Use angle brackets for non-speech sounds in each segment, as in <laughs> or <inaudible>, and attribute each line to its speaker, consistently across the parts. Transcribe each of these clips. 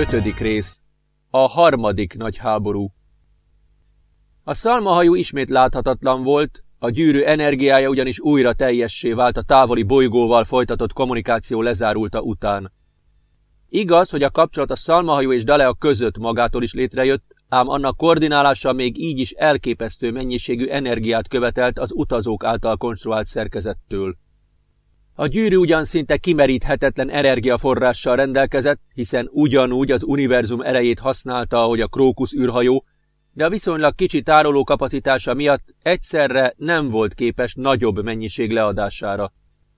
Speaker 1: Ötödik rész. A harmadik nagy háború. A szalmahajú ismét láthatatlan volt, a gyűrű energiája ugyanis újra teljessé vált a távoli bolygóval folytatott kommunikáció lezárulta után. Igaz, hogy a kapcsolat a szalmahajú és Dalea között magától is létrejött, ám annak koordinálása még így is elképesztő mennyiségű energiát követelt az utazók által konstruált szerkezettől. A gyűrű ugyan szinte kimeríthetetlen energiaforrással rendelkezett, hiszen ugyanúgy az univerzum erejét használta, ahogy a Krókusz űrhajó, de a viszonylag kicsi tároló kapacitása miatt egyszerre nem volt képes nagyobb mennyiség leadására.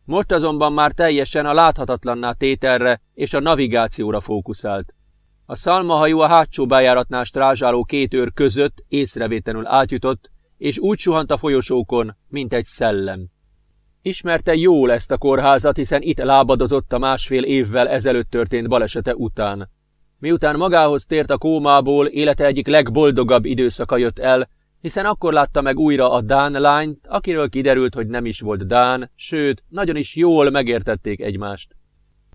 Speaker 1: Most azonban már teljesen a láthatatlanná tételre és a navigációra fókuszált. A szalmahajó a hátsó bejáratnál strázsáló két őr között észrevétlenül átjutott, és úgy suhant a folyosókon, mint egy szellem. Ismerte jól ezt a kórházat, hiszen itt lábadozott a másfél évvel ezelőtt történt balesete után. Miután magához tért a kómából, élete egyik legboldogabb időszaka jött el, hiszen akkor látta meg újra a Dán lányt, akiről kiderült, hogy nem is volt Dán, sőt, nagyon is jól megértették egymást.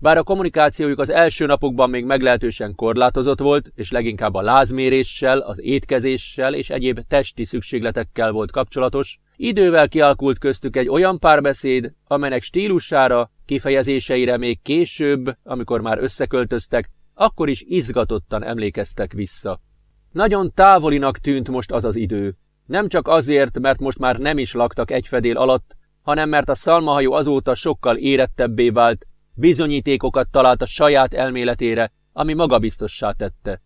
Speaker 1: Bár a kommunikációjuk az első napokban még meglehetősen korlátozott volt, és leginkább a lázméréssel, az étkezéssel és egyéb testi szükségletekkel volt kapcsolatos, idővel kialakult köztük egy olyan párbeszéd, amelynek stílusára, kifejezéseire még később, amikor már összeköltöztek, akkor is izgatottan emlékeztek vissza. Nagyon távolinak tűnt most az az idő. Nem csak azért, mert most már nem is laktak egy fedél alatt, hanem mert a szalmahajó azóta sokkal érettebbé vált, bizonyítékokat talált a saját elméletére, ami magabiztossá tette.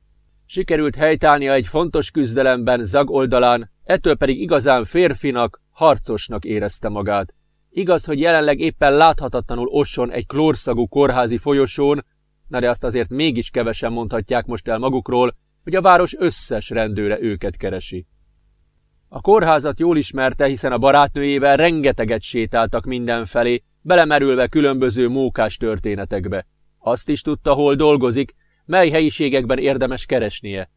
Speaker 1: Sikerült helytálnia egy fontos küzdelemben Zag oldalán, ettől pedig igazán férfinak, harcosnak érezte magát. Igaz, hogy jelenleg éppen láthatatlanul osson egy klórszagú kórházi folyosón, na de azt azért mégis kevesen mondhatják most el magukról, hogy a város összes rendőre őket keresi. A kórházat jól ismerte, hiszen a barátnőjével rengeteget sétáltak mindenfelé, belemerülve különböző mókás történetekbe. Azt is tudta, hol dolgozik, mely helyiségekben érdemes keresnie.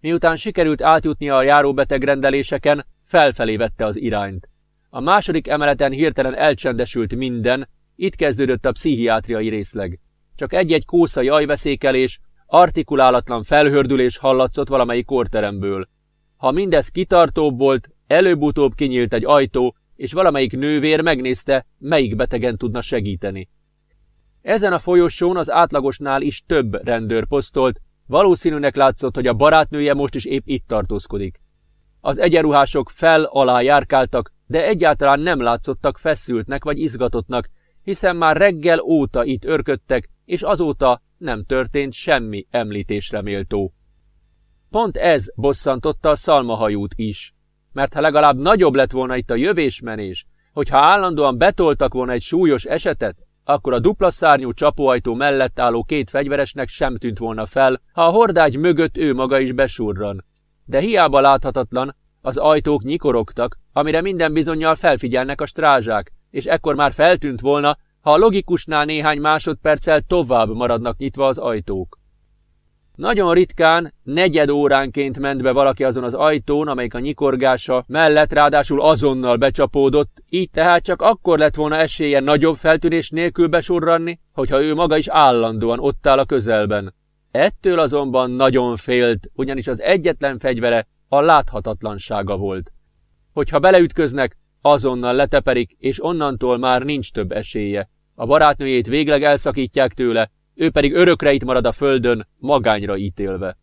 Speaker 1: Miután sikerült átjutnia a járóbeteg rendeléseken, felfelé vette az irányt. A második emeleten hirtelen elcsendesült minden, itt kezdődött a pszichiátriai részleg. Csak egy-egy kószai ajveszékelés, artikulálatlan felhördülés hallatszott valamelyik kórteremből. Ha mindez kitartóbb volt, előbb-utóbb kinyílt egy ajtó, és valamelyik nővér megnézte, melyik betegen tudna segíteni. Ezen a folyosón az átlagosnál is több rendőr posztolt, valószínűnek látszott, hogy a barátnője most is épp itt tartózkodik. Az egyenruhások fel-alá járkáltak, de egyáltalán nem látszottak feszültnek vagy izgatottnak, hiszen már reggel óta itt örködtek, és azóta nem történt semmi említésre méltó. Pont ez bosszantotta a szalmahajót is, mert ha legalább nagyobb lett volna itt a jövésmenés, hogyha állandóan betoltak volna egy súlyos esetet, akkor a dupla szárnyú csapóajtó mellett álló két fegyveresnek sem tűnt volna fel, ha a hordágy mögött ő maga is besurran. De hiába láthatatlan, az ajtók nyikorogtak, amire minden bizonyal felfigyelnek a strázsák, és ekkor már feltűnt volna, ha a logikusnál néhány másodperccel tovább maradnak nyitva az ajtók. Nagyon ritkán, negyed óránként ment be valaki azon az ajtón, amelyik a nyikorgása mellett ráadásul azonnal becsapódott, így tehát csak akkor lett volna esélye nagyobb feltűnés nélkül besurranni, hogyha ő maga is állandóan ott áll a közelben. Ettől azonban nagyon félt, ugyanis az egyetlen fegyvere a láthatatlansága volt. Hogyha beleütköznek, azonnal leteperik, és onnantól már nincs több esélye. A barátnőjét végleg elszakítják tőle, ő pedig örökre itt marad a földön, magányra ítélve.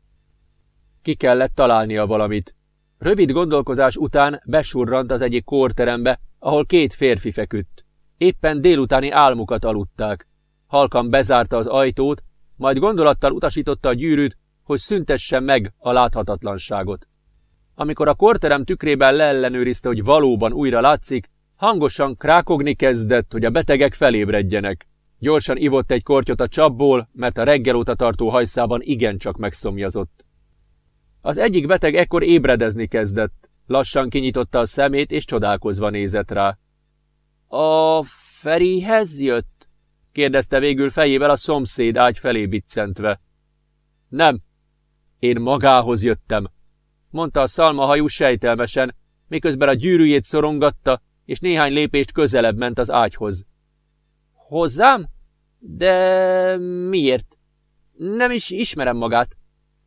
Speaker 1: Ki kellett találnia valamit. Rövid gondolkozás után besurrant az egyik kórterembe, ahol két férfi feküdt. Éppen délutáni álmukat aludták. Halkan bezárta az ajtót, majd gondolattal utasította a gyűrűt, hogy szüntesse meg a láthatatlanságot. Amikor a korterem tükrében leellenőrizte, hogy valóban újra látszik, hangosan krákogni kezdett, hogy a betegek felébredjenek. Gyorsan ivott egy kortyot a csapból, mert a reggel óta tartó hajszában igencsak megszomjazott. Az egyik beteg ekkor ébredezni kezdett. Lassan kinyitotta a szemét, és csodálkozva nézett rá. A Ferihez jött? Kérdezte végül fejével a szomszéd ágy felé biccentve. Nem, én magához jöttem, mondta a szalmahajú sejtelmesen, miközben a gyűrűjét szorongatta, és néhány lépést közelebb ment az ágyhoz. Hozzám? De miért? Nem is ismerem magát,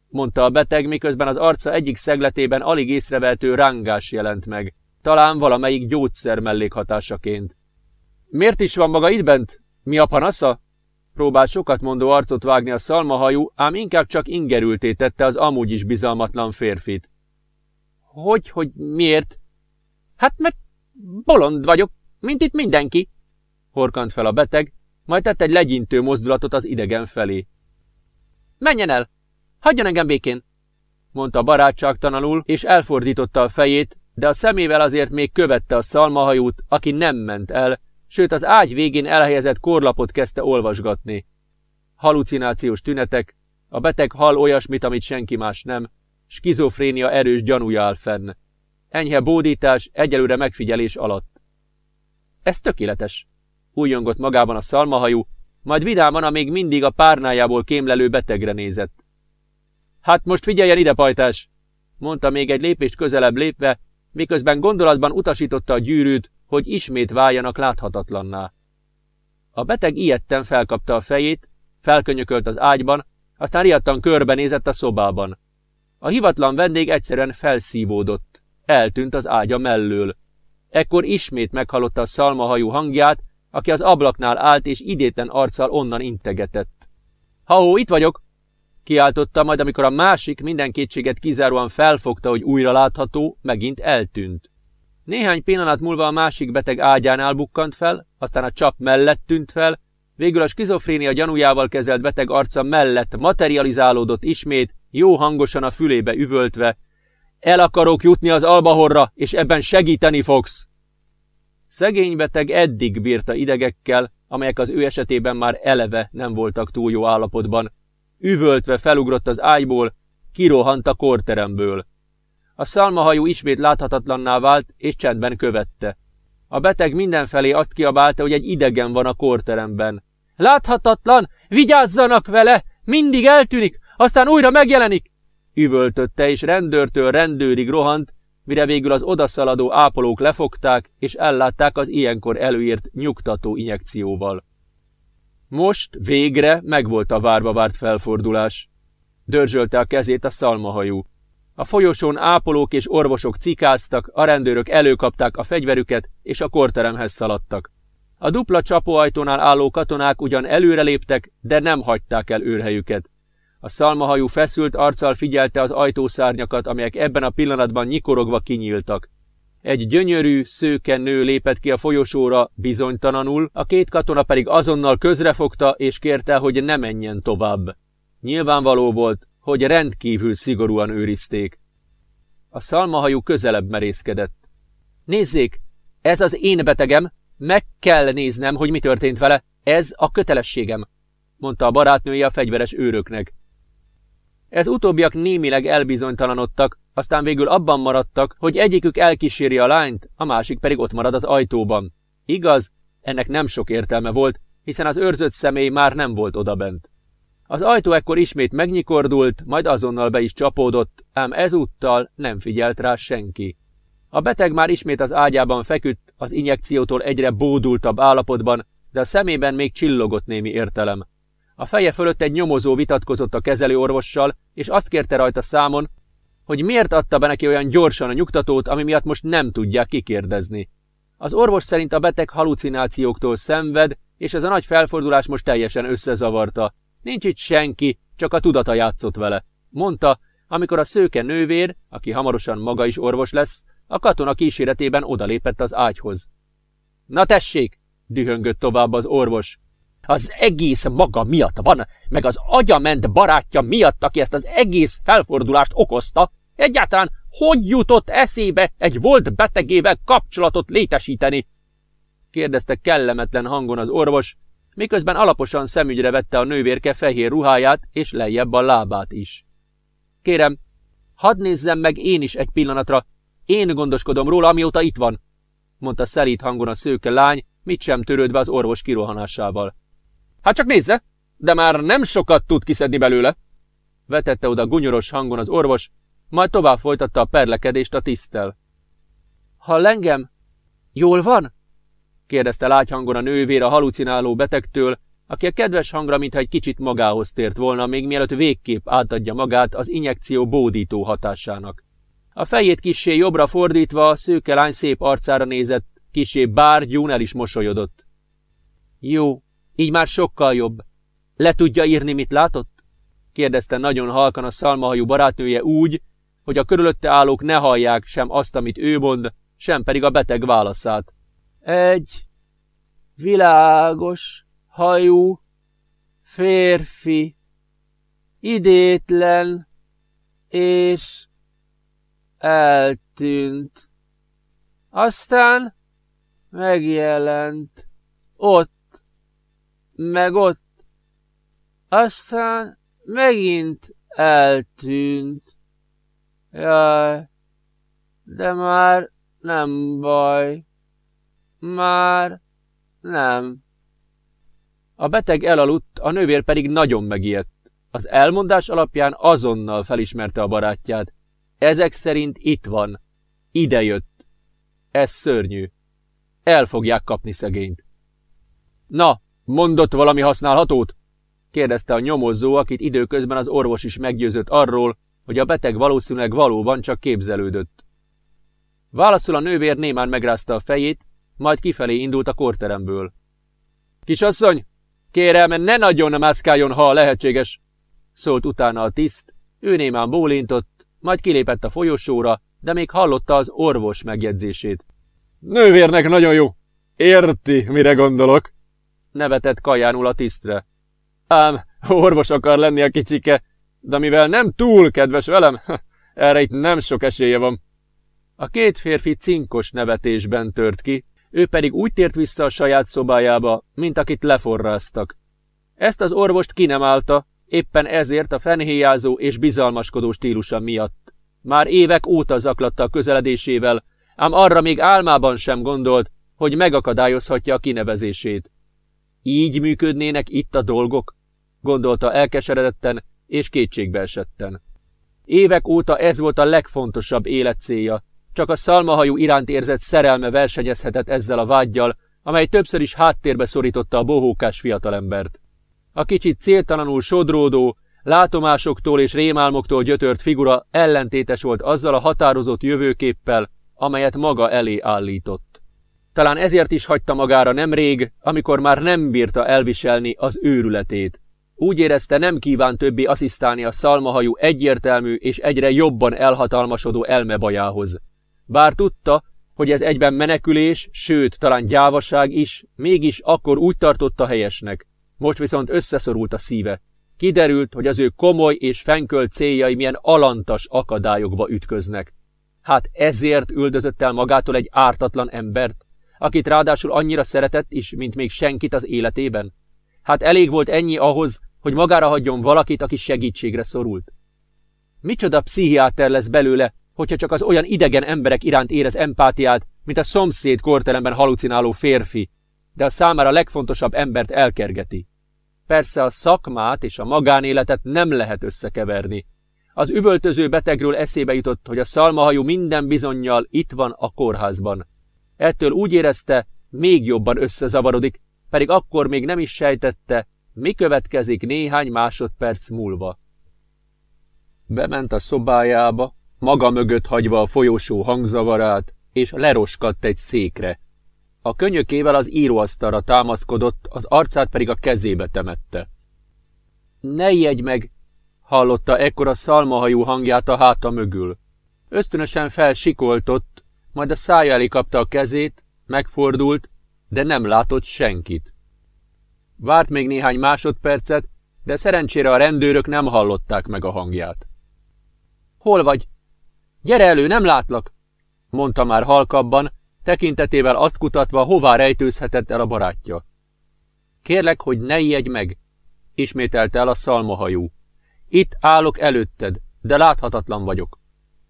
Speaker 1: mondta a beteg, miközben az arca egyik szegletében alig észrevehető rángás jelent meg, talán valamelyik gyógyszer mellékhatásaként. Miért is van maga itt bent? Mi a panasza? Próbált sokat mondó arcot vágni a szalmahajú, ám inkább csak ingerülté tette az amúgy is bizalmatlan férfit. Hogy, hogy miért? Hát mert bolond vagyok, mint itt mindenki. Horkant fel a beteg, majd tett egy legyintő mozdulatot az idegen felé. Menjen el! Hagyjon engem békén! mondta barátságtalanul, és elfordította a fejét, de a szemével azért még követte a szalmahajót, aki nem ment el, sőt az ágy végén elhelyezett korlapot kezdte olvasgatni. Halucinációs tünetek, a beteg hal olyasmit, amit senki más nem, skizofrénia erős gyanúja áll fenn. Enyhe bódítás, egyelőre megfigyelés alatt. Ez tökéletes, újjongott magában a szalmahajú, majd vidáman a még mindig a párnájából kémlelő betegre nézett. Hát most figyeljen ide, pajtás! mondta még egy lépést közelebb lépve, miközben gondolatban utasította a gyűrűt, hogy ismét váljanak láthatatlanná. A beteg ilyetten felkapta a fejét, felkönyökölt az ágyban, aztán riadtan körbenézett a szobában. A hivatlan vendég egyszerűen felszívódott, eltűnt az ágya mellől. Ekkor ismét meghallotta a szalmahajú hangját, aki az ablaknál állt és idétlen arccal onnan integetett. Ha itt vagyok! Kiáltotta, majd amikor a másik minden kétséget kizáróan felfogta, hogy újra látható, megint eltűnt. Néhány pillanat múlva a másik beteg ágyánál bukkant fel, aztán a csap mellett tűnt fel, végül a skizofrénia gyanújával kezelt beteg arca mellett materializálódott ismét, jó hangosan a fülébe üvöltve. El akarok jutni az albahorra, és ebben segíteni fogsz! Szegény beteg eddig bírta idegekkel, amelyek az ő esetében már eleve nem voltak túl jó állapotban. Üvöltve felugrott az ágyból, kirohant a korteremből. A szalmahajú ismét láthatatlanná vált, és csendben követte. A beteg mindenfelé azt kiabálta, hogy egy idegen van a korteremben. Láthatatlan! Vigyázzanak vele! Mindig eltűnik, aztán újra megjelenik! Üvöltötte, és rendőrtől rendőrig rohant, mire végül az odaszaladó ápolók lefogták, és ellátták az ilyenkor előírt nyugtató injekcióval. Most végre megvolt a várva várt felfordulás. Dörzsölte a kezét a szalmahajú. A folyosón ápolók és orvosok cikáztak, a rendőrök előkapták a fegyverüket, és a korteremhez szaladtak. A dupla csapóajtónál álló katonák ugyan előreléptek, de nem hagyták el őrhelyüket. A szalmahajú feszült arccal figyelte az ajtószárnyakat, amelyek ebben a pillanatban nyikorogva kinyíltak. Egy gyönyörű, szőke nő lépett ki a folyosóra, bizonytalanul, a két katona pedig azonnal közrefogta és kérte, hogy ne menjen tovább. Nyilvánvaló volt, hogy rendkívül szigorúan őrizték. A szalmahajú közelebb merészkedett. Nézzék, ez az én betegem, meg kell néznem, hogy mi történt vele, ez a kötelességem, mondta a barátnője a fegyveres őröknek. Ez utóbbiak némileg elbizonytalanodtak, aztán végül abban maradtak, hogy egyikük elkíséri a lányt, a másik pedig ott marad az ajtóban. Igaz, ennek nem sok értelme volt, hiszen az őrzött személy már nem volt odabent. Az ajtó ekkor ismét megnyikordult, majd azonnal be is csapódott, ám ezúttal nem figyelt rá senki. A beteg már ismét az ágyában feküdt, az injekciótól egyre bódultabb állapotban, de a szemében még csillogott némi értelem. A feje fölött egy nyomozó vitatkozott a kezelőorvossal, és azt kérte rajta számon, hogy miért adta be neki olyan gyorsan a nyugtatót, ami miatt most nem tudják kikérdezni. Az orvos szerint a beteg halucinációktól szenved, és ez a nagy felfordulás most teljesen összezavarta. Nincs itt senki, csak a tudata játszott vele, mondta, amikor a szőke nővér, aki hamarosan maga is orvos lesz, a katona kíséretében odalépett az ágyhoz. Na tessék, dühöngött tovább az orvos. Az egész maga miatt van, meg az agyament barátja miatt, aki ezt az egész felfordulást okozta, egyáltalán hogy jutott eszébe egy volt betegével kapcsolatot létesíteni? kérdezte kellemetlen hangon az orvos, miközben alaposan szemügyre vette a nővérke fehér ruháját és lejjebb a lábát is. Kérem, hadd nézzem meg én is egy pillanatra, én gondoskodom róla, amióta itt van, mondta szelít hangon a szőke lány, mit sem törődve az orvos kirohanásával. Hát csak nézze, de már nem sokat tud kiszedni belőle, vetette oda gunyoros hangon az orvos, majd tovább folytatta a perlekedést a tisztel. Hall engem? Jól van? Kérdezte lágy hangon a nővér a halucináló betegtől, aki a kedves hangra, mintha egy kicsit magához tért volna, még mielőtt végképp átadja magát az injekció bódító hatásának. A fejét kissé jobbra fordítva, szőke lány szép arcára nézett, kisé bár el is mosolyodott. Jó, így már sokkal jobb. Le tudja írni, mit látott? kérdezte nagyon halkan a szalmahajú barátnője úgy, hogy a körülötte állók ne hallják sem azt, amit ő mond, sem pedig a beteg válaszát. Egy világos hajú férfi, idétlen és eltűnt. Aztán megjelent ott, meg ott, aztán megint eltűnt. Jaj, de már nem baj. Már nem. A beteg elaludt, a nővér pedig nagyon megijedt. Az elmondás alapján azonnal felismerte a barátját. Ezek szerint itt van. Ide jött. Ez szörnyű. El fogják kapni szegényt. Na, mondott valami használhatót? kérdezte a nyomozó, akit időközben az orvos is meggyőzött arról, hogy a beteg valószínűleg valóban csak képzelődött. Válaszul a nővér némán megrázta a fejét, majd kifelé indult a korteremből. Kisasszony, kérem, ne nagyon mászkáljon, ha lehetséges, szólt utána a tiszt, ő némán bólintott, majd kilépett a folyosóra, de még hallotta az orvos megjegyzését. Nővérnek nagyon jó. Érti, mire gondolok? Nevetett kajánul a tisztre. Ám, orvos akar lenni a kicsike, de mivel nem túl kedves velem, <laughs> erre itt nem sok esélye van. A két férfi cinkos nevetésben tört ki, ő pedig úgy tért vissza a saját szobájába, mint akit leforráztak. Ezt az orvost ki nem állta, éppen ezért a fenhéjázó és bizalmaskodó stílusa miatt. Már évek óta zaklatta a közeledésével, ám arra még álmában sem gondolt, hogy megakadályozhatja a kinevezését. Így működnének itt a dolgok? gondolta elkeseredetten és kétségbe esetten. Évek óta ez volt a legfontosabb életcélja, csak a szalmahajú iránt érzett szerelme versenyezhetett ezzel a vágyjal, amely többször is háttérbe szorította a bohókás fiatalembert. A kicsit céltalanul sodródó, látomásoktól és rémálmoktól gyötört figura ellentétes volt azzal a határozott jövőképpel, amelyet maga elé állított. Talán ezért is hagyta magára nemrég, amikor már nem bírta elviselni az őrületét. Úgy érezte, nem kíván többi asszisztálni a szalmahajú egyértelmű és egyre jobban elhatalmasodó elmebajához. Bár tudta, hogy ez egyben menekülés, sőt, talán gyávaság is, mégis akkor úgy tartotta helyesnek. Most viszont összeszorult a szíve. Kiderült, hogy az ő komoly és fenkölt céljai milyen alantas akadályokba ütköznek. Hát ezért üldözött el magától egy ártatlan embert, akit ráadásul annyira szeretett is, mint még senkit az életében. Hát elég volt ennyi ahhoz, hogy magára hagyjon valakit, aki segítségre szorult. Micsoda pszichiáter lesz belőle, hogyha csak az olyan idegen emberek iránt érez empátiát, mint a szomszéd kortelemben halucináló férfi, de a számára legfontosabb embert elkergeti. Persze a szakmát és a magánéletet nem lehet összekeverni. Az üvöltöző betegről eszébe jutott, hogy a szalmahajú minden bizonyal itt van a kórházban. Ettől úgy érezte, még jobban összezavarodik, pedig akkor még nem is sejtette, mi következik néhány másodperc múlva. Bement a szobájába, maga mögött hagyva a folyosó hangzavarát, és leroskadt egy székre. A könyökével az íróasztalra támaszkodott, az arcát pedig a kezébe temette. Ne jegy meg! hallotta ekkor a szalmahajú hangját a háta mögül. Ösztönösen felsikoltott, majd a szája elé kapta a kezét, megfordult, de nem látott senkit. Várt még néhány másodpercet, de szerencsére a rendőrök nem hallották meg a hangját. Hol vagy? Gyere elő, nem látlak! mondta már halkabban, tekintetével azt kutatva, hová rejtőzhetett el a barátja. Kérlek, hogy ne ijedj meg, ismételte el a szalmahajú. Itt állok előtted, de láthatatlan vagyok,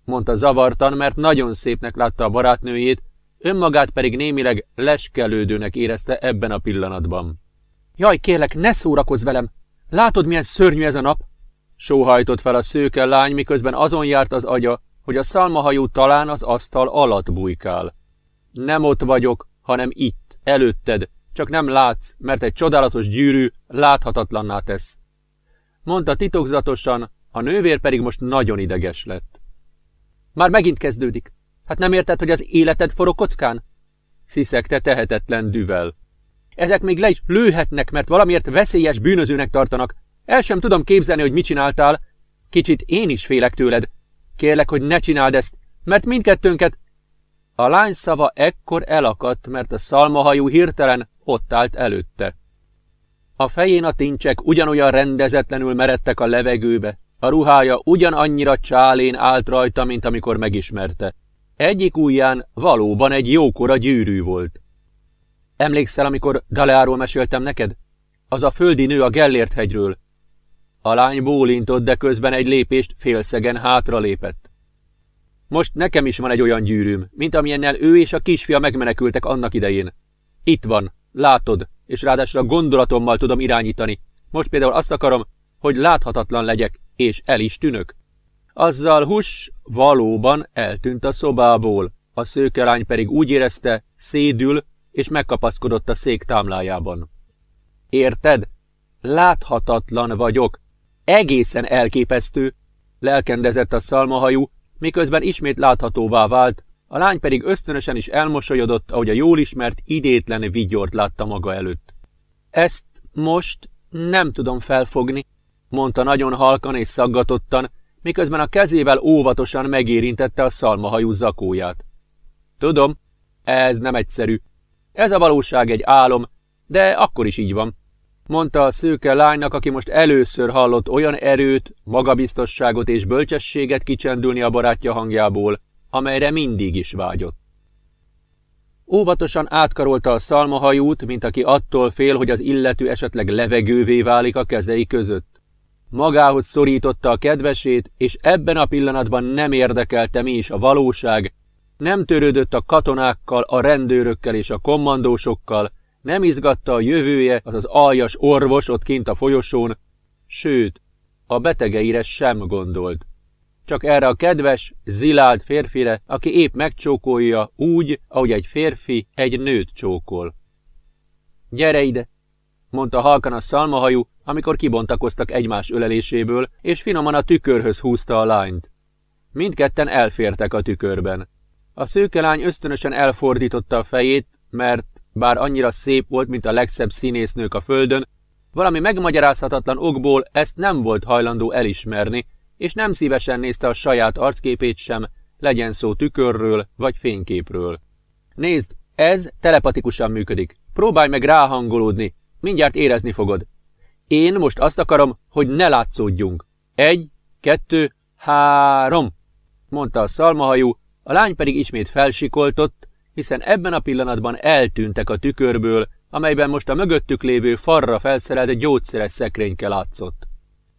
Speaker 1: mondta zavartan, mert nagyon szépnek látta a barátnőjét, önmagát pedig némileg leskelődőnek érezte ebben a pillanatban. Jaj, kérlek, ne szórakozz velem! Látod, milyen szörnyű ez a nap? Sóhajtott fel a szőke lány, miközben azon járt az agya, hogy a szalmahajú talán az asztal alatt bujkál. Nem ott vagyok, hanem itt, előtted, csak nem látsz, mert egy csodálatos gyűrű láthatatlanná tesz. Mondta titokzatosan, a nővér pedig most nagyon ideges lett. Már megint kezdődik. Hát nem érted, hogy az életed forog kockán? Sziszegte tehetetlen düvel. Ezek még le is lőhetnek, mert valamiért veszélyes bűnözőnek tartanak. El sem tudom képzelni, hogy mit csináltál. Kicsit én is félek tőled. Kérlek, hogy ne csináld ezt, mert mindkettőnket... A lány szava ekkor elakadt, mert a szalmahajú hirtelen ott állt előtte. A fején a tincsek ugyanolyan rendezetlenül meredtek a levegőbe, a ruhája ugyanannyira csálén állt rajta, mint amikor megismerte. Egyik ujján valóban egy jókora gyűrű volt. Emlékszel, amikor Daleáról meséltem neked? Az a földi nő a Gellért hegyről. A lány bólintott, de közben egy lépést félszegen hátra lépett. Most nekem is van egy olyan gyűrűm, mint amilyennel ő és a kisfia megmenekültek annak idején. Itt van, látod, és ráadásul a gondolatommal tudom irányítani. Most például azt akarom, hogy láthatatlan legyek, és el is tűnök. Azzal hus valóban eltűnt a szobából, a szőkelány pedig úgy érezte, szédül, és megkapaszkodott a szék támlájában. Érted? Láthatatlan vagyok. Egészen elképesztő, lelkendezett a szalmahajú, miközben ismét láthatóvá vált, a lány pedig ösztönösen is elmosolyodott, ahogy a jól ismert, idétlen vigyort látta maga előtt. Ezt most nem tudom felfogni, mondta nagyon halkan és szaggatottan, miközben a kezével óvatosan megérintette a szalmahajú zakóját. Tudom, ez nem egyszerű. Ez a valóság egy álom, de akkor is így van, mondta a szőke lánynak, aki most először hallott olyan erőt, magabiztosságot és bölcsességet kicsendülni a barátja hangjából, amelyre mindig is vágyott. Óvatosan átkarolta a szalmahajút, mint aki attól fél, hogy az illető esetleg levegővé válik a kezei között. Magához szorította a kedvesét, és ebben a pillanatban nem érdekelte mi is a valóság, nem törődött a katonákkal, a rendőrökkel és a kommandósokkal, nem izgatta a jövője, az az aljas orvos ott kint a folyosón, sőt, a betegeire sem gondolt. Csak erre a kedves, zilált férfire, aki épp megcsókolja úgy, ahogy egy férfi egy nőt csókol. Gyere ide, mondta halkan a szalmahajú, amikor kibontakoztak egymás öleléséből, és finoman a tükörhöz húzta a lányt. Mindketten elfértek a tükörben. A szőkelány ösztönösen elfordította a fejét, mert bár annyira szép volt, mint a legszebb színésznők a földön, valami megmagyarázhatatlan okból ezt nem volt hajlandó elismerni, és nem szívesen nézte a saját arcképét sem, legyen szó tükörről vagy fényképről. Nézd, ez telepatikusan működik. Próbálj meg ráhangolódni, mindjárt érezni fogod. Én most azt akarom, hogy ne látszódjunk. Egy, kettő, három, mondta a szalmahajú, a lány pedig ismét felsikoltott, hiszen ebben a pillanatban eltűntek a tükörből, amelyben most a mögöttük lévő farra felszerelt gyógyszeres szekrényke látszott.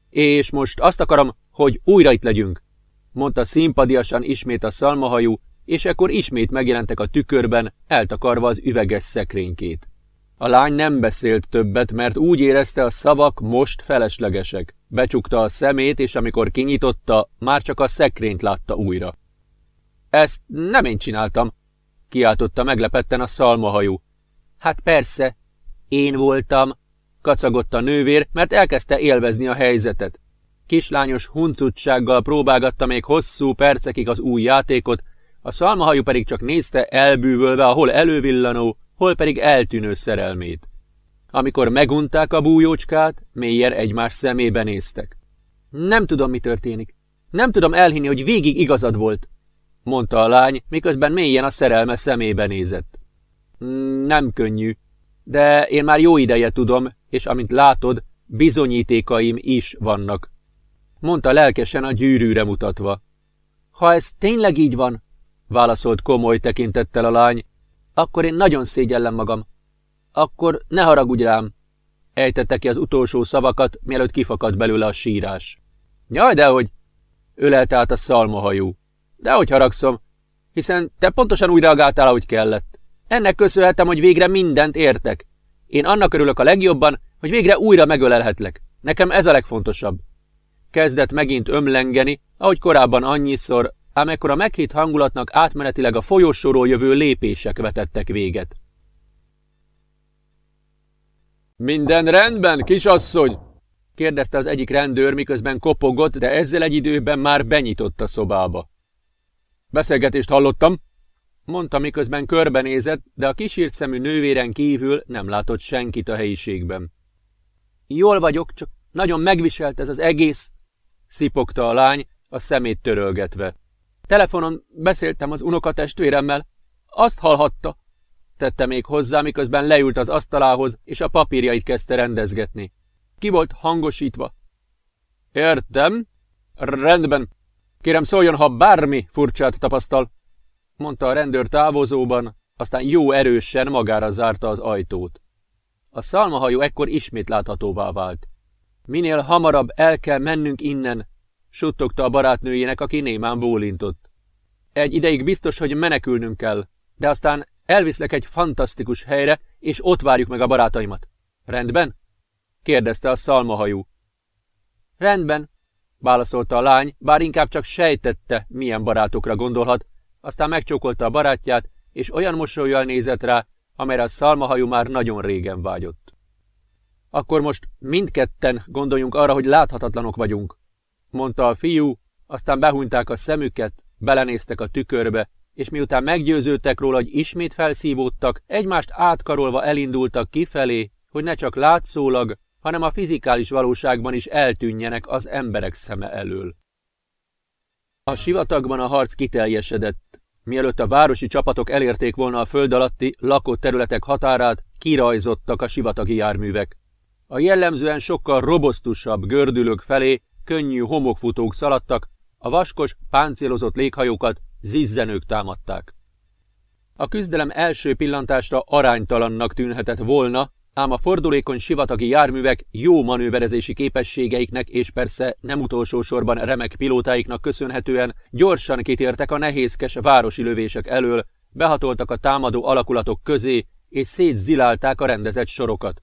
Speaker 1: És most azt akarom, hogy újra itt legyünk, mondta szimpadiasan ismét a szalmahajú, és ekkor ismét megjelentek a tükörben, eltakarva az üveges szekrénykét. A lány nem beszélt többet, mert úgy érezte a szavak most feleslegesek. Becsukta a szemét, és amikor kinyitotta, már csak a szekrényt látta újra. Ezt nem én csináltam, kiáltotta meglepetten a szalmahajú. Hát persze, én voltam, kacagott a nővér, mert elkezdte élvezni a helyzetet. Kislányos huncutsággal próbálgatta még hosszú percekig az új játékot, a szalmahajú pedig csak nézte elbűvölve a hol elővillanó, hol pedig eltűnő szerelmét. Amikor megunták a bújócskát, mélyen egymás szemébe néztek. Nem tudom, mi történik. Nem tudom elhinni, hogy végig igazad volt, mondta a lány, miközben mélyen a szerelme szemébe nézett. Mm, nem könnyű, de én már jó ideje tudom, és amint látod, bizonyítékaim is vannak, mondta lelkesen a gyűrűre mutatva. Ha ez tényleg így van, válaszolt komoly tekintettel a lány, akkor én nagyon szégyellem magam. Akkor ne haragudj rám, ejtette ki az utolsó szavakat, mielőtt kifakadt belőle a sírás. Jaj, dehogy, ölelte át a szalmahajú. Dehogy haragszom, hiszen te pontosan úgy reagáltál, ahogy kellett. Ennek köszönhetem, hogy végre mindent értek. Én annak örülök a legjobban, hogy végre újra megölelhetlek. Nekem ez a legfontosabb. Kezdett megint ömlengeni, ahogy korábban annyiszor, ám ekkor a meghitt hangulatnak átmenetileg a folyosóról jövő lépések vetettek véget. Minden rendben, kisasszony? kérdezte az egyik rendőr, miközben kopogott, de ezzel egy időben már benyitott a szobába. Beszélgetést hallottam, mondta, miközben körbenézett, de a kisírt szemű nővéren kívül nem látott senkit a helyiségben. Jól vagyok, csak nagyon megviselt ez az egész, szipogta a lány, a szemét törölgetve. Telefonon beszéltem az unokatestvéremmel. Azt hallhatta, tette még hozzá, miközben leült az asztalához, és a papírjait kezdte rendezgetni. Ki volt hangosítva? Értem. Rendben. Kérem szóljon, ha bármi furcsát tapasztal, mondta a rendőr távozóban, aztán jó erősen magára zárta az ajtót. A szalmahajó ekkor ismét láthatóvá vált. Minél hamarabb el kell mennünk innen, suttogta a barátnőjének, aki némán bólintott. Egy ideig biztos, hogy menekülnünk kell, de aztán elviszlek egy fantasztikus helyre, és ott várjuk meg a barátaimat. Rendben? kérdezte a szalmahajú. Rendben, válaszolta a lány, bár inkább csak sejtette, milyen barátokra gondolhat, aztán megcsókolta a barátját, és olyan mosolyjal nézett rá, amelyre a szalmahajú már nagyon régen vágyott. Akkor most mindketten gondoljunk arra, hogy láthatatlanok vagyunk, mondta a fiú, aztán behúnyták a szemüket, belenéztek a tükörbe, és miután meggyőződtek róla, hogy ismét felszívódtak, egymást átkarolva elindultak kifelé, hogy ne csak látszólag, hanem a fizikális valóságban is eltűnjenek az emberek szeme elől. A sivatagban a harc kiteljesedett. Mielőtt a városi csapatok elérték volna a föld alatti lakott területek határát, kirajzottak a sivatagi járművek. A jellemzően sokkal robosztusabb gördülők felé könnyű homokfutók szaladtak, a vaskos, páncélozott léghajókat zizzenők támadták. A küzdelem első pillantásra aránytalannak tűnhetett volna, ám a fordulékony sivatagi járművek jó manőverezési képességeiknek és persze nem utolsó sorban remek pilótáiknak köszönhetően gyorsan kitértek a nehézkes városi lövések elől, behatoltak a támadó alakulatok közé, és szétzilálták a rendezett sorokat.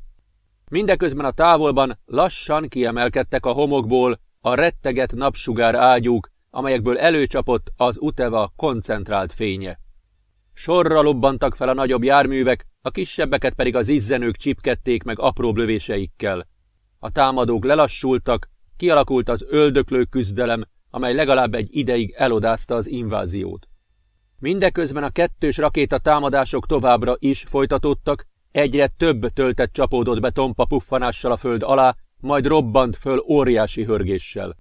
Speaker 1: Mindeközben a távolban lassan kiemelkedtek a homokból a retteget napsugár ágyúk, amelyekből előcsapott az Uteva koncentrált fénye. Sorra lobbantak fel a nagyobb járművek, a kisebbeket pedig az izzenők csipkedték meg apró lövéseikkel. A támadók lelassultak, kialakult az öldöklő küzdelem, amely legalább egy ideig elodázta az inváziót. Mindeközben a kettős rakéta támadások továbbra is folytatódtak, egyre több töltet csapódott be tompa puffanással a föld alá, majd robbant föl óriási hörgéssel.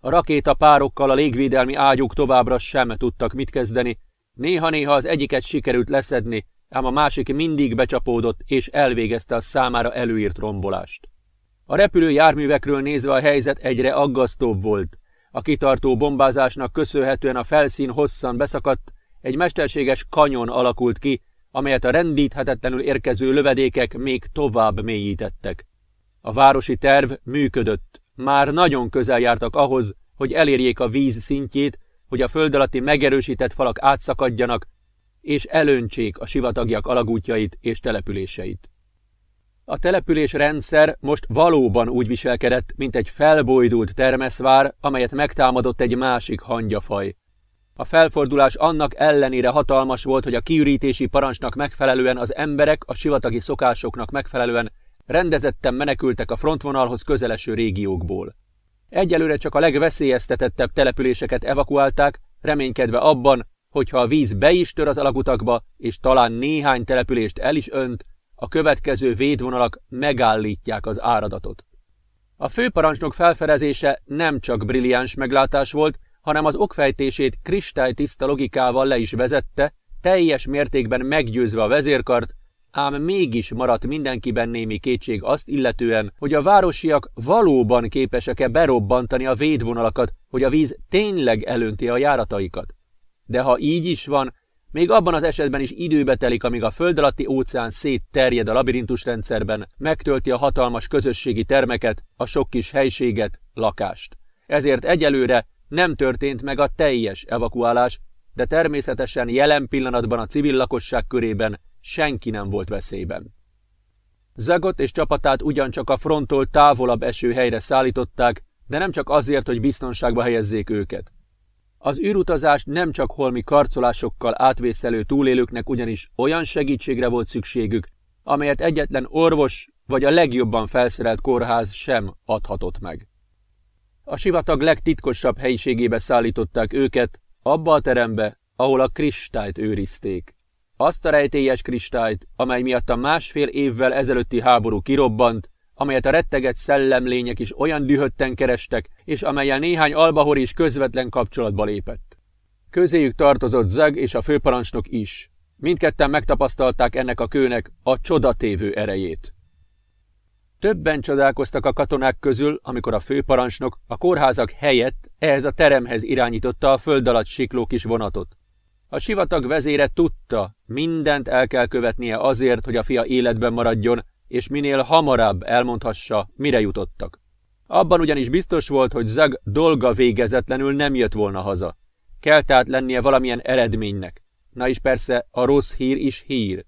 Speaker 1: A rakéta párokkal a légvédelmi ágyuk továbbra sem tudtak mit kezdeni, néha-néha az egyiket sikerült leszedni, ám a másik mindig becsapódott és elvégezte a számára előírt rombolást. A repülő járművekről nézve a helyzet egyre aggasztóbb volt. A kitartó bombázásnak köszönhetően a felszín hosszan beszakadt, egy mesterséges kanyon alakult ki, amelyet a rendíthetetlenül érkező lövedékek még tovább mélyítettek. A városi terv működött. Már nagyon közel jártak ahhoz, hogy elérjék a víz szintjét, hogy a föld alatti megerősített falak átszakadjanak, és elöntsék a sivatagyak alagútjait és településeit. A település rendszer most valóban úgy viselkedett, mint egy felbojdult termeszvár, amelyet megtámadott egy másik hangyafaj. A felfordulás annak ellenére hatalmas volt, hogy a kiürítési parancsnak megfelelően az emberek a sivatagi szokásoknak megfelelően rendezetten menekültek a frontvonalhoz közeleső régiókból. Egyelőre csak a legveszélyeztetettebb településeket evakuálták, reménykedve abban, hogyha a víz be is tör az alagutakba, és talán néhány települést el is önt, a következő védvonalak megállítják az áradatot. A főparancsnok felfedezése nem csak brilliáns meglátás volt, hanem az okfejtését kristálytiszta logikával le is vezette, teljes mértékben meggyőzve a vezérkart, ám mégis maradt mindenkiben némi kétség azt illetően, hogy a városiak valóban képesek-e berobbantani a védvonalakat, hogy a víz tényleg elönti a járataikat. De ha így is van, még abban az esetben is időbe telik, amíg a föld alatti óceán szétterjed a labirintusrendszerben, megtölti a hatalmas közösségi termeket, a sok kis helységet, lakást. Ezért egyelőre nem történt meg a teljes evakuálás, de természetesen jelen pillanatban a civil lakosság körében senki nem volt veszélyben. Zagot és csapatát ugyancsak a fronttól távolabb eső helyre szállították, de nem csak azért, hogy biztonságba helyezzék őket. Az űrutazás nem csak holmi karcolásokkal átvészelő túlélőknek ugyanis olyan segítségre volt szükségük, amelyet egyetlen orvos vagy a legjobban felszerelt kórház sem adhatott meg. A sivatag legtitkosabb helyiségébe szállították őket, abba a terembe, ahol a kristályt őrizték. Azt a rejtélyes kristályt, amely miatt a másfél évvel ezelőtti háború kirobbant, amelyet a retteget szellemlények is olyan dühötten kerestek, és amelyel néhány albahor is közvetlen kapcsolatba lépett. Közéjük tartozott Zeg és a főparancsnok is. Mindketten megtapasztalták ennek a kőnek a csodatévő erejét. Többen csodálkoztak a katonák közül, amikor a főparancsnok a kórházak helyett ehhez a teremhez irányította a föld alatt sikló kis vonatot. A sivatag vezére tudta, mindent el kell követnie azért, hogy a fia életben maradjon, és minél hamarabb elmondhassa, mire jutottak. Abban ugyanis biztos volt, hogy Zag dolga végezetlenül nem jött volna haza. Kell tehát lennie valamilyen eredménynek. Na is persze, a rossz hír is hír.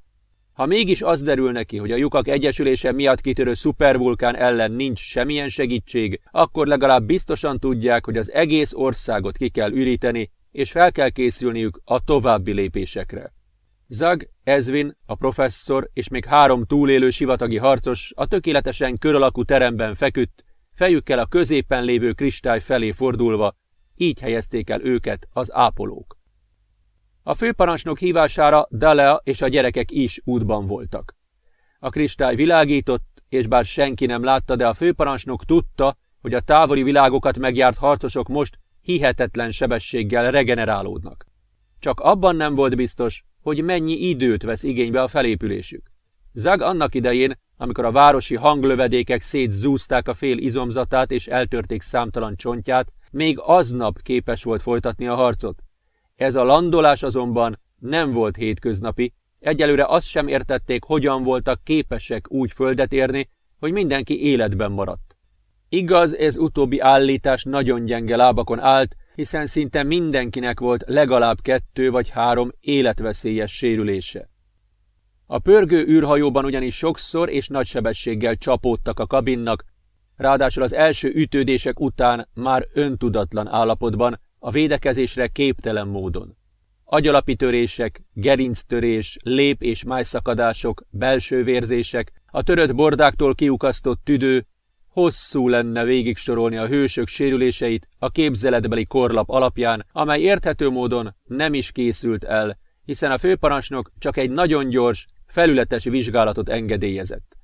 Speaker 1: Ha mégis az derül neki, hogy a lyukak egyesülése miatt kitörő szupervulkán ellen nincs semmilyen segítség, akkor legalább biztosan tudják, hogy az egész országot ki kell üríteni, és fel kell készülniük a további lépésekre. Zag, Ezvin, a professzor és még három túlélő sivatagi harcos a tökéletesen kör alakú teremben feküdt, fejükkel a középen lévő kristály felé fordulva, így helyezték el őket az ápolók. A főparancsnok hívására Dalea és a gyerekek is útban voltak. A kristály világított, és bár senki nem látta, de a főparancsnok tudta, hogy a távoli világokat megjárt harcosok most hihetetlen sebességgel regenerálódnak. Csak abban nem volt biztos, hogy mennyi időt vesz igénybe a felépülésük. Zag annak idején, amikor a városi hanglövedékek szétzúzták a fél izomzatát és eltörték számtalan csontját, még aznap képes volt folytatni a harcot. Ez a landolás azonban nem volt hétköznapi, egyelőre azt sem értették, hogyan voltak képesek úgy földet érni, hogy mindenki életben maradt. Igaz, ez utóbbi állítás nagyon gyenge lábakon állt, hiszen szinte mindenkinek volt legalább kettő vagy három életveszélyes sérülése. A pörgő űrhajóban ugyanis sokszor és nagy sebességgel csapódtak a kabinnak, ráadásul az első ütődések után már öntudatlan állapotban, a védekezésre képtelen módon. Agyalapitörések, gerinctörés, lép- és májszakadások, belső vérzések, a törött bordáktól kiukasztott tüdő, hosszú lenne végig sorolni a hősök sérüléseit a képzeletbeli korlap alapján, amely érthető módon nem is készült el, hiszen a főparancsnok csak egy nagyon gyors, felületes vizsgálatot engedélyezett.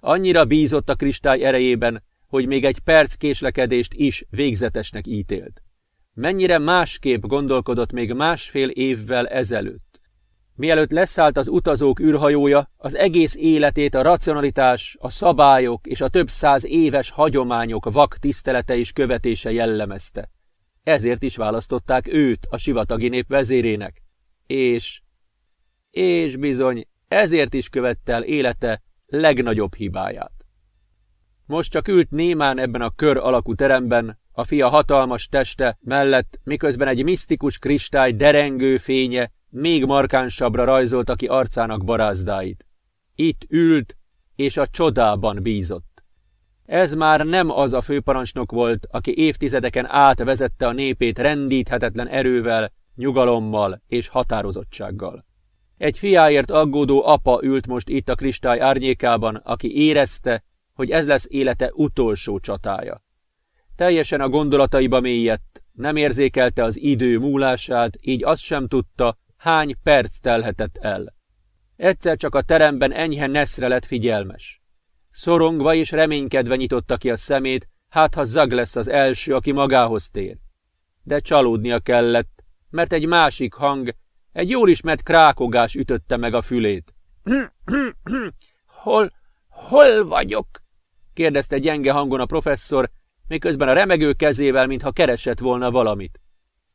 Speaker 1: Annyira bízott a kristály erejében, hogy még egy perc késlekedést is végzetesnek ítélt. Mennyire másképp gondolkodott még másfél évvel ezelőtt. Mielőtt leszállt az utazók űrhajója, az egész életét a racionalitás, a szabályok és a több száz éves hagyományok vak tisztelete és követése jellemezte. Ezért is választották őt a sivatagi nép vezérének. És... És bizony, ezért is követte el élete legnagyobb hibáját. Most csak ült némán ebben a kör alakú teremben, a fia hatalmas teste mellett, miközben egy misztikus kristály derengő fénye még markánsabbra rajzolta ki arcának barázdáit. Itt ült, és a csodában bízott. Ez már nem az a főparancsnok volt, aki évtizedeken át vezette a népét rendíthetetlen erővel, nyugalommal és határozottsággal. Egy fiáért aggódó apa ült most itt a kristály árnyékában, aki érezte, hogy ez lesz élete utolsó csatája. Teljesen a gondolataiba mélyedt, nem érzékelte az idő múlását, így azt sem tudta, hány perc telhetett el. Egyszer csak a teremben enyhe Neszre lett figyelmes. Szorongva és reménykedve nyitotta ki a szemét, hát ha Zag lesz az első, aki magához tér. De csalódnia kellett, mert egy másik hang, egy jól ismert krákogás ütötte meg a fülét. hol, hol vagyok? kérdezte gyenge hangon a professzor, miközben a remegő kezével, mintha keresett volna valamit.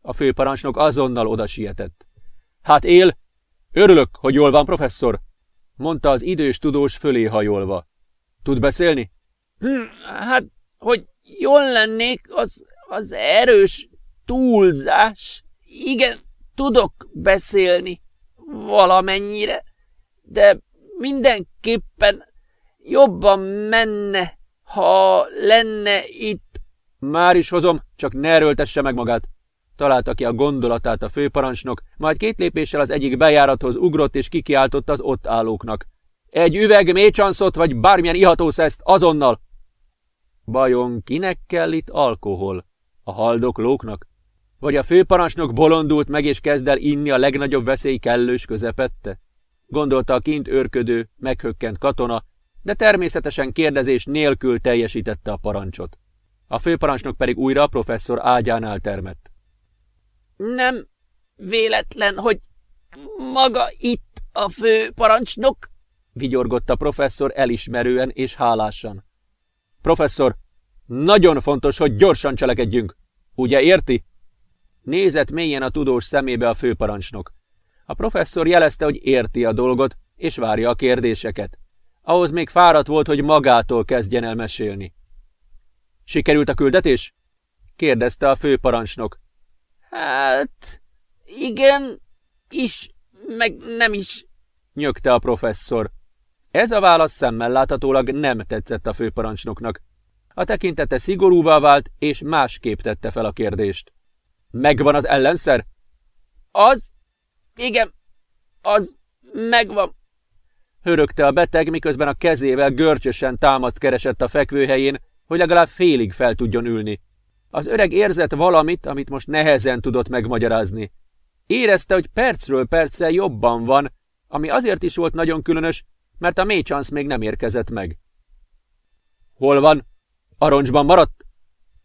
Speaker 1: A főparancsnok azonnal oda sietett. Hát él? Örülök, hogy jól van, professzor, mondta az idős tudós fölé hajolva. Tud beszélni?
Speaker 2: Hm, hát, hogy jól lennék, az, az erős túlzás. Igen, tudok beszélni valamennyire, de mindenképpen jobban menne, ha lenne itt
Speaker 1: már is hozom, csak ne erőltesse meg magát. Találta ki a gondolatát a főparancsnok, majd két lépéssel az egyik bejárathoz ugrott és kikiáltott az ott állóknak. Egy üveg mécsanszot vagy bármilyen ihatószeszt azonnal! Bajon kinek kell itt alkohol? A haldoklóknak? Vagy a főparancsnok bolondult meg és kezd el inni a legnagyobb veszély kellős közepette? Gondolta a kint őrködő, meghökkent katona, de természetesen kérdezés nélkül teljesítette a parancsot. A főparancsnok pedig újra a professzor ágyánál termett.
Speaker 2: Nem véletlen, hogy maga itt a főparancsnok?
Speaker 1: vigyorgott a professzor elismerően és hálásan. Professzor, nagyon fontos, hogy gyorsan cselekedjünk. Ugye érti? Nézett mélyen a tudós szemébe a főparancsnok. A professzor jelezte, hogy érti a dolgot, és várja a kérdéseket. Ahhoz még fáradt volt, hogy magától kezdjen el mesélni. Sikerült a küldetés? kérdezte a főparancsnok.
Speaker 2: Hát, igen, is, meg nem is,
Speaker 1: nyögte a professzor. Ez a válasz szemmel láthatólag nem tetszett a főparancsnoknak. A tekintete szigorúvá vált, és másképp tette fel a kérdést. Megvan az ellenszer?
Speaker 2: Az? Igen, az megvan.
Speaker 1: Hörögte a beteg, miközben a kezével görcsösen támaszt keresett a fekvőhelyén, hogy legalább félig fel tudjon ülni. Az öreg érzett valamit, amit most nehezen tudott megmagyarázni. Érezte, hogy percről percre jobban van, ami azért is volt nagyon különös, mert a mécsansz még nem érkezett meg. Hol van? Aroncsban maradt?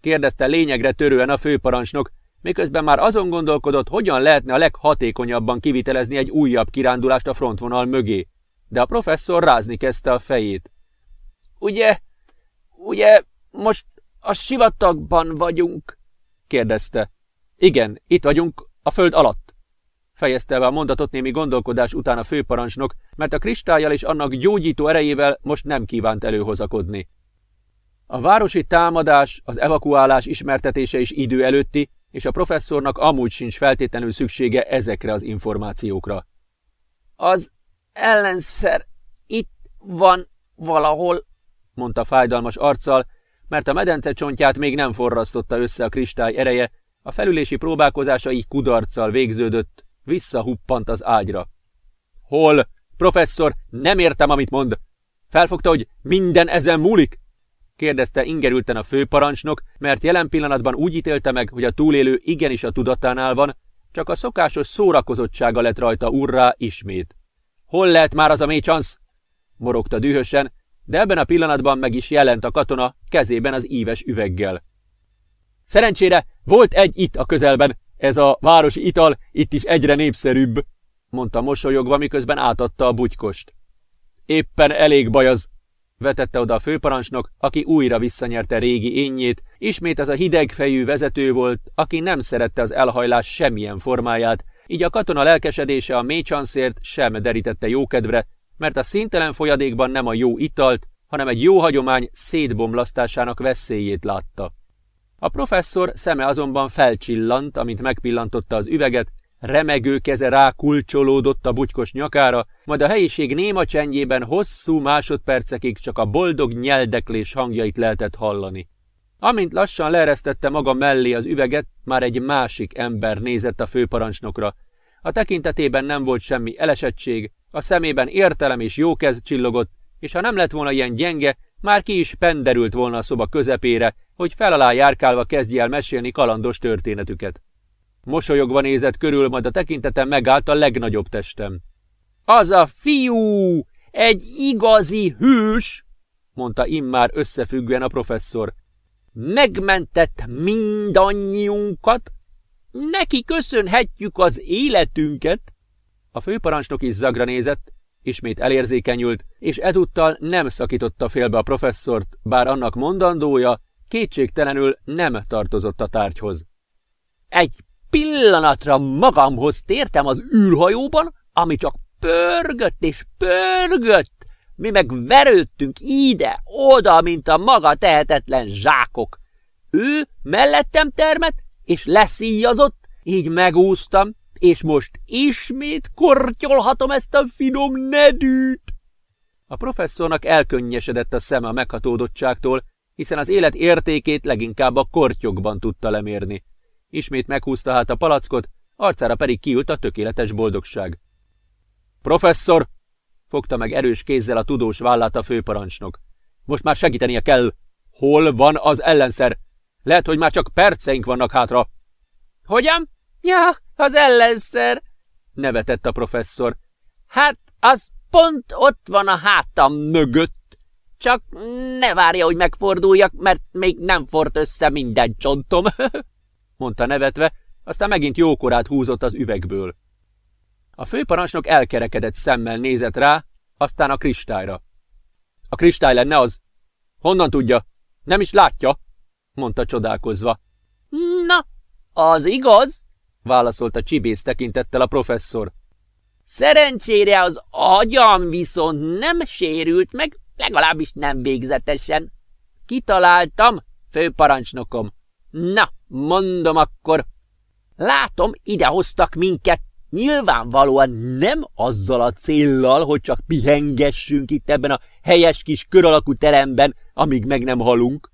Speaker 1: kérdezte lényegre törően a főparancsnok, miközben már azon gondolkodott, hogyan lehetne a leghatékonyabban kivitelezni egy újabb kirándulást a frontvonal mögé. De a professzor rázni kezdte a fejét.
Speaker 2: Ugye, ugye most a sivatagban vagyunk?
Speaker 1: kérdezte. Igen, itt vagyunk, a föld alatt fejezte be a mondatot némi gondolkodás után a főparancsnok, mert a kristályjal és annak gyógyító erejével most nem kívánt előhozakodni. A városi támadás, az evakuálás ismertetése is idő előtti, és a professzornak amúgy sincs feltétlenül szüksége ezekre az információkra.
Speaker 2: Az ellenszer itt van valahol,
Speaker 1: mondta fájdalmas arccal, mert a medence csontját még nem forrasztotta össze a kristály ereje, a felülési próbálkozása így kudarccal végződött, Visszahuppant az ágyra. Hol? Professzor, nem értem, amit mond. Felfogta, hogy minden ezen múlik? kérdezte ingerülten a főparancsnok, mert jelen pillanatban úgy ítélte meg, hogy a túlélő igenis a tudatánál van, csak a szokásos szórakozottsága lett rajta urrá ismét. Hol lehet már az a mécsansz? morogta dühösen, de ebben a pillanatban meg is jelent a katona kezében az íves üveggel. Szerencsére volt egy itt a közelben, ez a városi ital itt is egyre népszerűbb, mondta mosolyogva, miközben átadta a butykost. Éppen elég baj az, vetette oda a főparancsnok, aki újra visszanyerte régi énjét, ismét az a hidegfejű vezető volt, aki nem szerette az elhajlás semmilyen formáját, így a katona lelkesedése a mécsanszért sem derítette jókedvre, mert a szintelen folyadékban nem a jó italt, hanem egy jó hagyomány szétbomlasztásának veszélyét látta. A professzor szeme azonban felcsillant, amint megpillantotta az üveget, remegő keze rá kulcsolódott a bugykos nyakára, majd a helyiség néma csendjében hosszú másodpercekig csak a boldog nyeldeklés hangjait lehetett hallani. Amint lassan leeresztette maga mellé az üveget, már egy másik ember nézett a főparancsnokra. A tekintetében nem volt semmi elesettség, a szemében értelem és jókez csillogott, és ha nem lett volna ilyen gyenge, már ki is penderült volna a szoba közepére, hogy felalá járkálva kezdje el mesélni kalandos történetüket. Mosolyogva nézett körül, majd a tekintetem megállt a legnagyobb testem. Az a fiú! Egy igazi hős! mondta immár összefüggően a professzor. Megmentett mindannyiunkat, neki köszönhetjük az életünket. A főparancsnok is zagra nézett, ismét elérzékenyült, és ezúttal nem szakította félbe a professzort, bár annak mondandója kétségtelenül nem tartozott a tárgyhoz. Egy pillanatra magamhoz tértem az űrhajóban, ami csak pörgött és pörgött. Mi meg verődtünk ide, oda, mint a maga tehetetlen zsákok. Ő mellettem termet, és leszíjazott, így megúsztam, és most ismét kortyolhatom ezt a finom nedűt. A professzornak elkönnyesedett a szeme a meghatódottságtól, hiszen az élet értékét leginkább a kortyokban tudta lemérni. Ismét meghúzta hát a palackot, arcára pedig kiült a tökéletes boldogság. Professzor! Fogta meg erős kézzel a tudós vállát a főparancsnok. Most már segítenie kell. Hol van az ellenszer? Lehet, hogy már csak perceink vannak hátra.
Speaker 2: Hogyan? Ja, az ellenszer,
Speaker 1: nevetett a professzor.
Speaker 2: Hát, az pont ott van a hátam mögött. Csak ne várja, hogy megforduljak, mert még nem fort össze minden csontom, <laughs>
Speaker 1: mondta nevetve, aztán megint jókorát húzott az üvegből. A főparancsnok elkerekedett szemmel nézett rá, aztán a kristályra. A kristály lenne az? Honnan tudja? Nem is látja? mondta csodálkozva.
Speaker 2: Na, az igaz?
Speaker 1: Válaszolta csibész tekintettel a professzor.
Speaker 2: Szerencsére az agyam viszont nem sérült meg, legalábbis nem végzetesen. Kitaláltam, főparancsnokom. Na, mondom akkor. Látom, idehoztak minket. Nyilvánvalóan nem azzal a céllal, hogy csak pihengessünk itt ebben a helyes kis kör alakú teremben, amíg meg nem halunk.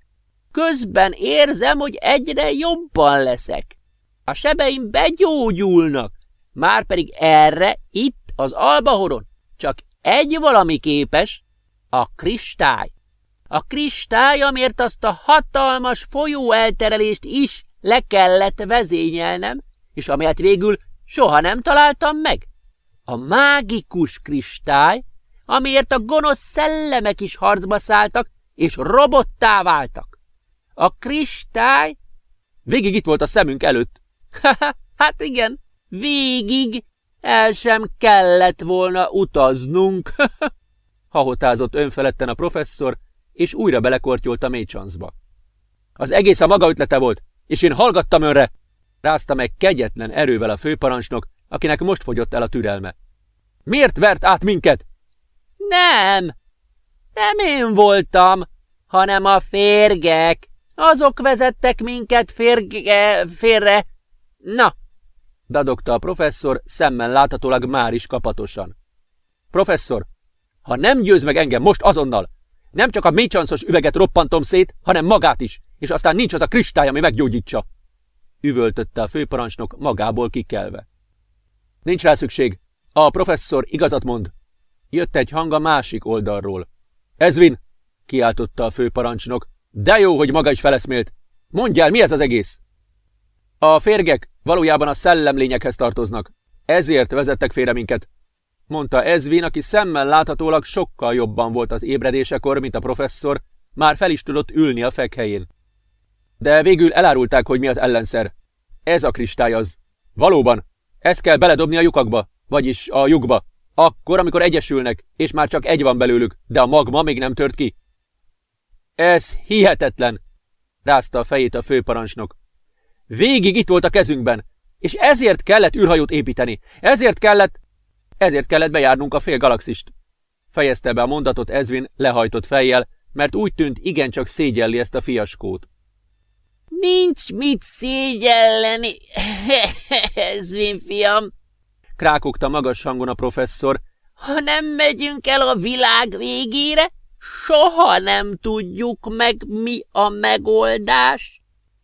Speaker 2: Közben érzem, hogy egyre jobban leszek. A sebeim begyógyulnak. Márpedig erre, itt, az albahoron, csak egy valami képes, a kristály. A kristály, amért azt a hatalmas folyóelterelést is le kellett vezényelnem, és amelyet végül soha nem találtam meg. A mágikus kristály, amiért a gonosz szellemek is harcba szálltak, és robottá váltak. A kristály...
Speaker 1: Végig itt volt a szemünk előtt. <laughs>
Speaker 2: hát igen, végig el sem kellett volna utaznunk. <laughs>
Speaker 1: Hahotázott önfeledten a professzor, és újra belekortyolt a mécsanszba. Az egész a maga ötlete volt, és én hallgattam önre, rázta meg kegyetlen erővel a főparancsnok, akinek most fogyott el a türelme. Miért vert át minket?
Speaker 2: Nem, nem én voltam, hanem a férgek. Azok vezettek minket férge, félre. Na,
Speaker 1: dadogta a professzor, szemmel láthatólag már is kapatosan. Professzor, ha nem győz meg engem most azonnal, nem csak a mécsanszos üveget roppantom szét, hanem magát is, és aztán nincs az a kristály, ami meggyógyítsa. Üvöltötte a főparancsnok magából kikelve. Nincs rá szükség. A professzor igazat mond. Jött egy hang a másik oldalról. Ezvin! kiáltotta a főparancsnok. De jó, hogy maga is feleszmélt. Mondj el, mi ez az egész? A férgek valójában a szellemlényekhez tartoznak. Ezért vezettek félre minket, mondta Ezvin, aki szemmel láthatólag sokkal jobban volt az ébredésekor, mint a professzor, már fel is tudott ülni a fekhelyén. De végül elárulták, hogy mi az ellenszer. Ez a kristály az. Valóban, ezt kell beledobni a lyukakba, vagyis a lyukba. Akkor, amikor egyesülnek, és már csak egy van belőlük, de a magma még nem tört ki. Ez hihetetlen, rázta a fejét a főparancsnok. Végig itt volt a kezünkben, és ezért kellett űrhajót építeni, ezért kellett... Ezért kellett bejárnunk a fél galaxist. Fejezte be a mondatot Ezvin lehajtott fejjel, mert úgy tűnt igencsak szégyelli ezt a fiaskót.
Speaker 2: Nincs mit szégyelleni, <laughs> Ezvin fiam,
Speaker 1: krákogta magas hangon a professzor.
Speaker 2: Ha nem megyünk el a világ végére, soha nem tudjuk meg, mi a megoldás.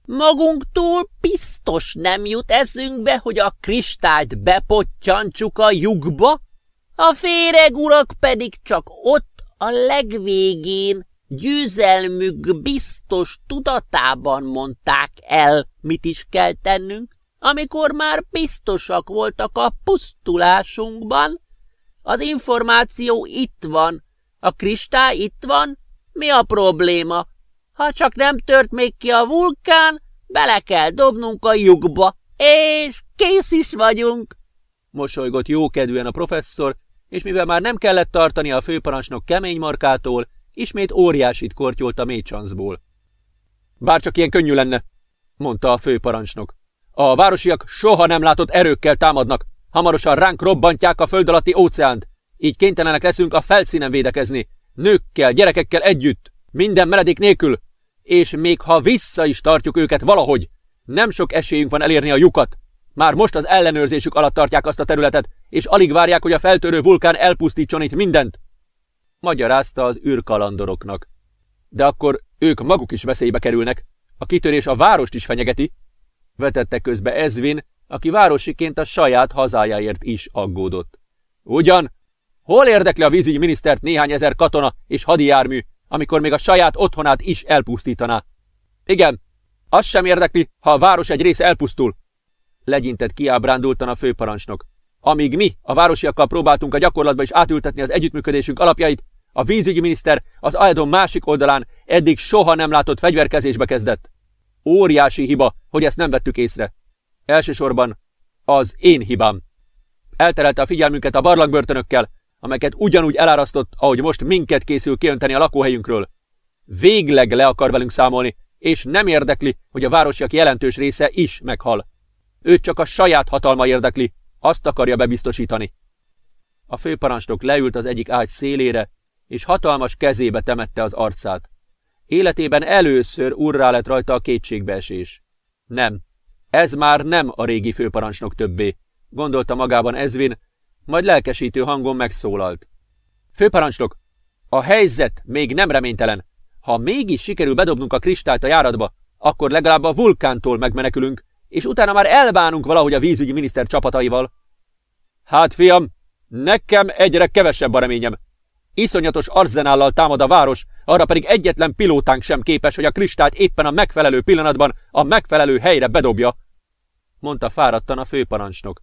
Speaker 2: Magunktól biztos nem jut eszünkbe, hogy a kristályt bepottyantsuk a lyukba, a féregurak pedig csak ott a legvégén győzelmük biztos tudatában mondták el, mit is kell tennünk, amikor már biztosak voltak a pusztulásunkban. Az információ itt van, a kristály itt van, mi a probléma? Ha csak nem tört még ki a vulkán, bele kell dobnunk a lyukba, és kész is vagyunk.
Speaker 1: Mosolygott jókedvűen a professzor, és mivel már nem kellett tartani a főparancsnok kemény markától, ismét óriásit kortyolt a mécsanszból. Bárcsak ilyen könnyű lenne, mondta a főparancsnok. A városiak soha nem látott erőkkel támadnak. Hamarosan ránk robbantják a föld alatti óceánt. Így kénytelenek leszünk a felszínen védekezni. Nőkkel, gyerekekkel együtt. Minden meredék nélkül. És még ha vissza is tartjuk őket valahogy, nem sok esélyünk van elérni a lyukat. Már most az ellenőrzésük alatt tartják azt a területet, és alig várják, hogy a feltörő vulkán elpusztítson itt mindent. Magyarázta az űrkalandoroknak. De akkor ők maguk is veszélybe kerülnek. A kitörés a várost is fenyegeti. Vetette közbe Ezvin, aki városiként a saját hazájáért is aggódott. Ugyan? Hol érdekli a vízügyi minisztert néhány ezer katona és hadijármű, amikor még a saját otthonát is elpusztítaná? Igen, az sem érdekli, ha a város egy része elpusztul. Legyintett kiábrándultan a főparancsnok. Amíg mi, a városiakkal próbáltunk a gyakorlatba is átültetni az együttműködésünk alapjait, a vízügyi miniszter az Aedon másik oldalán eddig soha nem látott fegyverkezésbe kezdett. Óriási hiba, hogy ezt nem vettük észre. Elsősorban az én hibám. Elterelte a figyelmünket a barlangbörtönökkel, amelyeket ugyanúgy elárasztott, ahogy most minket készül kiönteni a lakóhelyünkről. Végleg le akar velünk számolni, és nem érdekli, hogy a városiak jelentős része is meghal. Őt csak a saját hatalma érdekli, azt akarja bebiztosítani. A főparancsnok leült az egyik ágy szélére, és hatalmas kezébe temette az arcát. Életében először urrá lett rajta a kétségbeesés. Nem, ez már nem a régi főparancsnok többé, gondolta magában Ezvin, majd lelkesítő hangon megszólalt. Főparancsnok, a helyzet még nem reménytelen. Ha mégis sikerül bedobnunk a kristályt a járatba, akkor legalább a vulkántól megmenekülünk, és utána már elbánunk valahogy a vízügyi miniszter csapataival. Hát, fiam, nekem egyre kevesebb a reményem. Iszonyatos arzenállal támad a város, arra pedig egyetlen pilótánk sem képes, hogy a kristályt éppen a megfelelő pillanatban a megfelelő helyre bedobja, mondta fáradtan a főparancsnok.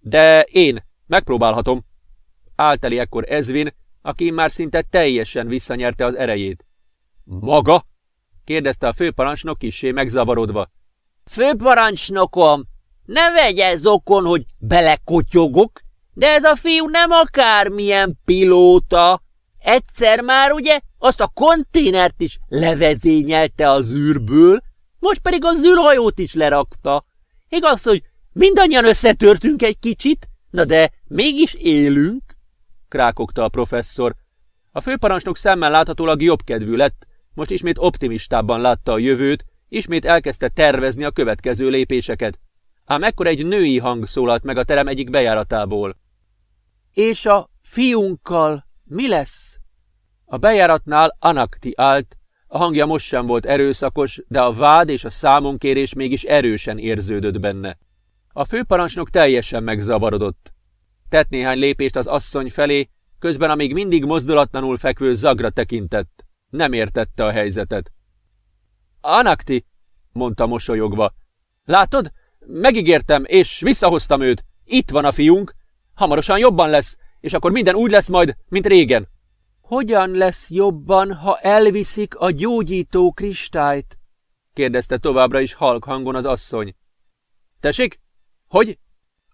Speaker 1: De én megpróbálhatom. Álteli ekkor Ezvin, aki már szinte teljesen visszanyerte az erejét. Maga? kérdezte a főparancsnok kissé megzavarodva.
Speaker 2: Főparancsnokom, ne vegye zokon, hogy belekotyogok, de ez a fiú nem akármilyen pilóta. Egyszer már ugye azt a konténert is levezényelte az űrből, most pedig az űrhajót is lerakta. Igaz, hogy mindannyian összetörtünk egy kicsit, na de mégis élünk,
Speaker 1: krákogta a professzor. A főparancsnok szemmel láthatólag jobb kedvű lett, most ismét optimistábban látta a jövőt, ismét elkezdte tervezni a következő lépéseket. Ám ekkor egy női hang szólalt meg a terem egyik bejáratából.
Speaker 2: És a fiunkkal mi lesz?
Speaker 1: A bejáratnál Anakti állt, a hangja most sem volt erőszakos, de a vád és a számonkérés mégis erősen érződött benne. A főparancsnok teljesen megzavarodott. Tett néhány lépést az asszony felé, közben a még mindig mozdulatlanul fekvő zagra tekintett. Nem értette a helyzetet. Anakti, mondta mosolyogva. Látod? Megígértem, és visszahoztam őt. Itt van a fiunk. Hamarosan jobban lesz, és akkor minden úgy lesz majd, mint régen.
Speaker 2: Hogyan lesz jobban, ha elviszik a gyógyító kristályt?
Speaker 1: kérdezte továbbra is halk hangon az asszony. Tessék? Hogy?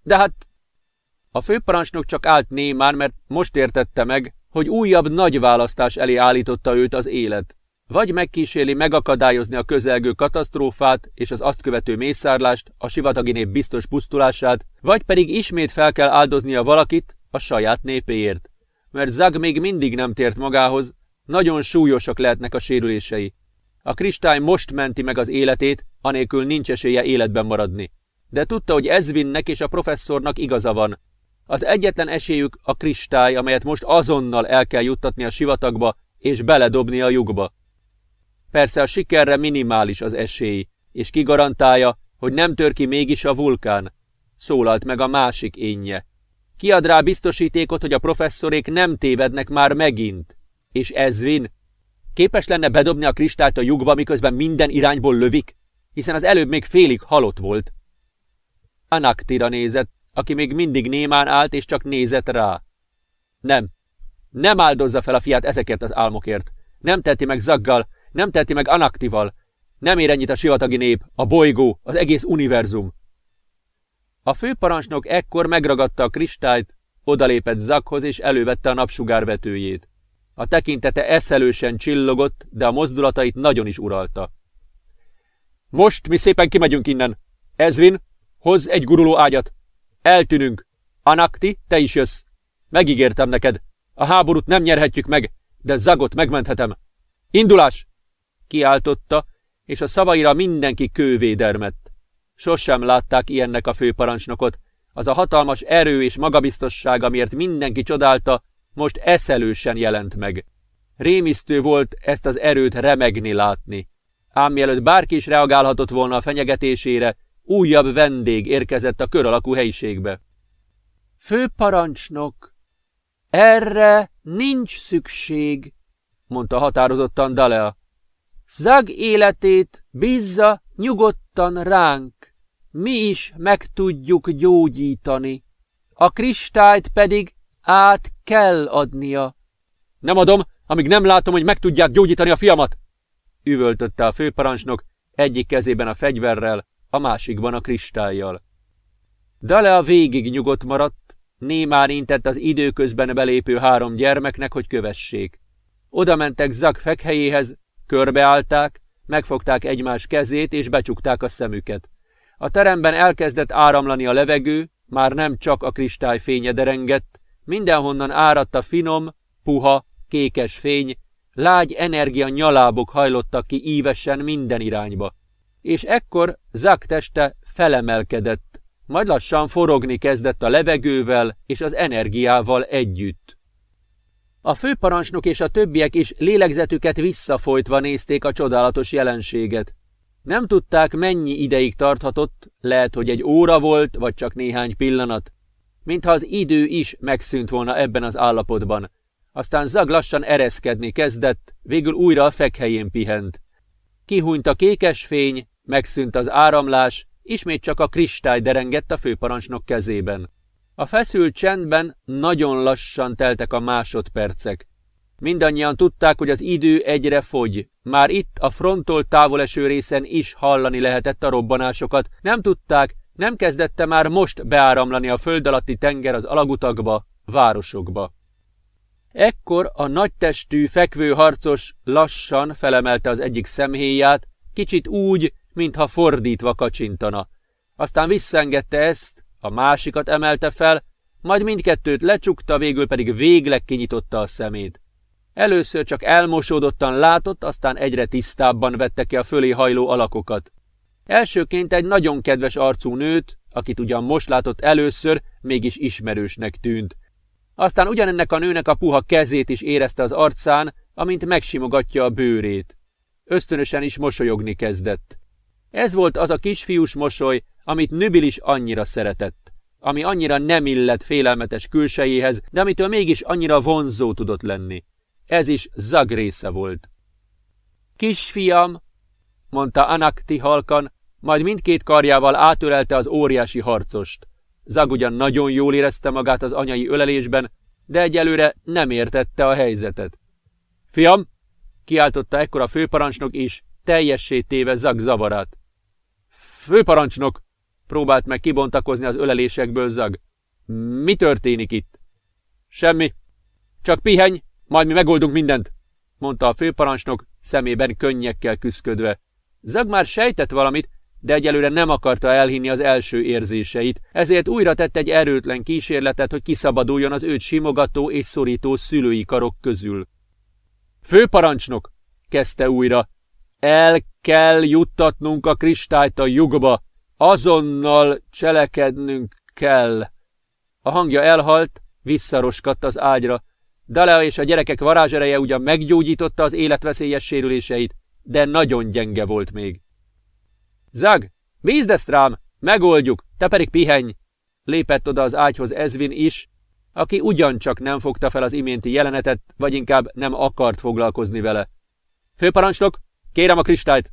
Speaker 1: De hát... A főparancsnok csak állt némán, mert most értette meg, hogy újabb nagy választás elé állította őt az élet. Vagy megkíséri megakadályozni a közelgő katasztrófát és az azt követő mészárlást, a sivatagi nép biztos pusztulását, vagy pedig ismét fel kell áldoznia valakit a saját népéért. Mert Zag még mindig nem tért magához, nagyon súlyosak lehetnek a sérülései. A kristály most menti meg az életét, anélkül nincs esélye életben maradni. De tudta, hogy Ezvinnek és a professzornak igaza van. Az egyetlen esélyük a kristály, amelyet most azonnal el kell juttatni a sivatagba és beledobni a lyukba. Persze a sikerre minimális az esély, és kigarantálja, hogy nem tör ki mégis a vulkán. Szólalt meg a másik énje. Kiad rá biztosítékot, hogy a professzorék nem tévednek már megint. És Ezvin? Képes lenne bedobni a kristályt a lyukba, miközben minden irányból lövik? Hiszen az előbb még félig halott volt. Anaktira nézett, aki még mindig némán állt, és csak nézett rá. Nem. Nem áldozza fel a fiát ezekért az álmokért. Nem teheti meg Zaggal, nem teheti meg Anaktival. Nem ér ennyit a sivatagi nép, a bolygó, az egész univerzum. A főparancsnok ekkor megragadta a kristályt, odalépett Zakhoz és elővette a napsugárvetőjét. A tekintete eszelősen csillogott, de a mozdulatait nagyon is uralta. Most mi szépen kimegyünk innen. Ezvin, hozz egy guruló ágyat. Eltűnünk. Anakti, te is jössz. Megígértem neked. A háborút nem nyerhetjük meg, de Zagot megmenthetem. Indulás! Kiáltotta, és a szavaira mindenki kővédermett. Sosem látták ilyennek a főparancsnokot. Az a hatalmas erő és magabiztosság, amiért mindenki csodálta, most eszelősen jelent meg. Rémisztő volt ezt az erőt remegni látni. Ám mielőtt bárki is reagálhatott volna a fenyegetésére, újabb vendég érkezett a kör alakú helyiségbe.
Speaker 2: Főparancsnok,
Speaker 1: Erre nincs szükség, mondta határozottan Dalea. Zag életét bízza nyugodtan ránk. Mi is meg tudjuk gyógyítani. A kristályt pedig át kell adnia. Nem adom, amíg nem látom, hogy meg tudják gyógyítani a fiamat! Üvöltötte a főparancsnok, egyik kezében a fegyverrel, a másikban a kristályjal. Dalea végig nyugodt maradt, némán intett az időközben belépő három gyermeknek, hogy kövessék. Oda mentek Zak fekhelyéhez, körbeállták, megfogták egymás kezét és becsukták a szemüket. A teremben elkezdett áramlani a levegő, már nem csak a kristály fénye derengett, mindenhonnan áradt a finom, puha, kékes fény, lágy energia nyalábok hajlottak ki ívesen minden irányba. És ekkor Zak teste felemelkedett, majd lassan forogni kezdett a levegővel és az energiával együtt. A főparancsnok és a többiek is lélegzetüket visszafolytva nézték a csodálatos jelenséget. Nem tudták, mennyi ideig tarthatott, lehet, hogy egy óra volt, vagy csak néhány pillanat. Mintha az idő is megszűnt volna ebben az állapotban. Aztán Zag lassan ereszkedni kezdett, végül újra a fekhelyén pihent. Kihúnyt a kékes fény, megszűnt az áramlás, ismét csak a kristály derengett a főparancsnok kezében. A feszült csendben nagyon lassan teltek a másodpercek. Mindannyian tudták, hogy az idő egyre fogy. Már itt, a fronttól távoleső részen is hallani lehetett a robbanásokat. Nem tudták, nem kezdette már most beáramlani a föld alatti tenger az alagutakba, városokba. Ekkor a nagytestű, fekvő harcos lassan felemelte az egyik szemhéját, kicsit úgy, mintha fordítva kacsintana. Aztán visszaengedte ezt, a másikat emelte fel, majd mindkettőt lecsukta, végül pedig végleg kinyitotta a szemét. Először csak elmosódottan látott, aztán egyre tisztábban vette ki a fölé hajló alakokat. Elsőként egy nagyon kedves arcú nőt, akit ugyan most látott először, mégis ismerősnek tűnt. Aztán ugyanennek a nőnek a puha kezét is érezte az arcán, amint megsimogatja a bőrét. Ösztönösen is mosolyogni kezdett. Ez volt az a kisfiús mosoly, amit Nübil is annyira szeretett, ami annyira nem illett félelmetes külsejéhez, de amitől mégis annyira vonzó tudott lenni. Ez is Zag része volt. Kisfiam, mondta Anakti halkan, majd mindkét karjával átörelte az óriási harcost. Zag ugyan nagyon jól érezte magát az anyai ölelésben, de egyelőre nem értette a helyzetet. Fiam, kiáltotta ekkor a főparancsnok is, teljessé téve Zag zavarát. Főparancsnok, próbált meg kibontakozni az ölelésekből Zag. Mi történik itt? Semmi. Csak pihenj, majd mi megoldunk mindent, mondta a főparancsnok, szemében könnyekkel küszködve. Zag már sejtett valamit, de egyelőre nem akarta elhinni az első érzéseit, ezért újra tett egy erőtlen kísérletet, hogy kiszabaduljon az őt simogató és szorító szülői karok közül. Főparancsnok, kezdte újra, el kell juttatnunk a kristályt a lyukba, azonnal cselekednünk kell. A hangja elhalt, visszaroskadt az ágyra. Dalea és a gyerekek varázsereje ugyan meggyógyította az életveszélyes sérüléseit, de nagyon gyenge volt még. Zag, bízd ezt rám, megoldjuk, te pedig pihenj! Lépett oda az ágyhoz Ezvin is, aki ugyancsak nem fogta fel az iménti jelenetet, vagy inkább nem akart foglalkozni vele. Főparancsnok, kérem a kristályt!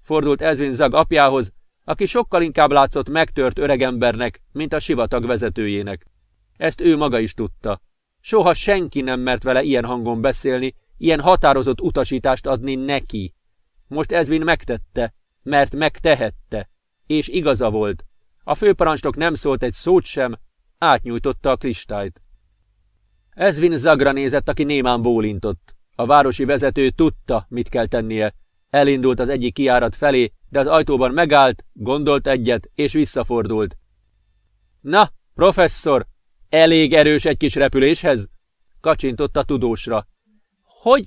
Speaker 1: Fordult Ezvin Zag apjához, aki sokkal inkább látszott megtört öregembernek, mint a sivatag vezetőjének. Ezt ő maga is tudta. Soha senki nem mert vele ilyen hangon beszélni, ilyen határozott utasítást adni neki. Most Ezvin megtette, mert megtehette, és igaza volt. A főparancsnok nem szólt egy szót sem, átnyújtotta a kristályt. Ezvin Zagra nézett, aki némán bólintott. A városi vezető tudta, mit kell tennie. Elindult az egyik kiárat felé, de az ajtóban megállt, gondolt egyet, és visszafordult. Na, professzor, elég erős egy kis repüléshez? Kacsintott a tudósra.
Speaker 2: Hogy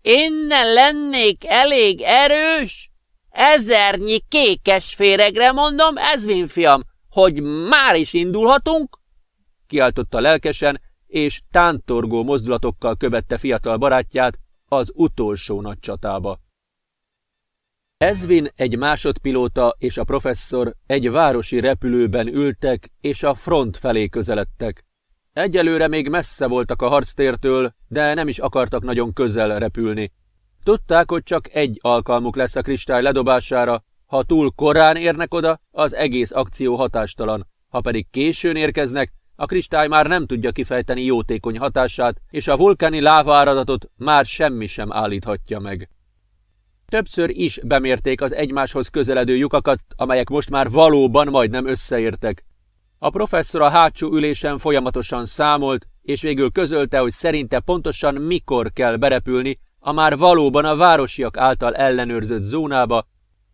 Speaker 2: én ne lennék elég erős? Ezernyi kékes féregre mondom, Ezvin fiam, hogy már is indulhatunk? Kiáltotta lelkesen, és tántorgó mozdulatokkal követte fiatal barátját az utolsó nagy csatába. Ezvin, egy másodpilóta és a professzor egy városi repülőben ültek, és a front felé közeledtek.
Speaker 1: Egyelőre még messze voltak a harctértől, de nem is akartak nagyon közel repülni. Tudták, hogy csak egy alkalmuk lesz a kristály ledobására, ha túl korán érnek oda, az egész akció hatástalan. Ha pedig későn érkeznek, a kristály már nem tudja kifejteni jótékony hatását, és a vulkáni lávaáradatot már semmi sem állíthatja meg. Többször is bemérték az egymáshoz közeledő lyukakat, amelyek most már valóban majdnem összeértek. A professzor a hátsó ülésen folyamatosan számolt, és végül közölte, hogy szerinte pontosan mikor kell berepülni a már valóban a városiak által ellenőrzött zónába,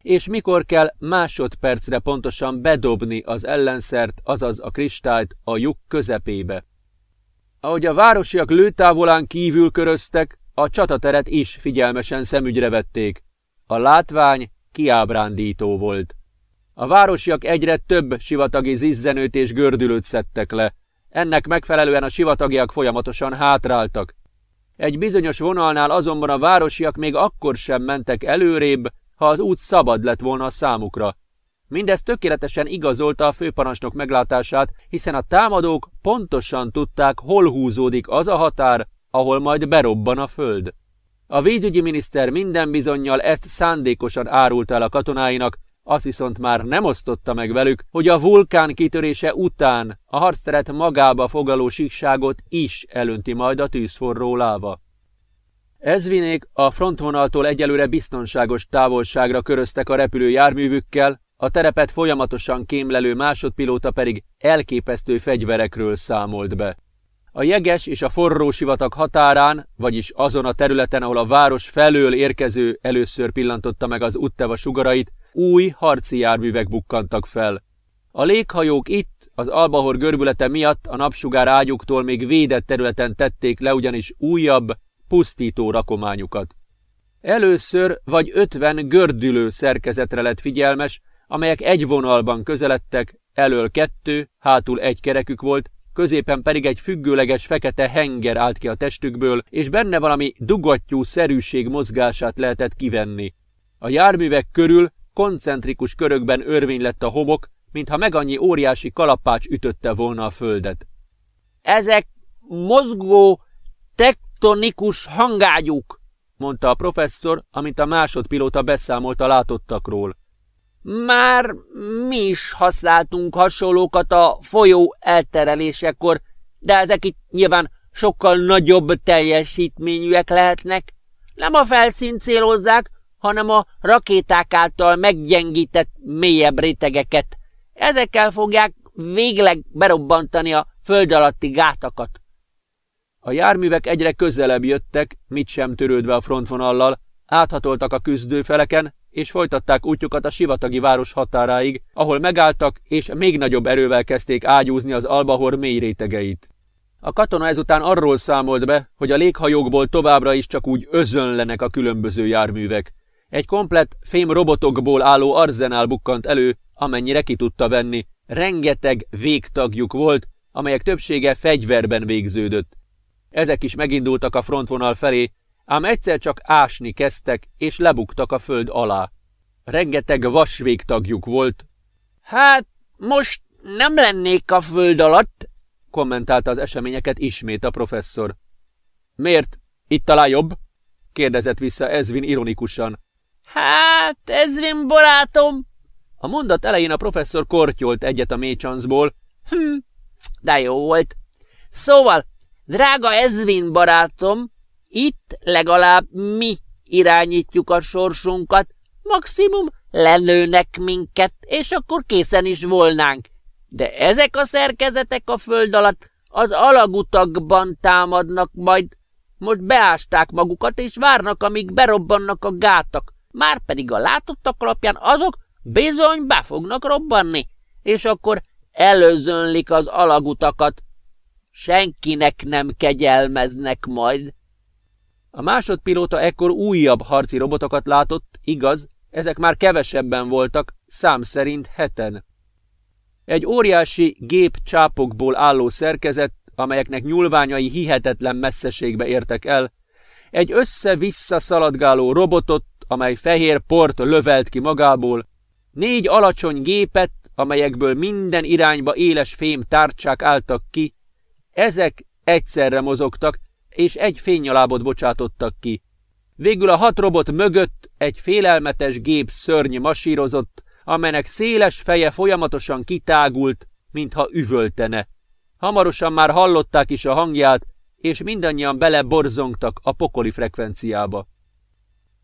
Speaker 1: és mikor kell másodpercre pontosan bedobni az ellenszert, azaz a kristályt a lyuk közepébe. Ahogy a városiak lőtávolán kívül köröztek, a csatateret is figyelmesen szemügyre vették. A látvány kiábrándító volt. A városiak egyre több sivatagi zizzenőt és gördülőt szedtek le. Ennek megfelelően a sivatagiak folyamatosan hátráltak. Egy bizonyos vonalnál azonban a városiak még akkor sem mentek előrébb, ha az út szabad lett volna a számukra. Mindez tökéletesen igazolta a főparancsnok meglátását, hiszen a támadók pontosan tudták, hol húzódik az a határ, ahol majd berobban a föld. A vízügyi miniszter minden bizonyal ezt szándékosan árult el a katonáinak, azt viszont már nem osztotta meg velük, hogy a vulkán kitörése után a harcteret magába foglaló síkságot is elönti majd a tűzforró láva. Ezvinék a frontvonaltól egyelőre biztonságos távolságra köröztek a repülő járművükkel, a terepet folyamatosan kémlelő másodpilóta pedig elképesztő fegyverekről számolt be. A jeges és a forró sivatag határán, vagyis azon a területen, ahol a város felől érkező először pillantotta meg az Utteva sugarait, új harci járművek bukkantak fel. A léghajók itt, az Albahor görbülete miatt a napsugár ágyuktól még védett területen tették le ugyanis újabb, pusztító rakományukat. Először vagy ötven gördülő szerkezetre lett figyelmes, amelyek egy vonalban közeledtek, elől kettő, hátul egy kerekük volt, középen pedig egy függőleges fekete henger állt ki a testükből, és benne valami dugattyú szerűség mozgását lehetett kivenni. A járművek körül koncentrikus körökben örvény lett a homok, mintha meg annyi óriási kalapács ütötte volna a földet.
Speaker 2: Ezek mozgó tektonikus hangágyúk, mondta a professzor, amint a másodpilóta beszámolt a látottakról. Már mi is használtunk hasonlókat a folyó elterelésekor, de ezek itt nyilván sokkal nagyobb teljesítményűek lehetnek. Nem a felszínt célozzák, hanem a rakéták által meggyengített mélyebb rétegeket. Ezekkel fogják végleg berobbantani a föld alatti gátakat.
Speaker 1: A járművek egyre közelebb jöttek, mit sem törődve a frontvonallal, áthatoltak a küzdőfeleken, és folytatták útjukat a sivatagi város határáig, ahol megálltak, és még nagyobb erővel kezdték ágyúzni az albahor mély rétegeit. A katona ezután arról számolt be, hogy a léghajókból továbbra is csak úgy özönlenek a különböző járművek. Egy komplett fém robotokból álló arzenál bukkant elő, amennyire ki tudta venni. Rengeteg végtagjuk volt, amelyek többsége fegyverben végződött. Ezek is megindultak a frontvonal felé, ám egyszer csak ásni kezdtek, és lebuktak a föld alá. Rengeteg vasvégtagjuk volt.
Speaker 2: Hát, most nem lennék a föld alatt,
Speaker 1: kommentálta az eseményeket ismét a professzor. Miért? Itt talán jobb? kérdezett vissza Ezvin ironikusan.
Speaker 2: Hát, Ezvin barátom!
Speaker 1: A mondat elején a professzor kortyolt egyet a mécsanszból.
Speaker 2: Hm, de jó volt. Szóval, drága Ezvin barátom, itt legalább mi irányítjuk a sorsunkat, maximum lelőnek minket, és akkor készen is volnánk. De ezek a szerkezetek a föld alatt az alagutakban támadnak majd. Most beásták magukat, és várnak, amíg berobbannak a gátak. Márpedig a látottak alapján azok bizony be fognak robbanni, és akkor előzönlik az alagutakat. Senkinek nem kegyelmeznek majd.
Speaker 1: A másodpilóta ekkor újabb harci robotokat látott, igaz, ezek már kevesebben voltak, szám szerint heten. Egy óriási gép csápokból álló szerkezet, amelyeknek nyúlványai hihetetlen messzeségbe értek el, egy össze-vissza szaladgáló robotot, amely fehér port lövelt ki magából, négy alacsony gépet, amelyekből minden irányba éles fém tárcsák álltak ki, Ezek egyszerre mozogtak, és egy fénynyalábot bocsátottak ki. Végül a hat robot mögött egy félelmetes gép szörny masírozott, amelynek széles feje folyamatosan kitágult, mintha üvöltene. Hamarosan már hallották is a hangját, és mindannyian beleborzongtak a pokoli frekvenciába.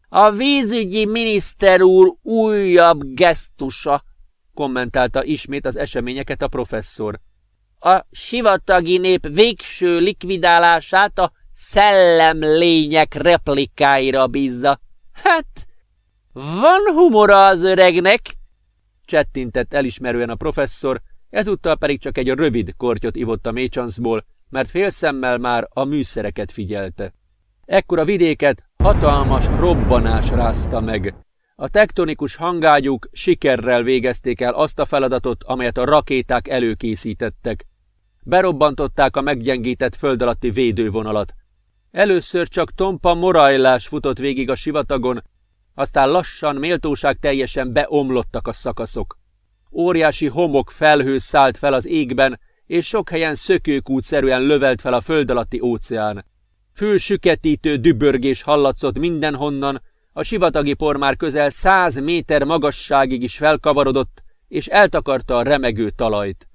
Speaker 2: A vízügyi miniszter úr újabb gesztusa, kommentálta ismét az eseményeket a professzor. A sivatagi nép végső likvidálását a szellemlények replikáira bízza. Hát, van humora az öregnek, csettintett elismerően a professzor, ezúttal pedig csak egy rövid kortyot ivott a mécsanszból, mert félszemmel már a műszereket figyelte. Ekkor a vidéket hatalmas robbanás rázta meg. A tektonikus hangágyuk sikerrel végezték el azt a feladatot, amelyet a rakéták előkészítettek. Berobbantották a meggyengített föld alatti védővonalat. Először csak tompa morajlás futott végig a sivatagon, aztán lassan méltóság teljesen beomlottak a szakaszok. Óriási homok felhő szállt fel az égben, és sok helyen szökőkútszerűen lövelt fel a föld alatti óceán. Fülsüketítő dübörgés hallatszott mindenhonnan, a sivatagi por már közel száz méter magasságig is felkavarodott, és eltakarta a remegő talajt.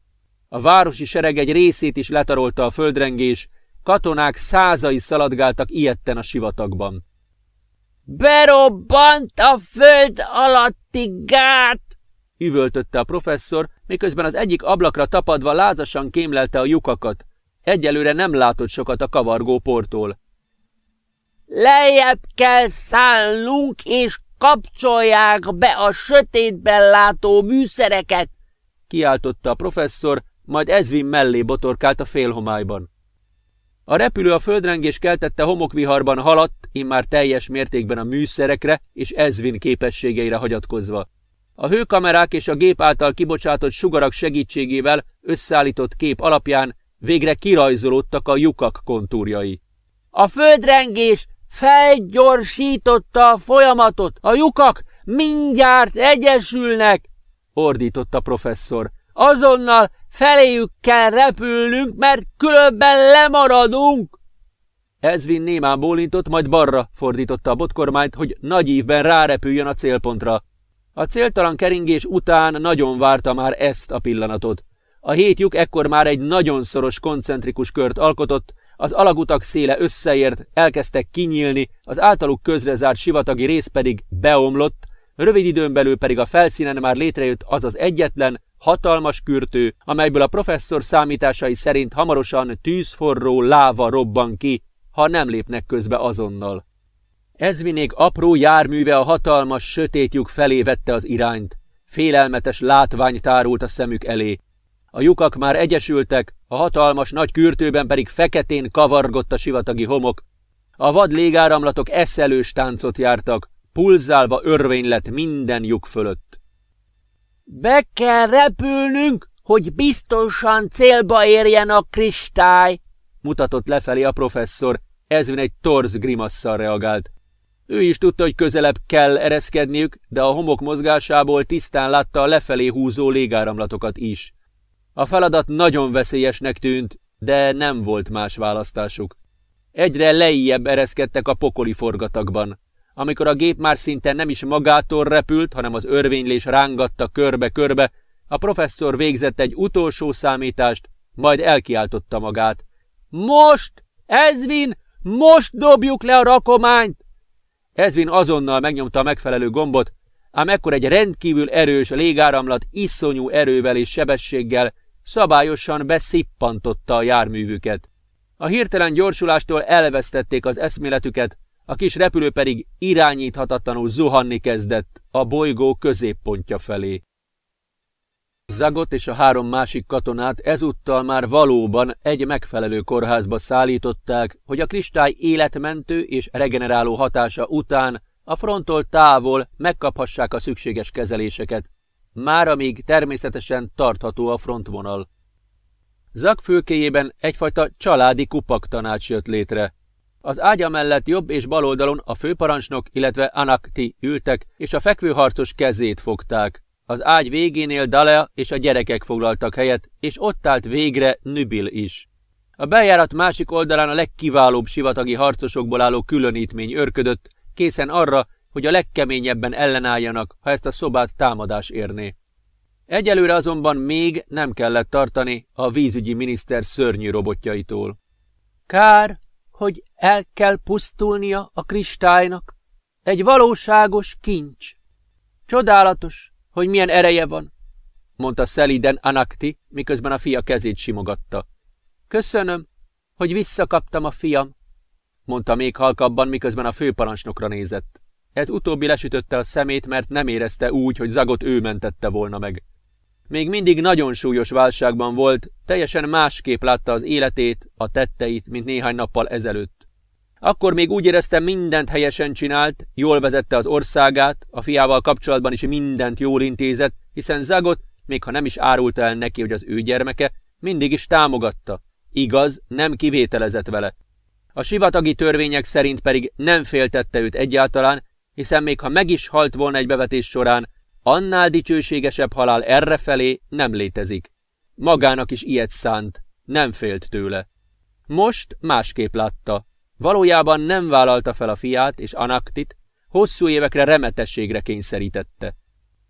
Speaker 2: A városi sereg egy részét is letarolta a földrengés, katonák százai szaladgáltak ilyetten a sivatagban. Berobbant a föld alatti gát!
Speaker 1: üvöltötte a professzor, miközben az egyik ablakra tapadva lázasan kémlelte a lyukakat. Egyelőre nem látott sokat a kavargó portól.
Speaker 2: Lejjebb kell szállnunk, és kapcsolják be a sötétben látó műszereket!
Speaker 1: kiáltotta a professzor, majd Ezvin mellé botorkált a félhomályban. A repülő a földrengés keltette homokviharban haladt, immár teljes mértékben a műszerekre és Ezvin képességeire hagyatkozva. A hőkamerák és a gép által kibocsátott sugarak segítségével összeállított kép alapján végre kirajzolódtak a lyukak kontúrjai.
Speaker 2: A földrengés felgyorsította a folyamatot, a lyukak mindjárt egyesülnek, ordította a professzor. Azonnal feléjük kell repülnünk, mert különben lemaradunk.
Speaker 1: Ezvin némán bólintott, majd balra fordította a botkormányt, hogy nagy ívben rárepüljön a célpontra. A céltalan keringés után nagyon várta már ezt a pillanatot. A hét ekkor már egy nagyon szoros koncentrikus kört alkotott, az alagutak széle összeért, elkezdtek kinyílni, az általuk közrezárt sivatagi rész pedig beomlott, rövid időn belül pedig a felszínen már létrejött az az egyetlen, hatalmas kürtő, amelyből a professzor számításai szerint hamarosan tűzforró láva robban ki, ha nem lépnek közbe azonnal. Ezvinék apró járműve a hatalmas, sötét lyuk felé vette az irányt. Félelmetes látvány tárult a szemük elé. A lyukak már egyesültek, a hatalmas nagy kürtőben pedig feketén kavargott a sivatagi homok. A vad légáramlatok eszelős táncot jártak, pulzálva örvény lett minden lyuk fölött.
Speaker 2: Be kell repülnünk, hogy biztosan célba érjen a kristály,
Speaker 1: mutatott lefelé a professzor, ezvin egy torz grimasszal reagált. Ő is tudta, hogy közelebb kell ereszkedniük, de a homok mozgásából tisztán látta a lefelé húzó légáramlatokat is. A feladat nagyon veszélyesnek tűnt, de nem volt más választásuk. Egyre lejjebb ereszkedtek a pokoli forgatagban. Amikor a gép már szinte nem is magától repült, hanem az örvénylés rángatta körbe-körbe, a professzor végzett egy utolsó számítást, majd elkiáltotta magát. Most, Ezvin, most dobjuk le a rakományt! Ezvin azonnal megnyomta a megfelelő gombot, ám ekkor egy rendkívül erős légáramlat iszonyú erővel és sebességgel szabályosan beszippantotta a járművüket. A hirtelen gyorsulástól elvesztették az eszméletüket, a kis repülő pedig irányíthatatlanul zuhanni kezdett a bolygó középpontja felé. Zagot és a három másik katonát ezúttal már valóban egy megfelelő kórházba szállították, hogy a kristály életmentő és regeneráló hatása után a fronttól távol megkaphassák a szükséges kezeléseket, már amíg természetesen tartható a frontvonal. Zak főkéjében egyfajta családi kupak tanács jött létre. Az ágya mellett jobb és bal oldalon a főparancsnok, illetve Anakti ültek, és a fekvőharcos kezét fogták. Az ágy végénél Dalea és a gyerekek foglaltak helyet, és ott állt végre Nübil is. A bejárat másik oldalán a legkiválóbb sivatagi harcosokból álló különítmény örködött, készen arra, hogy a legkeményebben ellenálljanak, ha ezt a szobát támadás érné. Egyelőre azonban még nem kellett tartani a vízügyi miniszter szörnyű robotjaitól. Kár, hogy el kell pusztulnia a kristálynak. Egy valóságos kincs. Csodálatos, hogy milyen ereje van, mondta szeliden Anakti, miközben a fia kezét simogatta. Köszönöm, hogy visszakaptam a fiam, mondta még halkabban, miközben a főparancsnokra nézett. Ez utóbbi lesütötte a szemét, mert nem érezte úgy, hogy Zagot ő mentette volna meg. Még mindig nagyon súlyos válságban volt, teljesen másképp látta az életét, a tetteit, mint néhány nappal ezelőtt. Akkor még úgy érezte, mindent helyesen csinált, jól vezette az országát, a fiával kapcsolatban is mindent jól intézett, hiszen Zagot, még ha nem is árult el neki, hogy az ő gyermeke, mindig is támogatta. Igaz, nem kivételezett vele. A sivatagi törvények szerint pedig nem féltette őt egyáltalán, hiszen még ha meg is halt volna egy bevetés során, annál dicsőségesebb halál errefelé nem létezik. Magának is ilyet szánt, nem félt tőle. Most másképp látta. Valójában nem vállalta fel a fiát és Anaktit, hosszú évekre remetességre kényszerítette.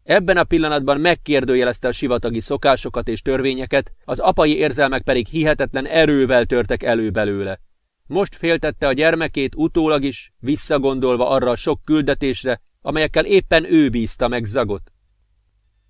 Speaker 1: Ebben a pillanatban megkérdőjelezte a sivatagi szokásokat és törvényeket, az apai érzelmek pedig hihetetlen erővel törtek elő belőle. Most féltette a gyermekét utólag is, visszagondolva arra a sok küldetésre, amelyekkel éppen ő bízta meg Zagot.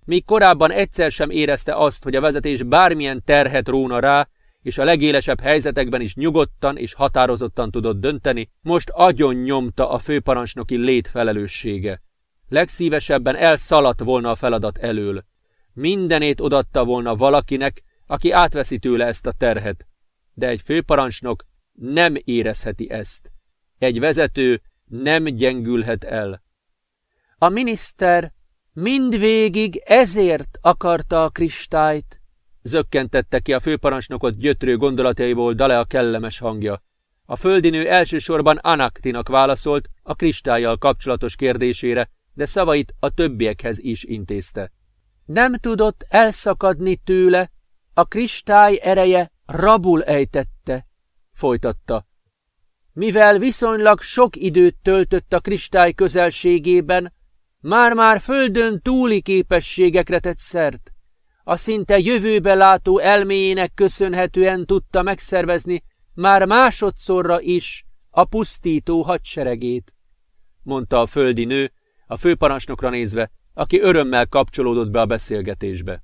Speaker 1: Míg korábban egyszer sem érezte azt, hogy a vezetés bármilyen terhet róna rá, és a legélesebb helyzetekben is nyugodtan és határozottan tudott dönteni, most agyon nyomta a főparancsnoki lét felelőssége. Legszívesebben elszaladt volna a feladat elől. Mindenét odatta volna valakinek, aki átveszi tőle ezt a terhet. De egy főparancsnok nem érezheti ezt. Egy vezető nem gyengülhet el. A miniszter mindvégig ezért akarta a kristályt, zökkentette ki a főparancsnokot gyötrő gondolataiból Dale a kellemes hangja. A földinő elsősorban Anaktinak válaszolt a kristályjal kapcsolatos kérdésére, de szavait a többiekhez is intézte. Nem tudott elszakadni tőle, a kristály ereje rabul ejtette, folytatta. Mivel viszonylag sok időt töltött a kristály közelségében, már-már földön túli képességekre tett szert. A szinte jövőbe látó elméjének köszönhetően tudta megszervezni már másodszorra is a pusztító hadseregét, mondta a földi nő, a főparancsnokra nézve, aki örömmel kapcsolódott be a beszélgetésbe.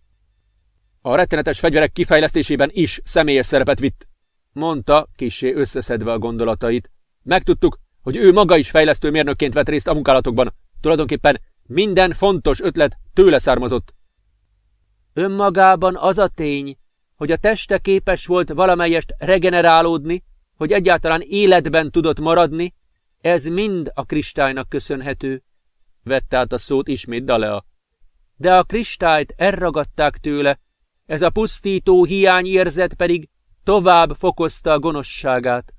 Speaker 1: A rettenetes fegyverek kifejlesztésében is személyes szerepet vitt, mondta, kisé összeszedve a gondolatait. Megtudtuk, hogy ő maga is fejlesztő mérnökként vett részt a munkálatokban. Tulajdonképpen minden fontos ötlet tőle származott. Önmagában az a tény, hogy a teste képes volt valamelyest regenerálódni, hogy egyáltalán életben tudott maradni, ez mind a kristálynak köszönhető, vette át a szót ismét Dalea. De a kristályt elragadták tőle, ez a pusztító hiányérzet pedig tovább fokozta a gonoszságát.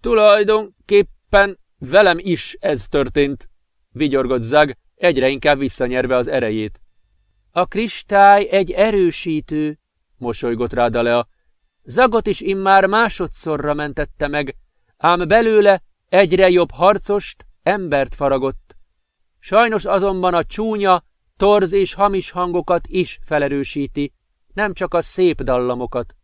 Speaker 1: Tulajdonképpen velem is ez történt, vigyorgott Zag, egyre inkább visszanyerve az erejét. A kristály egy erősítő, mosolygott rá Dalea. Zagot is immár másodszorra mentette meg, ám belőle egyre jobb harcost, embert faragott. Sajnos azonban a csúnya, torz és hamis hangokat is felerősíti, nem csak a szép dallamokat.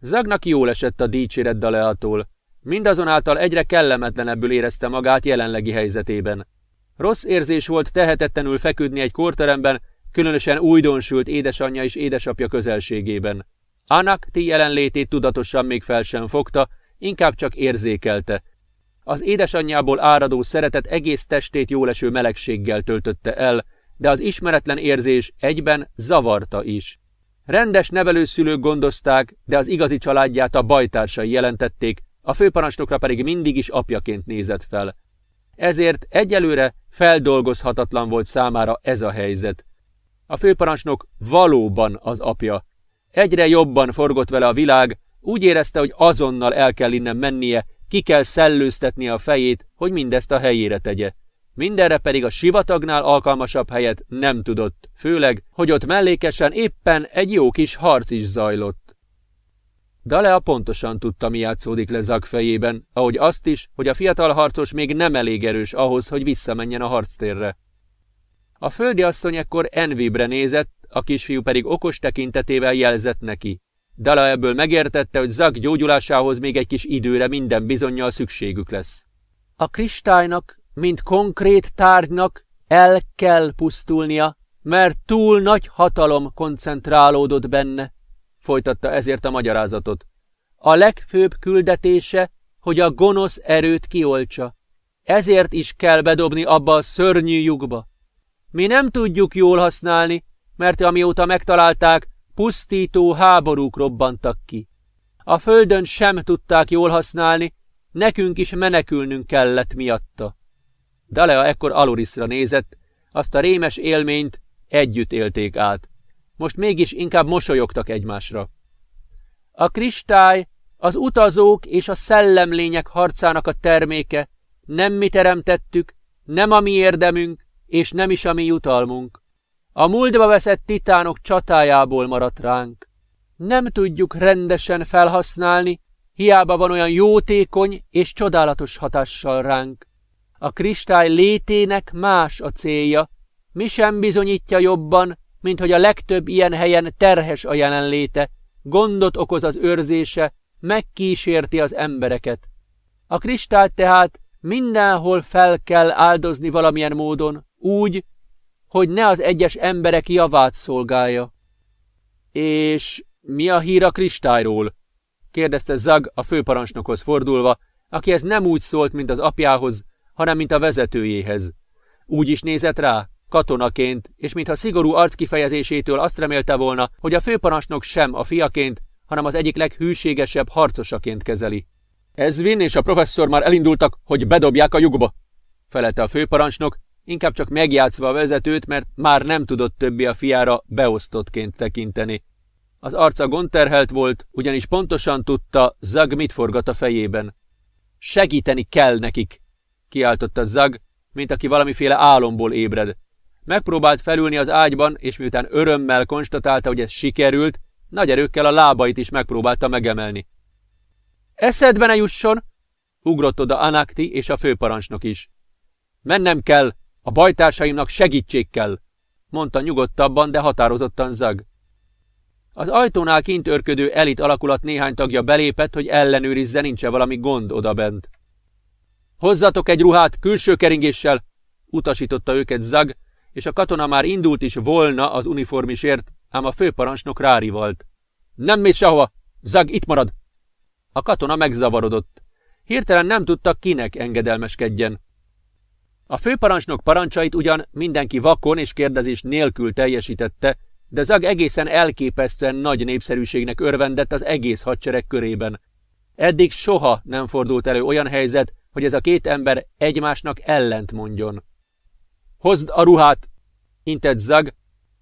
Speaker 1: Zagnak jól esett a dicséret Daleától. Mindazonáltal egyre kellemetlenebbül érezte magát jelenlegi helyzetében. Rossz érzés volt tehetetlenül feküdni egy kórteremben, különösen újdonsült édesanyja és édesapja közelségében. Anak ti jelenlétét tudatosan még fel sem fogta, inkább csak érzékelte. Az édesanyjából áradó szeretet egész testét jóleső melegséggel töltötte el, de az ismeretlen érzés egyben zavarta is. Rendes nevelőszülők gondozták, de az igazi családját a bajtársai jelentették, a főparancsnokra pedig mindig is apjaként nézett fel. Ezért egyelőre feldolgozhatatlan volt számára ez a helyzet. A főparancsnok valóban az apja. Egyre jobban forgott vele a világ, úgy érezte, hogy azonnal el kell innen mennie, ki kell szellőztetnie a fejét, hogy mindezt a helyére tegye. Mindenre pedig a sivatagnál alkalmasabb helyet nem tudott, főleg, hogy ott mellékesen éppen egy jó kis harc is zajlott. Dalea pontosan tudta, mi játszódik le Zag fejében, ahogy azt is, hogy a fiatal harcos még nem elég erős ahhoz, hogy visszamenjen a harctérre. A földi asszony ekkor Envibre nézett, a kisfiú pedig okos tekintetével jelzett neki. Dala ebből megértette, hogy Zag gyógyulásához még egy kis időre minden bizonyal szükségük lesz.
Speaker 2: A kristálynak, mint konkrét tárgynak el kell pusztulnia, mert túl nagy hatalom koncentrálódott benne, folytatta ezért a magyarázatot. A legfőbb küldetése, hogy a gonosz erőt kioltsa. Ezért is kell bedobni abba a szörnyű lyukba. Mi nem tudjuk jól használni, mert amióta megtalálták, pusztító háborúk robbantak ki. A földön sem tudták jól használni, nekünk is menekülnünk kellett miatta. Dalea ekkor Alorisra nézett, azt a rémes élményt együtt élték át. Most mégis inkább mosolyogtak egymásra. A kristály az utazók és a szellemlények harcának a terméke, nem mi teremtettük, nem a mi érdemünk, és nem is a mi jutalmunk. A múltba veszett titánok csatájából maradt ránk. Nem tudjuk rendesen felhasználni, hiába van olyan jótékony és csodálatos hatással ránk. A kristály létének más a célja, mi sem bizonyítja jobban, mint hogy a legtöbb ilyen helyen terhes a jelenléte, gondot okoz az őrzése, megkísérti az embereket. A kristályt tehát mindenhol fel kell áldozni valamilyen módon, úgy, hogy ne az egyes emberek javát szolgálja. És mi a hír a kristályról? kérdezte Zag a főparancsnokhoz fordulva, aki ez nem úgy szólt, mint az apjához, hanem mint a vezetőjéhez. Úgy is nézett rá, katonaként, és mintha szigorú arckifejezésétől azt remélte volna, hogy a főparancsnok sem a fiaként, hanem az egyik leghűségesebb harcosaként kezeli. Ezvin és a professzor már elindultak, hogy bedobják a lyukba, felelte a főparancsnok, inkább csak megjátszva a vezetőt, mert már nem tudott többi a fiára beosztottként tekinteni. Az arca gondterhelt volt, ugyanis pontosan tudta, Zag mit forgat a fejében. Segíteni kell nekik, kiáltotta Zag, mint aki valamiféle álomból ébred. Megpróbált felülni az ágyban, és miután örömmel konstatálta, hogy ez sikerült, nagy erőkkel a lábait is megpróbálta megemelni. Eszedbe ne jusson! Ugrott oda Anakti és a főparancsnok is. Mennem kell, a bajtársaimnak segítség kell, mondta nyugodtabban, de határozottan Zag. Az ajtónál kint örködő elit alakulat néhány tagja belépett, hogy ellenőrizze, nincs-e valami gond odabent. Hozzatok egy ruhát külső keringéssel, utasította őket Zag, és a katona már indult is volna az uniformisért, ám a főparancsnok rárivalt. Nem mész sehova! Zag itt marad! A katona megzavarodott. Hirtelen nem tudta, kinek engedelmeskedjen. A főparancsnok parancsait ugyan mindenki vakon és kérdezés nélkül teljesítette, de Zag egészen elképesztően nagy népszerűségnek örvendett az egész hadsereg körében. Eddig soha nem fordult elő olyan helyzet, hogy ez a két ember egymásnak ellent mondjon. Hozd a ruhát! intett Zag,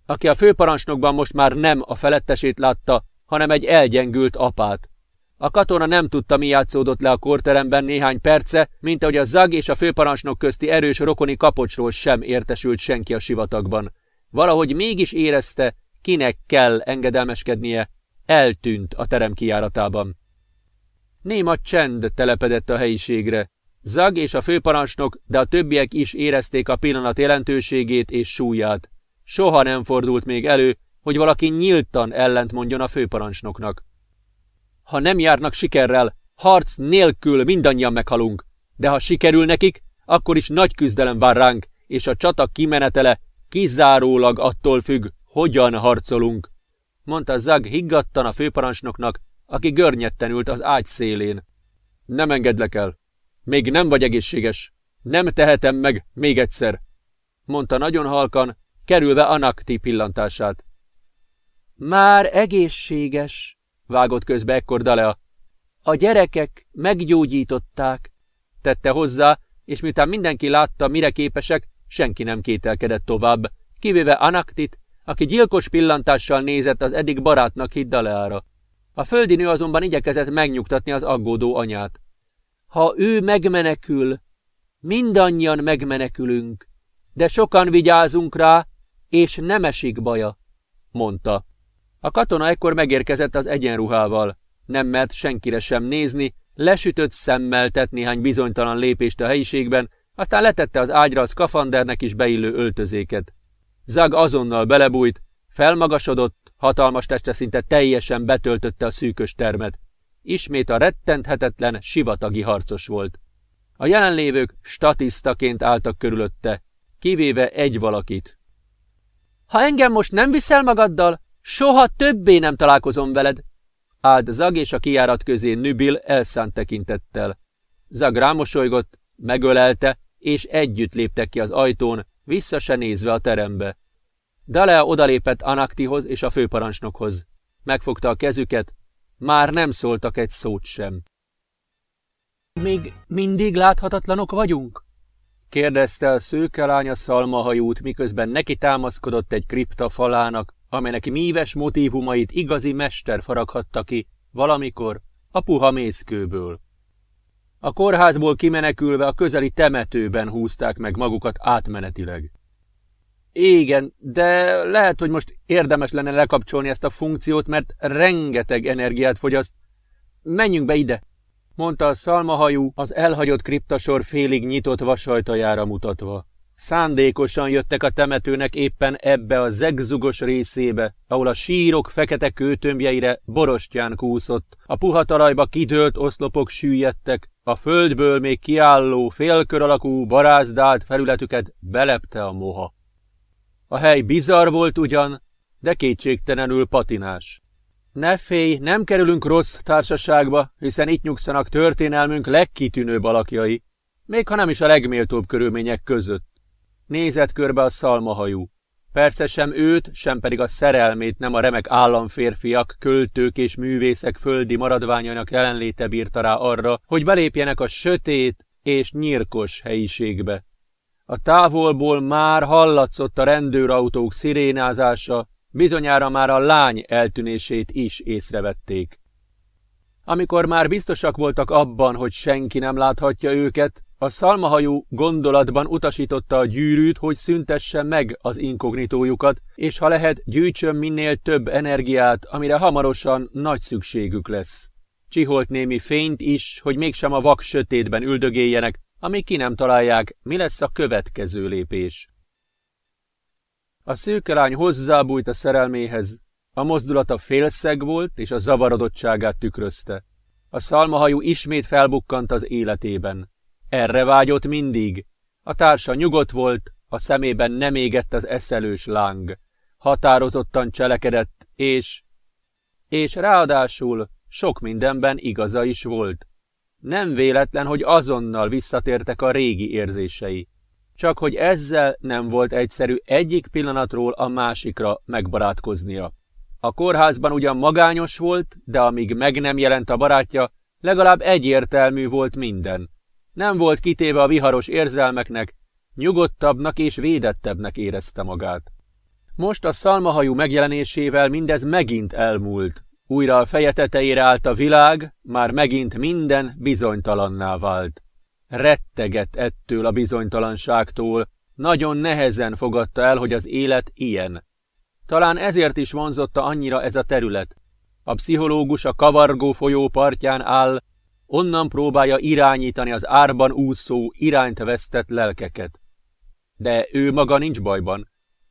Speaker 2: aki a főparancsnokban most már nem a felettesét látta, hanem egy elgyengült apát. A katona nem tudta, mi játszódott le a korteremben néhány perce, mint ahogy a Zag és a főparancsnok közti erős rokoni kapocsról sem értesült senki a sivatagban. Valahogy mégis érezte, kinek kell engedelmeskednie, eltűnt a terem kijáratában. Néma csend telepedett a helyiségre. Zag és a főparancsnok, de a többiek is érezték a pillanat jelentőségét és súlyát. Soha nem fordult még elő, hogy valaki nyíltan ellent mondjon a főparancsnoknak. Ha nem járnak sikerrel, harc nélkül mindannyian meghalunk, de ha sikerül nekik, akkor is nagy küzdelem vár ránk, és a csata kimenetele kizárólag attól függ, hogyan harcolunk, mondta Zag higgadtan a főparancsnoknak, aki görnyetten ült az ágy szélén. Nem engedlek el, még nem vagy egészséges. Nem tehetem meg még egyszer, mondta nagyon halkan, kerülve Anakti pillantását. Már egészséges, vágott közbe ekkor Dalea. A gyerekek meggyógyították, tette hozzá, és miután mindenki látta, mire képesek, senki nem kételkedett tovább, kivéve Anaktit, aki gyilkos pillantással nézett az eddig barátnak hitt Daleára. A földi nő azonban igyekezett megnyugtatni az aggódó anyát. Ha ő megmenekül, mindannyian megmenekülünk, de sokan vigyázunk rá, és nem esik baja, mondta. A katona ekkor megérkezett az egyenruhával.
Speaker 1: Nem mert senkire sem nézni, lesütött szemmel tett néhány bizonytalan lépést a helyiségben, aztán letette az ágyra a szkafandernek is beillő öltözéket. Zag azonnal belebújt, felmagasodott, hatalmas teste szinte teljesen betöltötte a szűkös termet. Ismét a rettenthetetlen, sivatagi harcos volt. A jelenlévők statisztaként álltak körülötte, kivéve egy valakit. Ha engem most nem viszel magaddal, soha többé nem találkozom veled, állt Zag és a kiárat közé Nübil elszánt tekintettel. Zag rámosolygott, megölelte, és együtt léptek ki az ajtón, vissza se nézve a terembe. Dalea odalépett Anaktihoz és a főparancsnokhoz. Megfogta a kezüket, már nem szóltak egy szót sem. Még mindig láthatatlanok vagyunk? kérdezte a szőke lány a szalmahajút, miközben neki támaszkodott egy kripta falának, amelynek míves motívumait igazi mester faraghatta ki, valamikor a puha mészkőből. A kórházból kimenekülve a közeli temetőben húzták meg magukat átmenetileg. Igen, de lehet, hogy most érdemes lenne lekapcsolni ezt a funkciót, mert rengeteg energiát fogyaszt. Menjünk be ide! mondta a szalmahajú az elhagyott kriptasor félig nyitott vasajtajára mutatva. Szándékosan jöttek a temetőnek éppen ebbe a zegzugos részébe, ahol a sírok fekete kőtömbjeire borostyán kúszott, a puha talajba kidőlt oszlopok süllyedtek, a földből még kiálló, félkör alakú, barázdált felületüket belepte a moha. A hely bizarr volt ugyan, de kétségtelenül patinás. Ne félj, nem kerülünk rossz társaságba, hiszen itt nyugszanak történelmünk legkitűnőbb alakjai, még ha nem is a legméltóbb körülmények között. Nézett körbe a szalmahajú. Persze sem őt, sem pedig a szerelmét nem a remek államférfiak, költők és művészek földi maradványainak jelenléte bírta rá arra, hogy belépjenek a sötét és nyírkos helyiségbe. A távolból már hallatszott a rendőrautók szirénázása, bizonyára már a lány eltűnését is észrevették. Amikor már biztosak voltak abban, hogy senki nem láthatja őket, a szalmahajú gondolatban utasította a gyűrűt, hogy szüntesse meg az inkognitójukat, és ha lehet, gyűjtsön minél több energiát, amire hamarosan nagy szükségük lesz. Csiholt némi fényt is, hogy mégsem a vak sötétben üldögéljenek, amíg ki nem találják, mi lesz a következő lépés. A szőkelány hozzábújt a szerelméhez. A mozdulata félszeg volt, és a zavarodottságát tükrözte. A szalmahajú ismét felbukkant az életében. Erre vágyott mindig. A társa nyugodt volt, a szemében nem égett az eszelős láng. Határozottan cselekedett, és... És ráadásul sok mindenben igaza is volt. Nem véletlen, hogy azonnal visszatértek a régi érzései. Csak hogy ezzel nem volt egyszerű egyik pillanatról a másikra megbarátkoznia. A kórházban ugyan magányos volt, de amíg meg nem jelent a barátja, legalább egyértelmű volt minden. Nem volt kitéve a viharos érzelmeknek, nyugodtabbnak és védettebbnek érezte magát. Most a szalmahajú megjelenésével mindez megint elmúlt. Újra a feje tetejére állt a világ, már megint minden bizonytalanná vált. Rettegett ettől a bizonytalanságtól, nagyon nehezen fogadta el, hogy az élet ilyen. Talán ezért is vonzotta annyira ez a terület. A pszichológus a kavargó folyó partján áll, onnan próbálja irányítani az árban úszó, irányt vesztett lelkeket. De ő maga nincs bajban.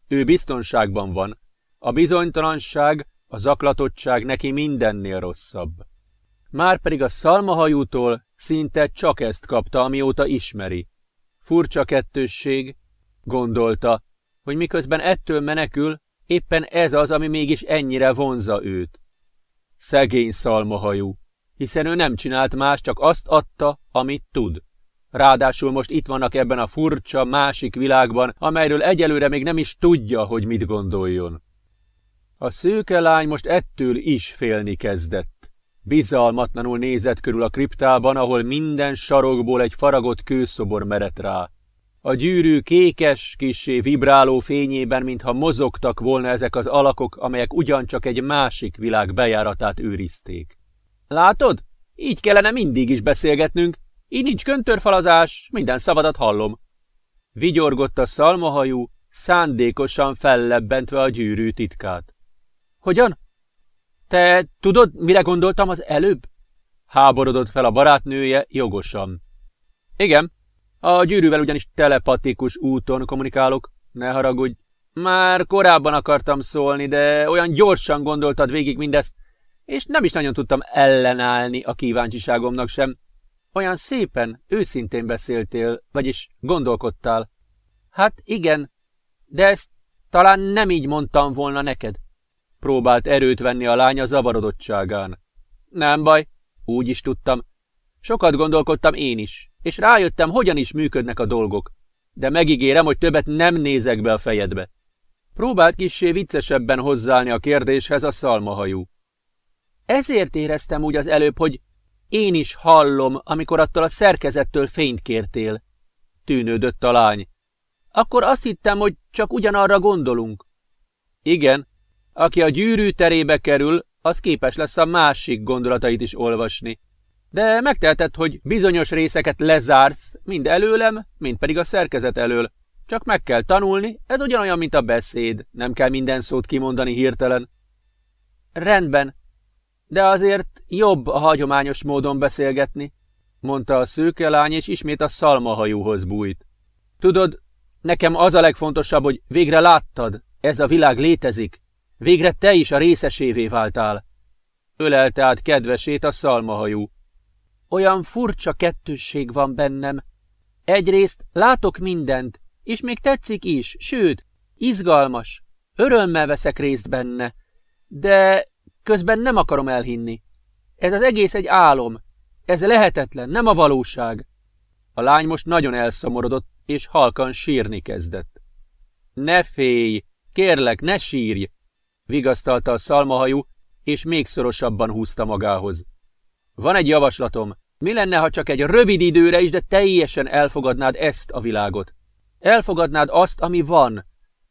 Speaker 1: Ő biztonságban van. A bizonytalanság, a zaklatottság neki mindennél rosszabb. Márpedig a szalmahajútól szinte csak ezt kapta, amióta ismeri. Furcsa kettősség, gondolta, hogy miközben ettől menekül, éppen ez az, ami mégis ennyire vonza őt. Szegény szalmahajú, hiszen ő nem csinált más, csak azt adta, amit tud. Ráadásul most itt vannak ebben a furcsa, másik világban, amelyről egyelőre még nem is tudja, hogy mit gondoljon. A szőke lány most ettől is félni kezdett. Bizalmatlanul nézett körül a kriptában, ahol minden sarokból egy faragott kőszobor merett rá. A gyűrű kékes, kissé vibráló fényében, mintha mozogtak volna ezek az alakok, amelyek ugyancsak egy másik világ bejáratát őrizték. Látod? Így kellene mindig is beszélgetnünk. Így nincs köntörfalazás, minden szavadat hallom. Vigyorgott a szalmahajú, szándékosan fellebbentve a gyűrű titkát. Hogyan? Te tudod, mire gondoltam az előbb? Háborodott fel a barátnője jogosan. Igen, a gyűrűvel ugyanis telepatikus úton kommunikálok, ne haragudj. Már korábban akartam szólni, de olyan gyorsan gondoltad végig mindezt, és nem is nagyon tudtam ellenállni a kíváncsiságomnak sem. Olyan szépen, őszintén beszéltél, vagyis gondolkodtál. Hát igen, de ezt talán nem így mondtam volna neked. Próbált erőt venni a lánya zavarodottságán. Nem baj, úgy is tudtam. Sokat gondolkodtam én is, és rájöttem, hogyan is működnek a dolgok. De megígérem, hogy többet nem nézek be a fejedbe. Próbált kissé viccesebben hozzáállni a kérdéshez a szalmahajú. Ezért éreztem úgy az előbb, hogy én is hallom, amikor attól a szerkezettől fényt kértél. Tűnődött a lány. Akkor azt hittem, hogy csak ugyanarra gondolunk. Igen, aki a gyűrű terébe kerül, az képes lesz a másik gondolatait is olvasni. De megtelted, hogy bizonyos részeket lezársz, mind előlem, mind pedig a szerkezet elől. Csak meg kell tanulni, ez ugyanolyan, mint a beszéd, nem kell minden szót kimondani hirtelen. Rendben, de azért jobb a hagyományos módon beszélgetni, mondta a szőke lány, és ismét a szalmahajóhoz bújt. Tudod, nekem az a legfontosabb, hogy végre láttad, ez a világ létezik. Végre te is a részesévé váltál. Ölelte át kedvesét a szalmahajú. Olyan furcsa kettősség van bennem. Egyrészt látok mindent, és még tetszik is, sőt, izgalmas. Örömmel veszek részt benne. De közben nem akarom elhinni. Ez az egész egy álom. Ez lehetetlen, nem a valóság. A lány most nagyon elszomorodott, és halkan sírni kezdett. Ne félj, kérlek, ne sírj! Vigasztalta a szalmahajú, és még szorosabban húzta magához. Van egy javaslatom. Mi lenne, ha csak egy rövid időre is, de teljesen elfogadnád ezt a világot? Elfogadnád azt, ami van,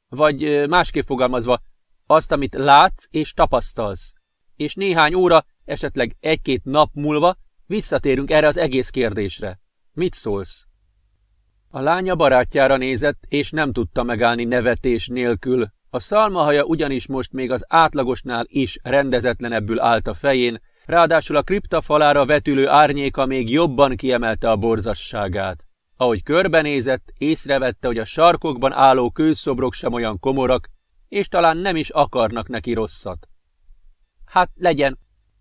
Speaker 1: vagy másképp fogalmazva, azt, amit látsz és tapasztalsz. És néhány óra, esetleg egy-két nap múlva visszatérünk erre az egész kérdésre. Mit szólsz? A lánya barátjára nézett, és nem tudta megállni nevetés nélkül. A szalmahaja ugyanis most még az átlagosnál is rendezetlenebbül állt a fején, ráadásul a kripta falára vetülő árnyéka még jobban kiemelte a borzasságát. Ahogy körbenézett, észrevette, hogy a sarkokban álló kőszobrok sem olyan komorak, és talán nem is akarnak neki rosszat. Hát legyen.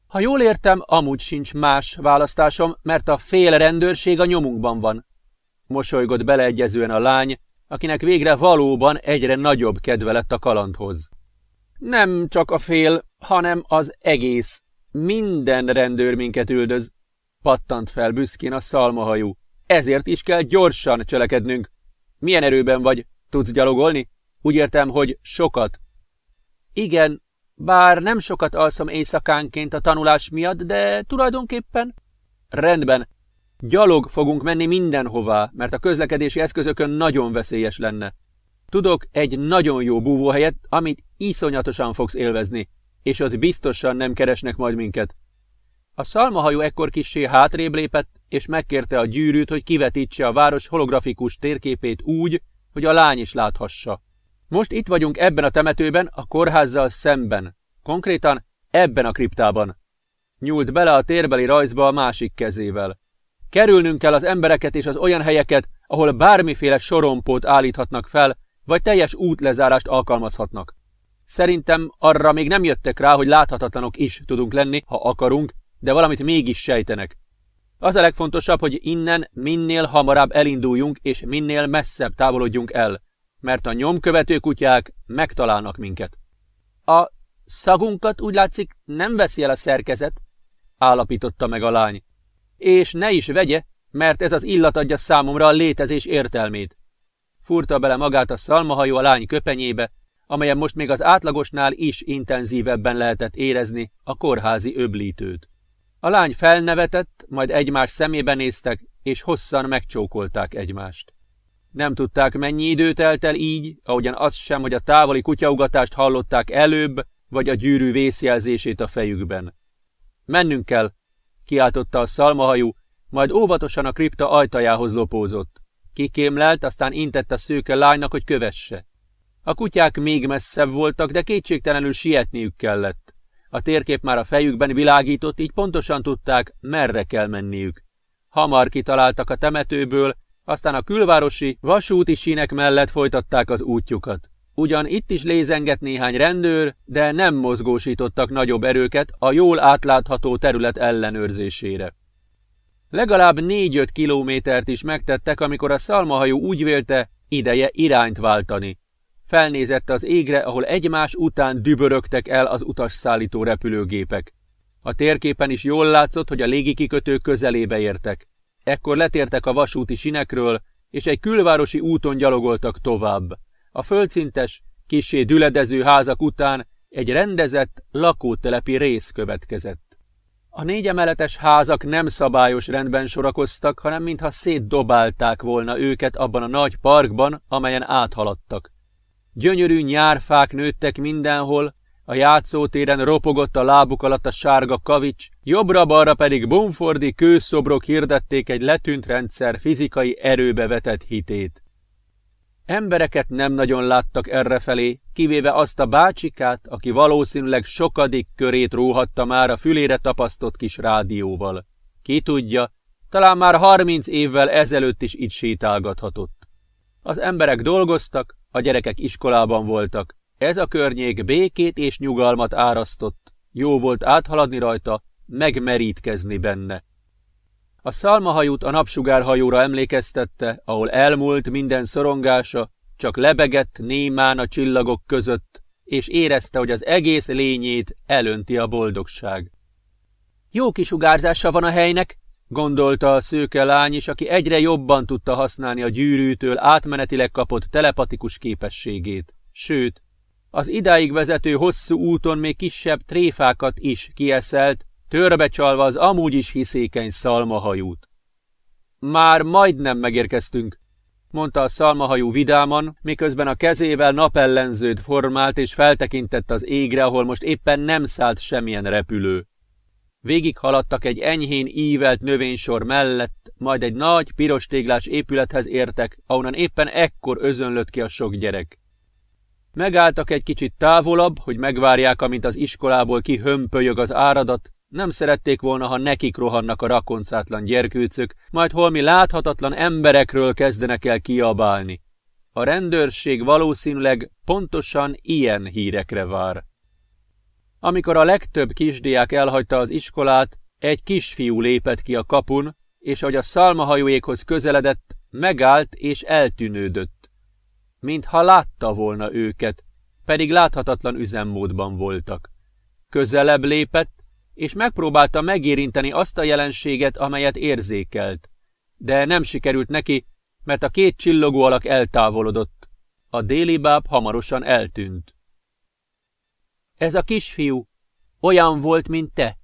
Speaker 1: Ha jól értem, amúgy sincs más választásom, mert a fél rendőrség a nyomunkban van. Mosolygott beleegyezően a lány, akinek végre valóban egyre nagyobb kedve lett a kalandhoz. Nem csak a fél, hanem az egész. Minden rendőr minket üldöz. Pattant fel büszkén a szalmahajú. Ezért is kell gyorsan cselekednünk. Milyen erőben vagy? Tudsz gyalogolni? Úgy értem, hogy sokat. Igen, bár nem sokat alszom éjszakánként a tanulás miatt, de tulajdonképpen... Rendben. Gyalog fogunk menni mindenhová, mert a közlekedési eszközökön nagyon veszélyes lenne. Tudok egy nagyon jó búvóhelyet, amit iszonyatosan fogsz élvezni, és ott biztosan nem keresnek majd minket. A szalmahajó ekkor kissé hátrébb lépett, és megkérte a gyűrűt, hogy kivetítse a város holografikus térképét úgy, hogy a lány is láthassa. Most itt vagyunk ebben a temetőben, a kórházzal szemben. Konkrétan ebben a kriptában. Nyúlt bele a térbeli rajzba a másik kezével. Kerülnünk kell az embereket és az olyan helyeket, ahol bármiféle sorompót állíthatnak fel, vagy teljes útlezárást alkalmazhatnak. Szerintem arra még nem jöttek rá, hogy láthatatlanok is tudunk lenni, ha akarunk, de valamit mégis sejtenek. Az a legfontosabb, hogy innen minél hamarabb elinduljunk, és minél messzebb távolodjunk el, mert a nyomkövető kutyák megtalálnak minket. A szagunkat úgy látszik nem veszi el a szerkezet, állapította meg a lány. És ne is vegye, mert ez az illat adja számomra a létezés értelmét. Furta bele magát a szalmahajó a lány köpenyébe, amelyen most még az átlagosnál is intenzívebben lehetett érezni a kórházi öblítőt. A lány felnevetett, majd egymás szemébe néztek, és hosszan megcsókolták egymást. Nem tudták, mennyi idő telt el így, ahogyan az sem, hogy a távoli kutyaugatást hallották előbb, vagy a gyűrű vészjelzését a fejükben. Mennünk kell, kiáltotta a szalmahajú, majd óvatosan a kripta ajtajához lopózott. Kikémlelt, aztán intett a szőke lánynak, hogy kövesse. A kutyák még messzebb voltak, de kétségtelenül sietniük kellett. A térkép már a fejükben világított, így pontosan tudták, merre kell menniük. Hamar kitaláltak a temetőből, aztán a külvárosi vasúti sínek mellett folytatták az útjukat. Ugyan itt is lézengett néhány rendőr, de nem mozgósítottak nagyobb erőket a jól átlátható terület ellenőrzésére. Legalább négy-öt kilométert is megtettek, amikor a szalmahajó úgy vélte, ideje irányt váltani. Felnézett az égre, ahol egymás után dübörögtek el az utasszállító repülőgépek. A térképen is jól látszott, hogy a légikikötők közelébe értek. Ekkor letértek a vasúti sinekről, és egy külvárosi úton gyalogoltak tovább. A földszintes, kisé düledező házak után egy rendezett, lakótelepi rész következett. A négyemeletes házak nem szabályos rendben sorakoztak, hanem mintha szétdobálták volna őket abban a nagy parkban, amelyen áthaladtak. Gyönyörű nyárfák nőttek mindenhol, a játszótéren ropogott a lábuk alatt a sárga kavics, jobbra-balra pedig bumfordi kőszobrok hirdették egy letűnt rendszer fizikai erőbe vetett hitét. Embereket nem nagyon láttak errefelé, kivéve azt a bácsikát, aki valószínűleg sokadik körét róhatta már a fülére tapasztott kis rádióval. Ki tudja, talán már harminc évvel ezelőtt is itt sétálgathatott. Az emberek dolgoztak, a gyerekek iskolában voltak. Ez a környék békét és nyugalmat árasztott. Jó volt áthaladni rajta, megmerítkezni benne. A szalmahajót a napsugárhajóra emlékeztette, ahol elmúlt minden szorongása, csak lebegett némán a csillagok között, és érezte, hogy az egész lényét elönti a boldogság. Jó kisugárzása van a helynek, gondolta a szőke lány is, aki egyre jobban tudta használni a gyűrűtől átmenetileg kapott telepatikus képességét. Sőt, az idáig vezető hosszú úton még kisebb tréfákat is kieszelt, törbecsalva az amúgy is hiszékeny szalmahajót. Már majdnem megérkeztünk, mondta a szalmahajú vidáman, miközben a kezével napellenzőt formált és feltekintett az égre, ahol most éppen nem szállt semmilyen repülő. Végig haladtak egy enyhén ívelt növénysor mellett, majd egy nagy, piros téglás épülethez értek, ahonnan éppen ekkor özönlött ki a sok gyerek. Megálltak egy kicsit távolabb, hogy megvárják, amint az iskolából kihömpölyög az áradat, nem szerették volna, ha nekik rohannak a rakoncátlan gyerkőcök, majd holmi láthatatlan emberekről kezdenek el kiabálni. A rendőrség valószínűleg pontosan ilyen hírekre vár. Amikor a legtöbb kisdiák elhagyta az iskolát, egy kisfiú lépett ki a kapun, és ahogy a szalmahajóékhoz közeledett, megállt és eltűnődött. Mintha látta volna őket, pedig láthatatlan üzemmódban voltak. Közelebb lépett, és megpróbálta megérinteni azt a jelenséget, amelyet érzékelt. De nem sikerült neki, mert a két csillogó alak eltávolodott. A déli báb hamarosan eltűnt. Ez a kisfiú olyan volt, mint te,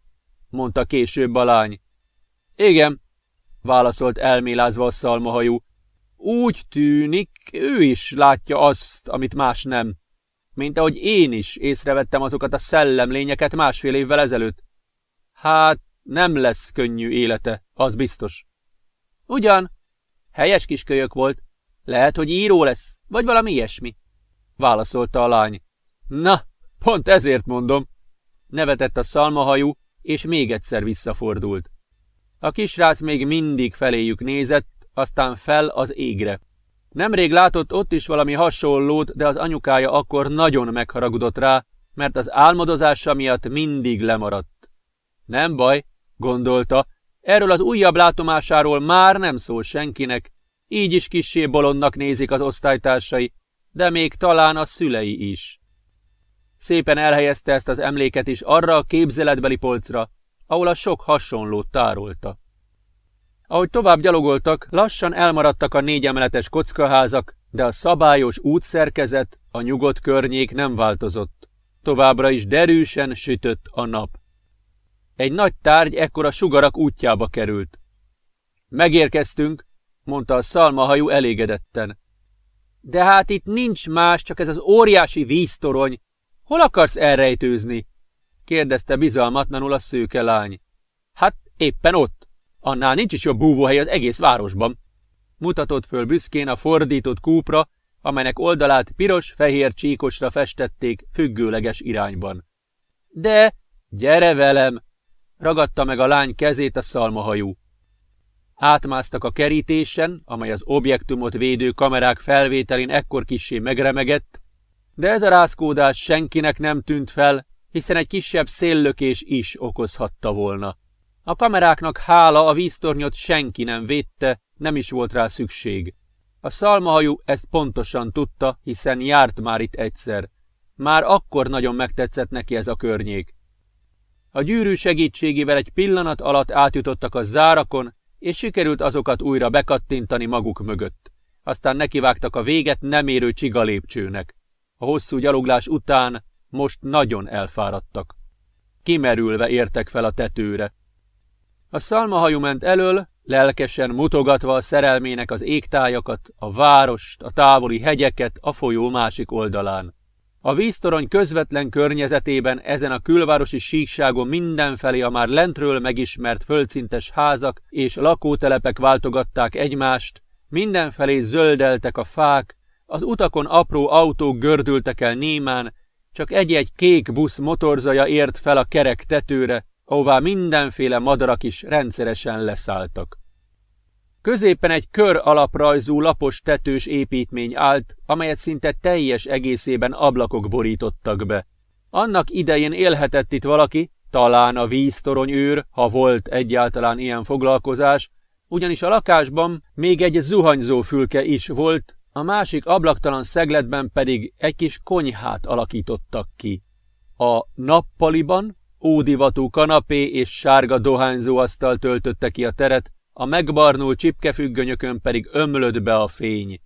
Speaker 1: mondta később a lány. Igen, válaszolt elmélázva a szalmahajú. Úgy tűnik, ő is látja azt, amit más nem. Mint ahogy én is észrevettem azokat a szellemlényeket másfél évvel ezelőtt. Hát, nem lesz könnyű élete, az biztos. Ugyan, helyes kis kölyök volt. Lehet, hogy író lesz, vagy valami ilyesmi. Válaszolta a lány. Na, pont ezért mondom. Nevetett a szalmahajú, és még egyszer visszafordult. A kisrác még mindig feléjük nézett, aztán fel az égre. Nemrég látott ott is valami hasonlót, de az anyukája akkor nagyon megharagudott rá, mert az álmodozása miatt mindig lemaradt. Nem baj, gondolta, erről az újabb látomásáról már nem szól senkinek, így is kissé bolondnak nézik az osztálytársai, de még talán a szülei is. Szépen elhelyezte ezt az emléket is arra a képzeletbeli polcra, ahol a sok hasonlót tárolta. Ahogy tovább gyalogoltak, lassan elmaradtak a négyemeletes kockaházak, de a szabályos útszerkezet, a nyugodt környék nem változott. Továbbra is derűsen sütött a nap. Egy nagy tárgy ekkor a sugarak útjába került. Megérkeztünk, mondta a szalmahajú elégedetten. De hát itt nincs más, csak ez az óriási víztorony. Hol akarsz elrejtőzni? kérdezte bizalmatlanul a szőke lány. Hát éppen ott. Annál nincs is jobb búvóhely az egész városban. Mutatott föl büszkén a fordított kúpra, amelynek oldalát piros-fehér csíkosra festették függőleges irányban. De Gyere velem! Ragadta meg a lány kezét a szalmahajú. Átmásztak a kerítésen, amely az objektumot védő kamerák felvételén ekkor kissé megremegett, de ez a rázkódás senkinek nem tűnt fel, hiszen egy kisebb széllökés is okozhatta volna. A kameráknak hála a víztornyot senki nem védte, nem is volt rá szükség. A szalmahajú ezt pontosan tudta, hiszen járt már itt egyszer. Már akkor nagyon megtetszett neki ez a környék. A gyűrű segítségével egy pillanat alatt átjutottak a zárakon, és sikerült azokat újra bekattintani maguk mögött. Aztán nekivágtak a véget nem érő csiga lépcsőnek. A hosszú gyaloglás után most nagyon elfáradtak. Kimerülve értek fel a tetőre. A szalmahajú ment elől, lelkesen mutogatva a szerelmének az égtájakat, a várost, a távoli hegyeket a folyó másik oldalán. A víztorony közvetlen környezetében ezen a külvárosi síkságon mindenfelé a már lentről megismert földszintes házak és lakótelepek váltogatták egymást, mindenfelé zöldeltek a fák, az utakon apró autók gördültek el némán, csak egy-egy kék busz motorzaja ért fel a kerek tetőre, ahová mindenféle madarak is rendszeresen leszálltak. Középen egy kör alaprajzú lapos tetős építmény állt, amelyet szinte teljes egészében ablakok borítottak be. Annak idején élhetett itt valaki, talán a víztorony őr, ha volt egyáltalán ilyen foglalkozás, ugyanis a lakásban még egy zuhanyzó fülke is volt, a másik ablaktalan szegletben pedig egy kis konyhát alakítottak ki. A nappaliban ódivatú kanapé és sárga dohányzó asztal töltötte ki a teret, a megbarnult csipkefüggönyökön pedig ömlött be a fény.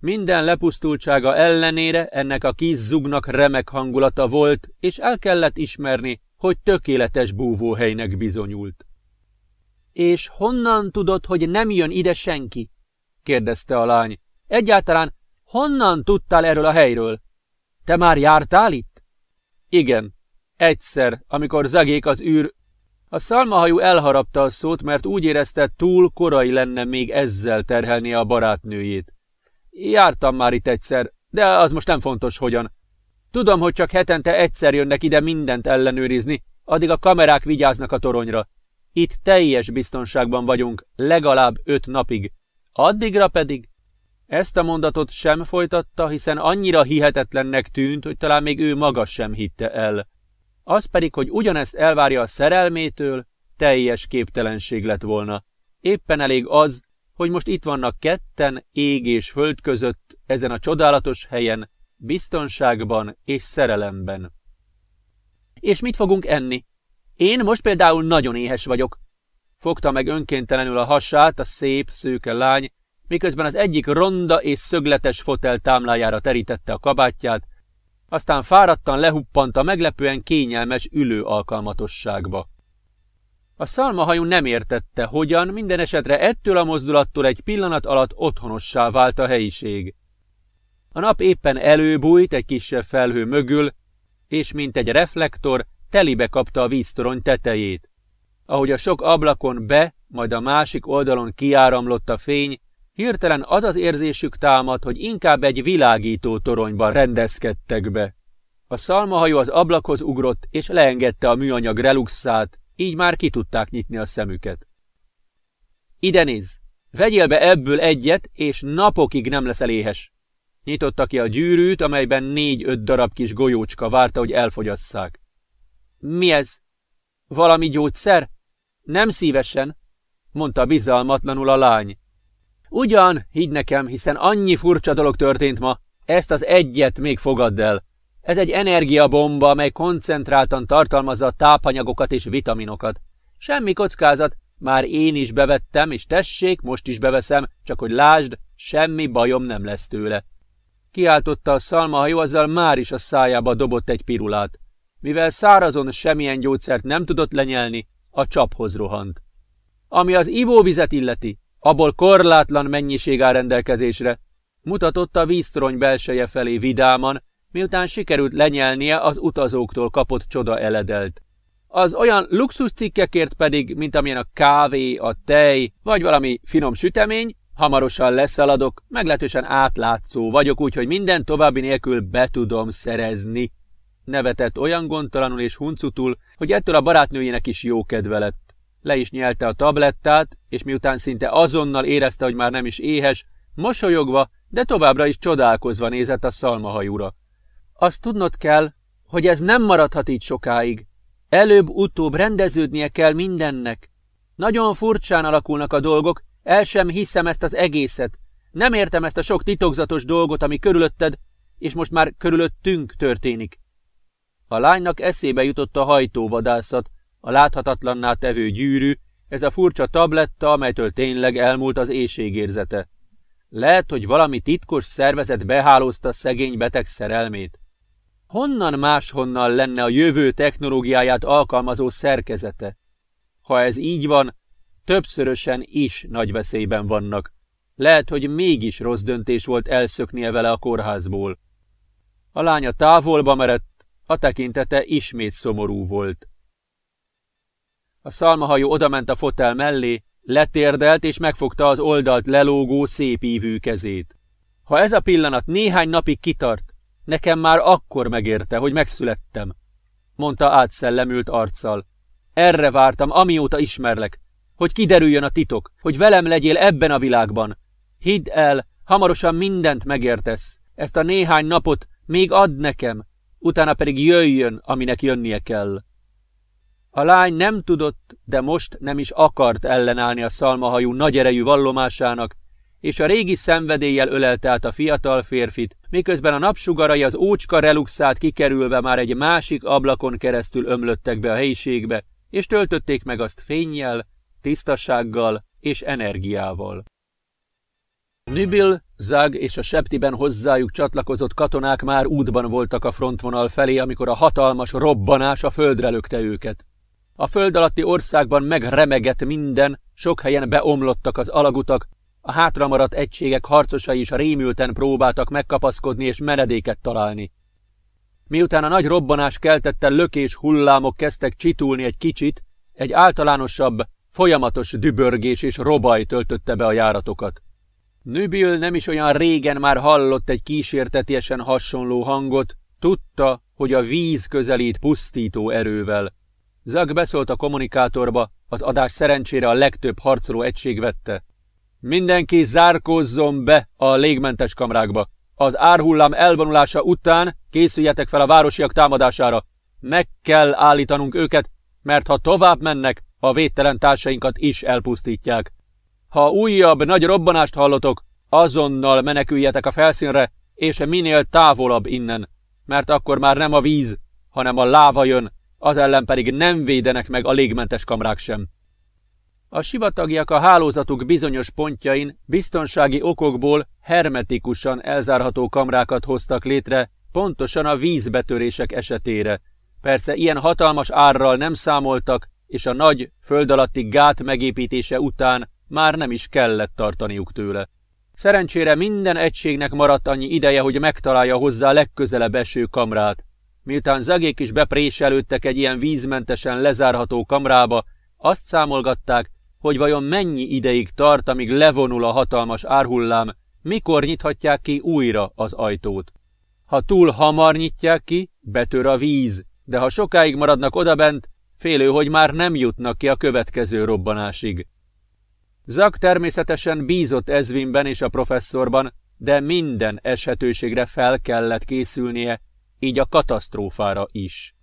Speaker 1: Minden lepusztultsága ellenére ennek a kis zugnak remek hangulata volt, és el kellett ismerni, hogy tökéletes búvóhelynek bizonyult. És honnan tudod, hogy nem jön ide senki? kérdezte a lány. Egyáltalán honnan tudtál erről a helyről? Te már jártál itt? Igen, egyszer, amikor Zagék az űr a szalmahajú elharapta a szót, mert úgy érezte, túl korai lenne még ezzel terhelni a barátnőjét. Jártam már itt egyszer, de az most nem fontos hogyan. Tudom, hogy csak hetente egyszer jönnek ide mindent ellenőrizni, addig a kamerák vigyáznak a toronyra. Itt teljes biztonságban vagyunk, legalább öt napig. Addigra pedig... Ezt a mondatot sem folytatta, hiszen annyira hihetetlennek tűnt, hogy talán még ő maga sem hitte el. Az pedig, hogy ugyanezt elvárja a szerelmétől, teljes képtelenség lett volna. Éppen elég az, hogy most itt vannak ketten, ég és föld között, ezen a csodálatos helyen, biztonságban és szerelemben. És mit fogunk enni? Én most például nagyon éhes vagyok. Fogta meg önkéntelenül a hasát a szép, szőke lány, miközben az egyik ronda és szögletes fotel támlájára terítette a kabátját, aztán fáradtan lehuppant a meglepően kényelmes ülő alkalmatosságba. A szalmahajú nem értette, hogyan minden esetre ettől a mozdulattól egy pillanat alatt otthonossá vált a helyiség. A nap éppen előbújt egy kisebb felhő mögül, és mint egy reflektor telibe kapta a víztorony tetejét. Ahogy a sok ablakon be, majd a másik oldalon kiáramlott a fény, Hirtelen az az érzésük támad, hogy inkább egy világító toronyban rendezkedtek be. A szalmahajó az ablakhoz ugrott, és leengedte a műanyag reluxát, így már ki tudták nyitni a szemüket. Ide nézz! Vegyél be ebből egyet, és napokig nem leszel éhes. Nyitotta ki a gyűrűt, amelyben négy-öt darab kis golyócska várta, hogy elfogyasszák. Mi ez? Valami gyógyszer? Nem szívesen, mondta bizalmatlanul a lány. Ugyan, higgy nekem, hiszen annyi furcsa dolog történt ma. Ezt az egyet még fogadd el. Ez egy energiabomba, mely koncentráltan tartalmazza a tápanyagokat és vitaminokat. Semmi kockázat, már én is bevettem, és tessék, most is beveszem, csak hogy lásd, semmi bajom nem lesz tőle. Kiáltotta a szalmahajó, azzal már is a szájába dobott egy pirulát. Mivel szárazon semmilyen gyógyszert nem tudott lenyelni, a csaphoz rohant. Ami az ivóvizet illeti, Abból korlátlan mennyiség áll rendelkezésre. Mutatott a víztorony belseje felé vidáman, miután sikerült lenyelnie az utazóktól kapott csoda eledelt. Az olyan luxus cikkekért pedig, mint amilyen a kávé, a tej, vagy valami finom sütemény, hamarosan leszaladok, meglehetősen átlátszó vagyok, úgyhogy minden további nélkül be tudom szerezni. nevetett olyan gondtalanul és huncutul, hogy ettől a barátnőjének is jó kedve lett. Le is nyelte a tablettát, és miután szinte azonnal érezte, hogy már nem is éhes, mosolyogva, de továbbra is csodálkozva nézett a szalmahajúra. Azt tudnod kell, hogy ez nem maradhat így sokáig. Előbb-utóbb rendeződnie kell mindennek. Nagyon furcsán alakulnak a dolgok, el sem hiszem ezt az egészet. Nem értem ezt a sok titokzatos dolgot, ami körülötted, és most már körülöttünk történik. A lánynak eszébe jutott a hajtóvadászat, a láthatatlanná tevő gyűrű, ez a furcsa tabletta, amelytől tényleg elmúlt az éjségérzete. Lehet, hogy valami titkos szervezet behálózta szegény beteg szerelmét. Honnan máshonnan lenne a jövő technológiáját alkalmazó szerkezete? Ha ez így van, többszörösen is nagy veszélyben vannak. Lehet, hogy mégis rossz döntés volt elszöknie vele a kórházból. A lánya távolba merett, a tekintete ismét szomorú volt. A szalmahajó odament a fotel mellé, letérdelt és megfogta az oldalt lelógó szép ívű kezét. Ha ez a pillanat néhány napig kitart, nekem már akkor megérte, hogy megszülettem, mondta átszellemült arccal. Erre vártam, amióta ismerlek, hogy kiderüljön a titok, hogy velem legyél ebben a világban. Hidd el, hamarosan mindent megértesz. Ezt a néhány napot még ad nekem, utána pedig jöjjön, aminek jönnie kell. A lány nem tudott, de most nem is akart ellenállni a szalmahajú nagy erejű vallomásának, és a régi szenvedéllyel ölelte át a fiatal férfit, miközben a napsugarai az ócska reluxát kikerülve már egy másik ablakon keresztül ömlöttek be a helyiségbe, és töltötték meg azt fényjel, tisztasággal és energiával. Nübil, Zag és a septiben hozzájuk csatlakozott katonák már útban voltak a frontvonal felé, amikor a hatalmas robbanás a földre lökte őket. A föld alatti országban megremegett minden, sok helyen beomlottak az alagutak, a hátramaradt egységek harcosai is rémülten próbáltak megkapaszkodni és menedéket találni. Miután a nagy robbanás keltette lökés hullámok kezdtek csitulni egy kicsit, egy általánosabb, folyamatos dübörgés és robaj töltötte be a járatokat. Nübil nem is olyan régen már hallott egy kísértetiesen hasonló hangot, tudta, hogy a víz közelít pusztító erővel. Zag beszólt a kommunikátorba, az adás szerencsére a legtöbb harcoló egység vette. Mindenki zárkózzon be a légmentes kamrákba. Az árhullám elvonulása után készüljetek fel a városiak támadására. Meg kell állítanunk őket, mert ha tovább mennek, a védtelen társainkat is elpusztítják. Ha újabb nagy robbanást hallotok, azonnal meneküljetek a felszínre, és minél távolabb innen, mert akkor már nem a víz, hanem a láva jön, az ellen pedig nem védenek meg a légmentes kamrák sem. A sivatagiak a hálózatuk bizonyos pontjain biztonsági okokból hermetikusan elzárható kamrákat hoztak létre, pontosan a vízbetörések esetére. Persze ilyen hatalmas árral nem számoltak, és a nagy, föld alatti gát megépítése után már nem is kellett tartaniuk tőle. Szerencsére minden egységnek maradt annyi ideje, hogy megtalálja hozzá legközelebb eső kamrát. Miután zagék is bepréselődtek egy ilyen vízmentesen lezárható kamrába, azt számolgatták, hogy vajon mennyi ideig tart, amíg levonul a hatalmas árhullám, mikor nyithatják ki újra az ajtót. Ha túl hamar nyitják ki, betör a víz, de ha sokáig maradnak odabent, félő, hogy már nem jutnak ki a következő robbanásig. Zak természetesen bízott Ezvinben és a professzorban, de minden eshetőségre fel kellett készülnie, így a katasztrófára is.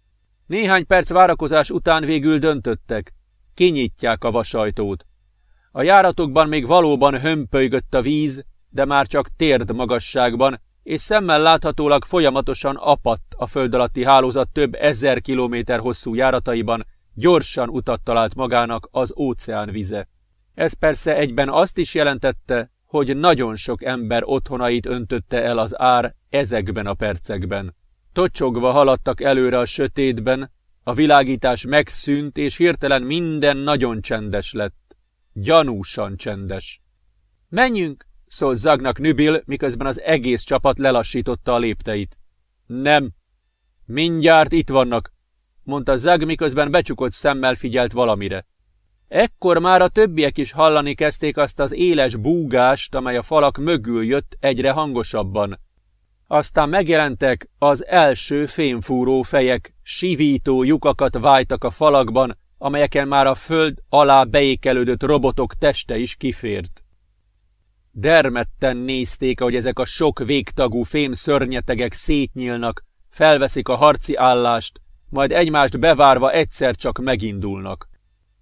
Speaker 1: Néhány perc várakozás után végül döntöttek, kinyitják a vasajtót. A járatokban még valóban hömpölygött a víz, de már csak térd magasságban, és szemmel láthatólag folyamatosan apadt a föld alatti hálózat több ezer kilométer hosszú járataiban, gyorsan utat talált magának az óceán vize. Ez persze egyben azt is jelentette, hogy nagyon sok ember otthonait öntötte el az ár ezekben a percekben. Tocsogva haladtak előre a sötétben, a világítás megszűnt, és hirtelen minden nagyon csendes lett. Gyanúsan csendes. Menjünk, szólt Zagnak Nübil, miközben az egész csapat lelassította a lépteit. Nem. Mindjárt itt vannak, mondta Zag, miközben becsukott szemmel figyelt valamire. Ekkor már a többiek is hallani kezdték azt az éles búgást, amely a falak mögül jött egyre hangosabban. Aztán megjelentek az első fémfúró fejek, sivító lyukakakat vájtak a falakban, amelyeken már a föld alá beékelődött robotok teste is kifért. Dermedten nézték, ahogy ezek a sok végtagú fém szörnyetegek szétnyílnak, felveszik a harci állást, majd egymást bevárva egyszer csak megindulnak.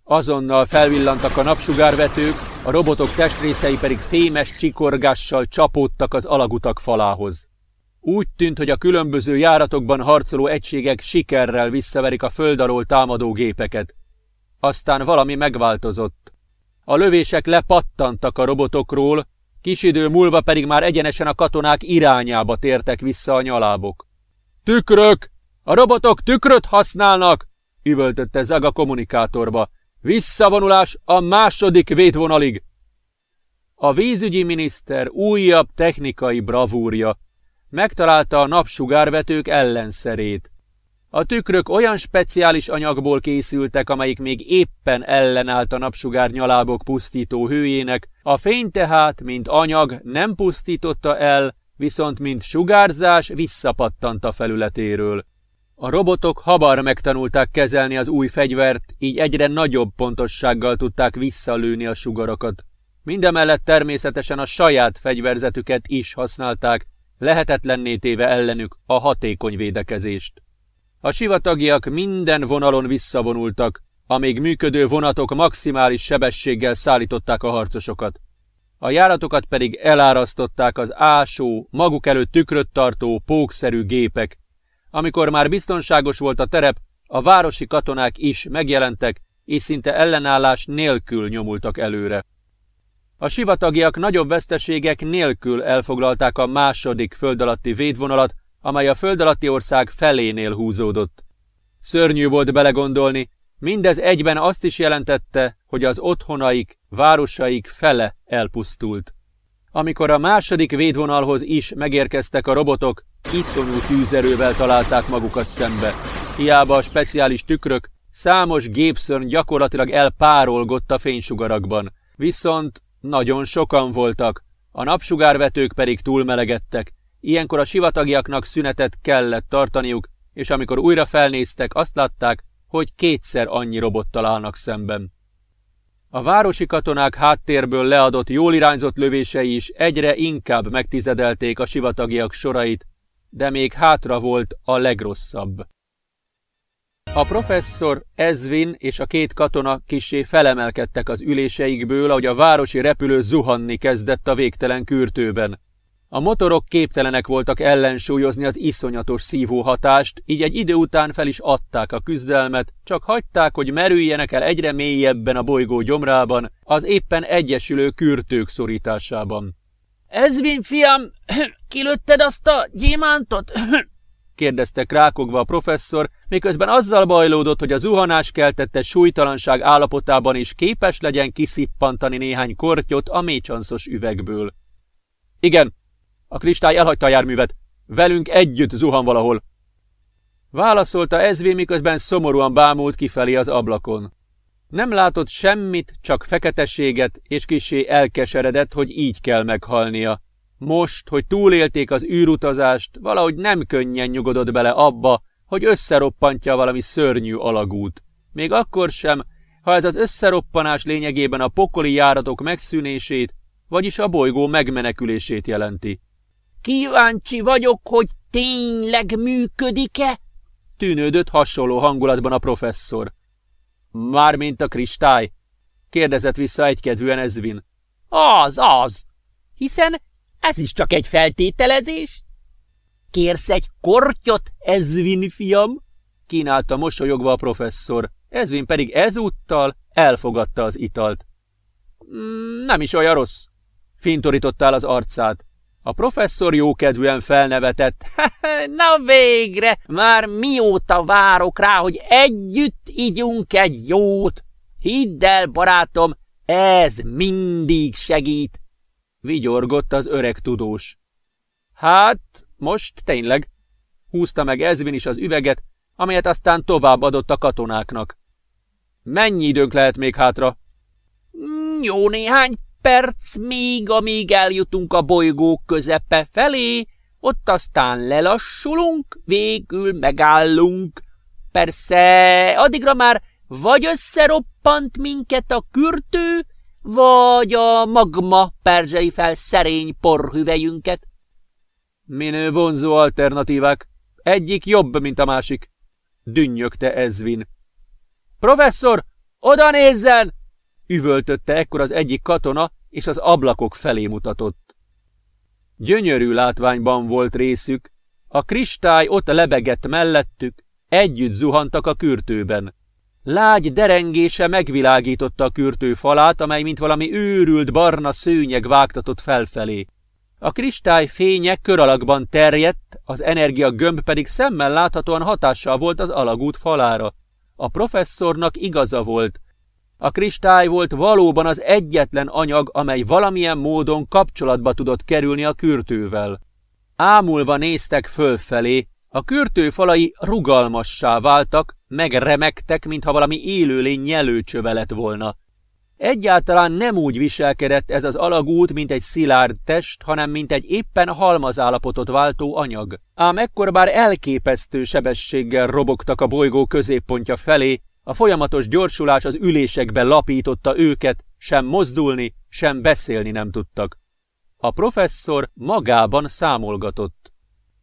Speaker 1: Azonnal felvillantak a napsugárvetők, a robotok testrészei pedig fémes csikorgással csapódtak az alagutak falához. Úgy tűnt, hogy a különböző járatokban harcoló egységek sikerrel visszaverik a föld alól támadó gépeket. Aztán valami megváltozott. A lövések lepattantak a robotokról, kis idő múlva pedig már egyenesen a katonák irányába tértek vissza a nyalábok. Tükrök! A robotok tükröt használnak! üvöltötte Zag a kommunikátorba. Visszavonulás a második védvonalig! A vízügyi miniszter újabb technikai bravúrja. Megtalálta a napsugárvetők ellenszerét. A tükrök olyan speciális anyagból készültek, amelyik még éppen ellenállt a napsugár nyalábok pusztító hőjének, a fény tehát, mint anyag, nem pusztította el, viszont mint sugárzás visszapattant a felületéről. A robotok habar megtanulták kezelni az új fegyvert, így egyre nagyobb pontossággal tudták visszalőni a sugarakat. Mindemellett természetesen a saját fegyverzetüket is használták, lehetetlenné téve ellenük a hatékony védekezést. A sivatagiak minden vonalon visszavonultak, amíg működő vonatok maximális sebességgel szállították a harcosokat. A járatokat pedig elárasztották az ásó, maguk előtt tükröt tartó, pókszerű gépek, amikor már biztonságos volt a terep, a városi katonák is megjelentek, és szinte ellenállás nélkül nyomultak előre. A sivatagiak nagyobb veszteségek nélkül elfoglalták a második föld alatti védvonalat, amely a föld alatti ország felénél húzódott. Szörnyű volt belegondolni, mindez egyben azt is jelentette, hogy az otthonaik, városaik fele elpusztult. Amikor a második védvonalhoz is megérkeztek a robotok, iszonyú tűzerővel találták magukat szembe. Hiába a speciális tükrök, számos gépszörny gyakorlatilag elpárolgott a fénysugarakban. Viszont nagyon sokan voltak, a napsugárvetők pedig túlmelegedtek. Ilyenkor a sivatagiaknak szünetet kellett tartaniuk, és amikor újra felnéztek, azt látták, hogy kétszer annyi robot találnak szemben. A városi katonák háttérből leadott jól irányzott lövései is egyre inkább megtizedelték a sivatagiak sorait, de még hátra volt a legrosszabb. A professzor, Ezvin és a két katona kisé felemelkedtek az üléseikből, ahogy a városi repülő zuhanni kezdett a végtelen kürtőben. A motorok képtelenek voltak ellensúlyozni az iszonyatos szívóhatást, így egy idő után fel is adták a küzdelmet, csak hagyták, hogy merüljenek el egyre mélyebben a bolygó gyomrában, az éppen egyesülő kürtők szorításában.
Speaker 2: Ezvin, fiam, <clears throat> kilőtted azt a gyémántot? <clears throat>
Speaker 1: kérdezte rákogva a professzor, miközben azzal bajlódott, hogy a zuhanás keltette súlytalanság állapotában is képes legyen kiszippantani néhány kortyot a mécsanszos üvegből. Igen, a kristály elhagyta a járművet. Velünk együtt zuhan valahol. Válaszolta Ezvé, miközben szomorúan bámult kifelé az ablakon. Nem látott semmit, csak feketeséget, és kisé elkeseredett, hogy így kell meghalnia. Most, hogy túlélték az űrutazást, valahogy nem könnyen nyugodott bele abba, hogy összeroppantja valami szörnyű alagút. Még akkor sem, ha ez az összeroppanás lényegében a pokoli járatok megszűnését, vagyis a bolygó megmenekülését jelenti.
Speaker 2: Kíváncsi vagyok, hogy tényleg működik-e?
Speaker 1: Tűnődött hasonló hangulatban a professzor. Mármint a kristály? kérdezett vissza egykedvűen Ezvin.
Speaker 2: Az, az. Hiszen ez is csak egy feltételezés. Kérsz egy kortyot, Ezvin fiam? kínálta mosolyogva a professzor. Ezvin pedig ezúttal elfogadta az italt. Mm, nem is olyan rossz. Fintorítottál az arcát. A professzor jókedvűen felnevetett. <laughs> Na végre, már mióta várok rá, hogy együtt ígyunk egy jót. Hidd el, barátom, ez mindig segít.
Speaker 1: Vigyorgott az öreg tudós. Hát, most tényleg. Húzta meg Ezvin is az üveget, amelyet aztán tovább adott a katonáknak. Mennyi időnk lehet még hátra?
Speaker 2: Mm, jó néhány perc még, amíg eljutunk a bolygó közepe felé, ott aztán lelassulunk, végül megállunk. Persze, addigra már vagy összeroppant minket a kürtő, vagy a magma perzsei fel szerény porhüvelyünket.
Speaker 1: Minő vonzó alternatívák. Egyik jobb, mint a másik. Dünnyögte Ezvin. Professzor, oda nézzen! Üvöltötte ekkor az egyik katona, és az ablakok felé mutatott. Gyönyörű látványban volt részük, a kristály ott lebegett mellettük, együtt zuhantak a kürtőben. Lágy derengése megvilágította a kürtő falát, amely mint valami őrült barna szőnyeg vágtatott felfelé. A kristály fénye kör alakban terjedt, az energia gömb pedig szemmel láthatóan hatással volt az alagút falára. A professzornak igaza volt. A kristály volt valóban az egyetlen anyag, amely valamilyen módon kapcsolatba tudott kerülni a kürtővel. Ámulva néztek fölfelé, a kürtő falai rugalmassá váltak, megremegtek, mintha valami élőlény nyelőcsöve lett volna. Egyáltalán nem úgy viselkedett ez az alagút, mint egy szilárd test, hanem mint egy éppen halmazállapotot váltó anyag. Ám ekkor bár elképesztő sebességgel robogtak a bolygó középpontja felé, a folyamatos gyorsulás az ülésekbe lapította őket, sem mozdulni, sem beszélni nem tudtak. A professzor magában számolgatott.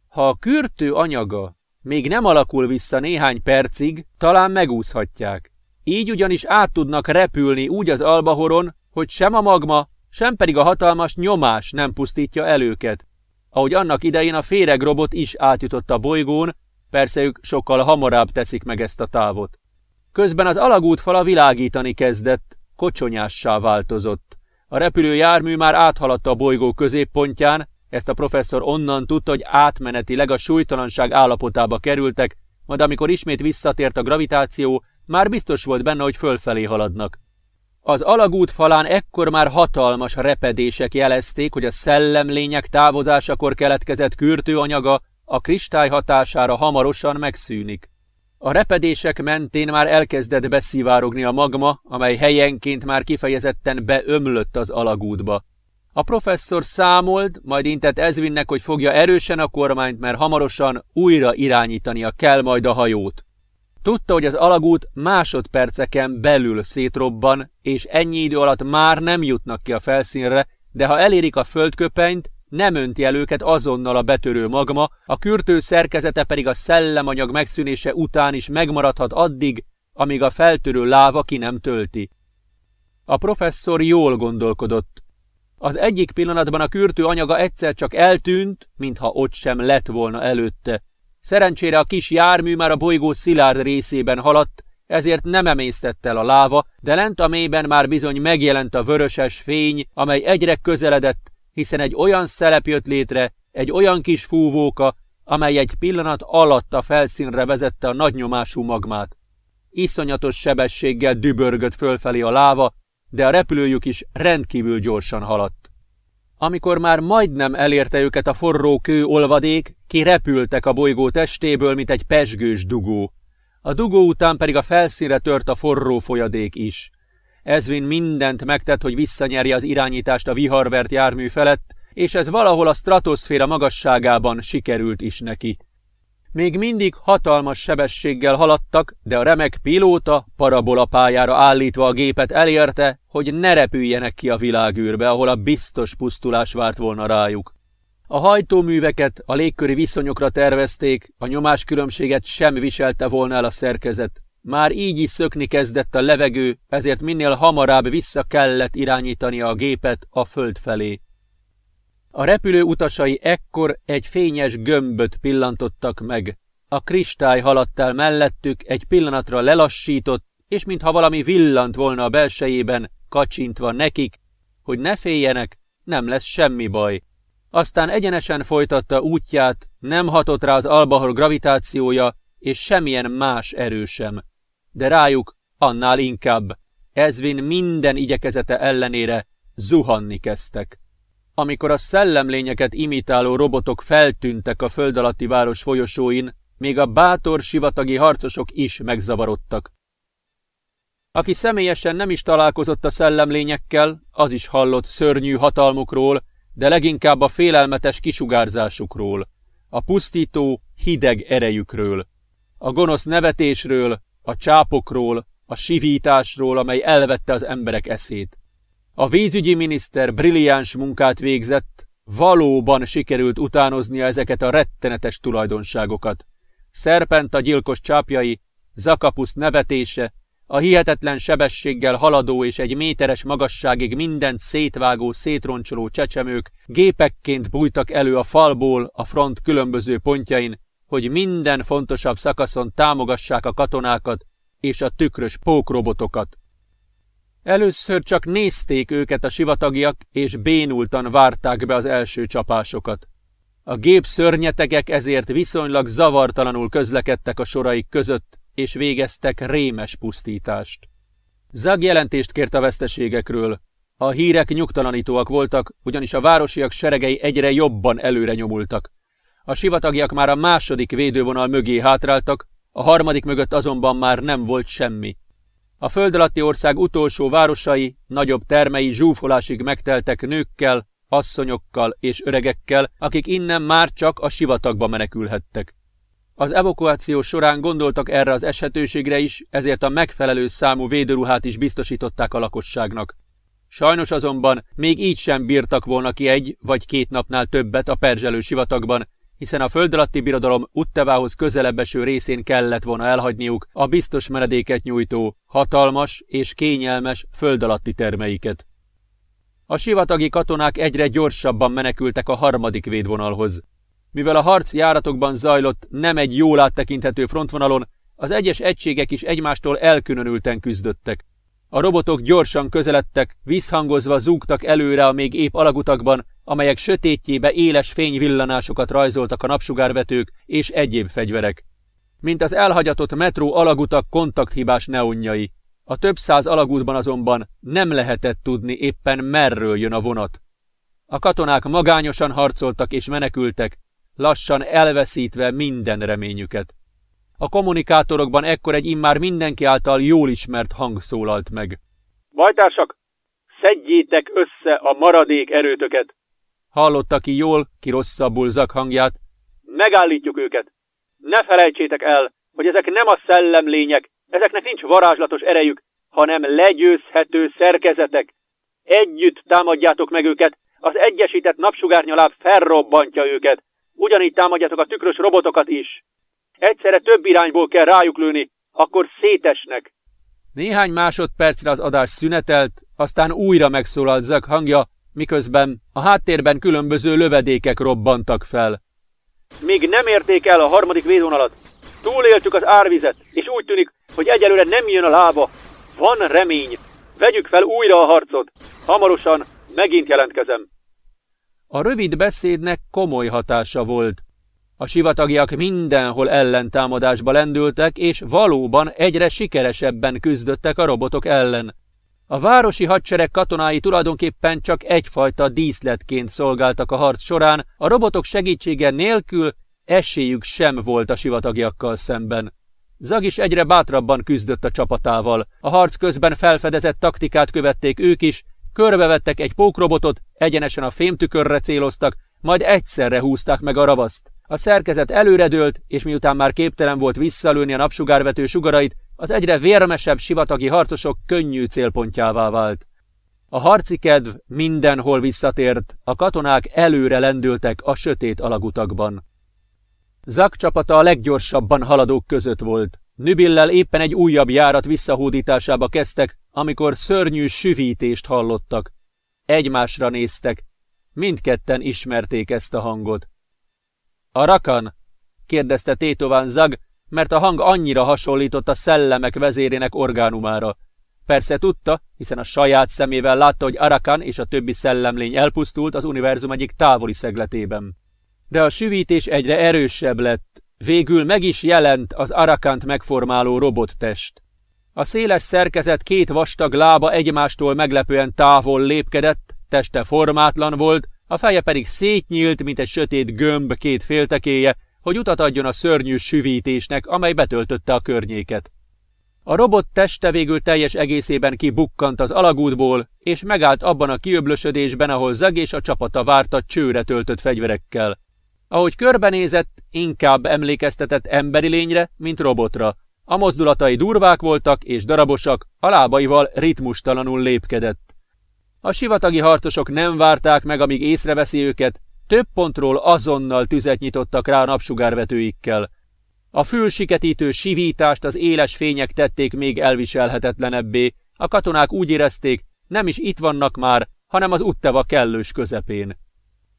Speaker 1: Ha a kürtő anyaga még nem alakul vissza néhány percig, talán megúszhatják. Így ugyanis át tudnak repülni úgy az albahoron, hogy sem a magma, sem pedig a hatalmas nyomás nem pusztítja el őket. Ahogy annak idején a féregrobot is átjutott a bolygón, persze ők sokkal hamarabb teszik meg ezt a távot. Közben az alagút fala világítani kezdett, kocsonyássá változott. A repülő jármű már áthaladta a bolygó középpontján, ezt a professzor onnan tudta, hogy átmenetileg a súlytalanság állapotába kerültek, majd amikor ismét visszatért a gravitáció, már biztos volt benne, hogy fölfelé haladnak. Az alagút falán ekkor már hatalmas repedések jelezték, hogy a szellemlények távozásakor keletkezett kürtőanyaga a kristály hatására hamarosan megszűnik. A repedések mentén már elkezdett beszivárogni a magma, amely helyenként már kifejezetten beömlött az alagútba. A professzor számolt, majd intett Ezvinnek, hogy fogja erősen a kormányt, mert hamarosan újra irányítania kell majd a hajót. Tudta, hogy az alagút másodperceken belül szétrobban, és ennyi idő alatt már nem jutnak ki a felszínre, de ha elérik a földköpenyt, nem önti el őket azonnal a betörő magma, a kürtő szerkezete pedig a szellemanyag megszűnése után is megmaradhat addig, amíg a feltörő láva ki nem tölti. A professzor jól gondolkodott. Az egyik pillanatban a kürtő anyaga egyszer csak eltűnt, mintha ott sem lett volna előtte. Szerencsére a kis jármű már a bolygó szilárd részében haladt, ezért nem emésztett el a láva, de lent a mélyben már bizony megjelent a vöröses fény, amely egyre közeledett, hiszen egy olyan szelep jött létre, egy olyan kis fúvóka, amely egy pillanat alatt a felszínre vezette a nagynyomású magmát. Iszonyatos sebességgel dübörgött fölfelé a láva, de a repülőjük is rendkívül gyorsan haladt. Amikor már majdnem elérte őket a forró kő olvadék, kirepültek a bolygó testéből, mint egy pesgős dugó. A dugó után pedig a felszínre tört a forró folyadék is. Ezvin mindent megtett, hogy visszanyerje az irányítást a viharvert jármű felett, és ez valahol a stratoszféra magasságában sikerült is neki. Még mindig hatalmas sebességgel haladtak, de a remek pilóta parabola pályára állítva a gépet elérte, hogy ne repüljenek ki a világűrbe, ahol a biztos pusztulás várt volna rájuk. A hajtóműveket a légköri viszonyokra tervezték, a nyomáskülönbséget sem viselte volna el a szerkezet. Már így is szökni kezdett a levegő, ezért minél hamarabb vissza kellett irányítani a gépet a föld felé. A repülő utasai ekkor egy fényes gömböt pillantottak meg. A kristály haladt el mellettük, egy pillanatra lelassított, és mintha valami villant volna a belsejében, kacsintva nekik, hogy ne féljenek, nem lesz semmi baj. Aztán egyenesen folytatta útját, nem hatott rá az albahor gravitációja, és semmilyen más erősem. De rájuk annál inkább. Ezvin minden igyekezete ellenére zuhanni kezdtek. Amikor a szellemlényeket imitáló robotok feltűntek a föld alatti város folyosóin, még a bátor sivatagi harcosok is megzavarodtak. Aki személyesen nem is találkozott a szellemlényekkel, az is hallott szörnyű hatalmukról, de leginkább a félelmetes kisugárzásukról, a pusztító, hideg erejükről, a gonosz nevetésről, a csápokról, a sivításról, amely elvette az emberek eszét. A vízügyi miniszter brilliáns munkát végzett, valóban sikerült utánoznia ezeket a rettenetes tulajdonságokat. Szerpent a gyilkos csápjai, Zakapusz nevetése, a hihetetlen sebességgel haladó és egy méteres magasságig mindent szétvágó, szétroncsoló csecsemők gépekként bújtak elő a falból a front különböző pontjain, hogy minden fontosabb szakaszon támogassák a katonákat és a tükrös pókrobotokat. Először csak nézték őket a sivatagiak, és bénultan várták be az első csapásokat. A gép szörnyetegek ezért viszonylag zavartalanul közlekedtek a soraik között, és végeztek rémes pusztítást. Zag jelentést kért a veszteségekről. A hírek nyugtalanítóak voltak, ugyanis a városiak seregei egyre jobban előre nyomultak. A sivatagiak már a második védővonal mögé hátráltak, a harmadik mögött azonban már nem volt semmi. A föld alatti ország utolsó városai, nagyobb termei zsúfolásig megteltek nőkkel, asszonyokkal és öregekkel, akik innen már csak a sivatagba menekülhettek. Az evakuáció során gondoltak erre az eshetőségre is, ezért a megfelelő számú védőruhát is biztosították a lakosságnak. Sajnos azonban még így sem bírtak volna ki egy vagy két napnál többet a perzselő sivatagban, hiszen a föld alatti birodalom Uttevához közelebb eső részén kellett volna elhagyniuk a biztos menedéket nyújtó, hatalmas és kényelmes föld alatti termeiket. A sivatagi katonák egyre gyorsabban menekültek a harmadik védvonalhoz. Mivel a harc járatokban zajlott nem egy jól áttekinthető frontvonalon, az egyes egységek is egymástól elkülönülten küzdöttek. A robotok gyorsan közeledtek, visszhangozva zúgtak előre a még épp alagutakban, amelyek sötétjébe éles fényvillanásokat rajzoltak a napsugárvetők és egyéb fegyverek. Mint az elhagyatott metró alagutak kontakthibás neonjai. A több száz alagútban azonban nem lehetett tudni éppen merről jön a vonat. A katonák magányosan harcoltak és menekültek, lassan elveszítve minden reményüket. A kommunikátorokban ekkor egy immár mindenki által jól ismert hang szólalt meg.
Speaker 3: Bajtársak, szedjétek össze a maradék erőtöket!
Speaker 1: Hallotta ki jól, ki rosszabbul Zak hangját.
Speaker 3: Megállítjuk őket! Ne felejtsétek el, hogy ezek nem a szellemlények, ezeknek nincs varázslatos erejük, hanem legyőzhető szerkezetek. Együtt támadjátok meg őket, az egyesített napsugárnyaláb felrobbantja őket. Ugyanígy támadjátok a tükrös robotokat is. Egyszerre több irányból kell rájuk lőni, akkor szétesnek.
Speaker 1: Néhány másodpercre az adás szünetelt, aztán újra megszólalt Zak hangja, miközben a háttérben különböző lövedékek robbantak fel.
Speaker 3: Még nem érték el a harmadik védvonalat. Túléltük az árvizet, és úgy tűnik, hogy egyelőre nem jön a lába. Van remény. Vegyük fel újra a harcot. Hamarosan megint jelentkezem.
Speaker 1: A rövid beszédnek komoly hatása volt. A sivatagiak mindenhol ellentámadásba lendültek, és valóban egyre sikeresebben küzdöttek a robotok ellen. A városi hadsereg katonái tulajdonképpen csak egyfajta díszletként szolgáltak a harc során, a robotok segítsége nélkül esélyük sem volt a sivatagiakkal szemben. Zag is egyre bátrabban küzdött a csapatával. A harc közben felfedezett taktikát követték ők is, körbevettek egy pókrobotot, egyenesen a fémtükörre céloztak, majd egyszerre húzták meg a ravaszt. A szerkezet előredőlt, és miután már képtelen volt visszalőni a napsugárvető sugarait, az egyre vérmesebb sivatagi harcosok könnyű célpontjává vált. A harci kedv mindenhol visszatért, a katonák előre lendültek a sötét alagutakban. Zak csapata a leggyorsabban haladók között volt. Nübillel éppen egy újabb járat visszahódításába kezdtek, amikor szörnyű süvítést hallottak. Egymásra néztek. Mindketten ismerték ezt a hangot. A rakan? kérdezte tétován Zag, mert a hang annyira hasonlított a szellemek vezérének orgánumára. Persze tudta, hiszen a saját szemével látta, hogy Arakan és a többi szellemlény elpusztult az univerzum egyik távoli szegletében. De a süvítés egyre erősebb lett, végül meg is jelent az Arakant megformáló robottest. A széles szerkezet két vastag lába egymástól meglepően távol lépkedett, teste formátlan volt, a feje pedig szétnyílt, mint egy sötét gömb két féltekéje, hogy utat adjon a szörnyű süvítésnek, amely betöltötte a környéket. A robot teste végül teljes egészében kibukkant az alagútból, és megállt abban a kiöblösödésben, ahol Zag és a csapata várta csőre töltött fegyverekkel. Ahogy körbenézett, inkább emlékeztetett emberi lényre, mint robotra. A mozdulatai durvák voltak és darabosak, a lábaival ritmustalanul lépkedett. A sivatagi harcosok nem várták meg, amíg észreveszi őket, több pontról azonnal tüzet nyitottak rá a napsugárvetőikkel. A fülsiketítő sivítást az éles fények tették még elviselhetetlenebbé, a katonák úgy érezték, nem is itt vannak már, hanem az Utteva kellős közepén.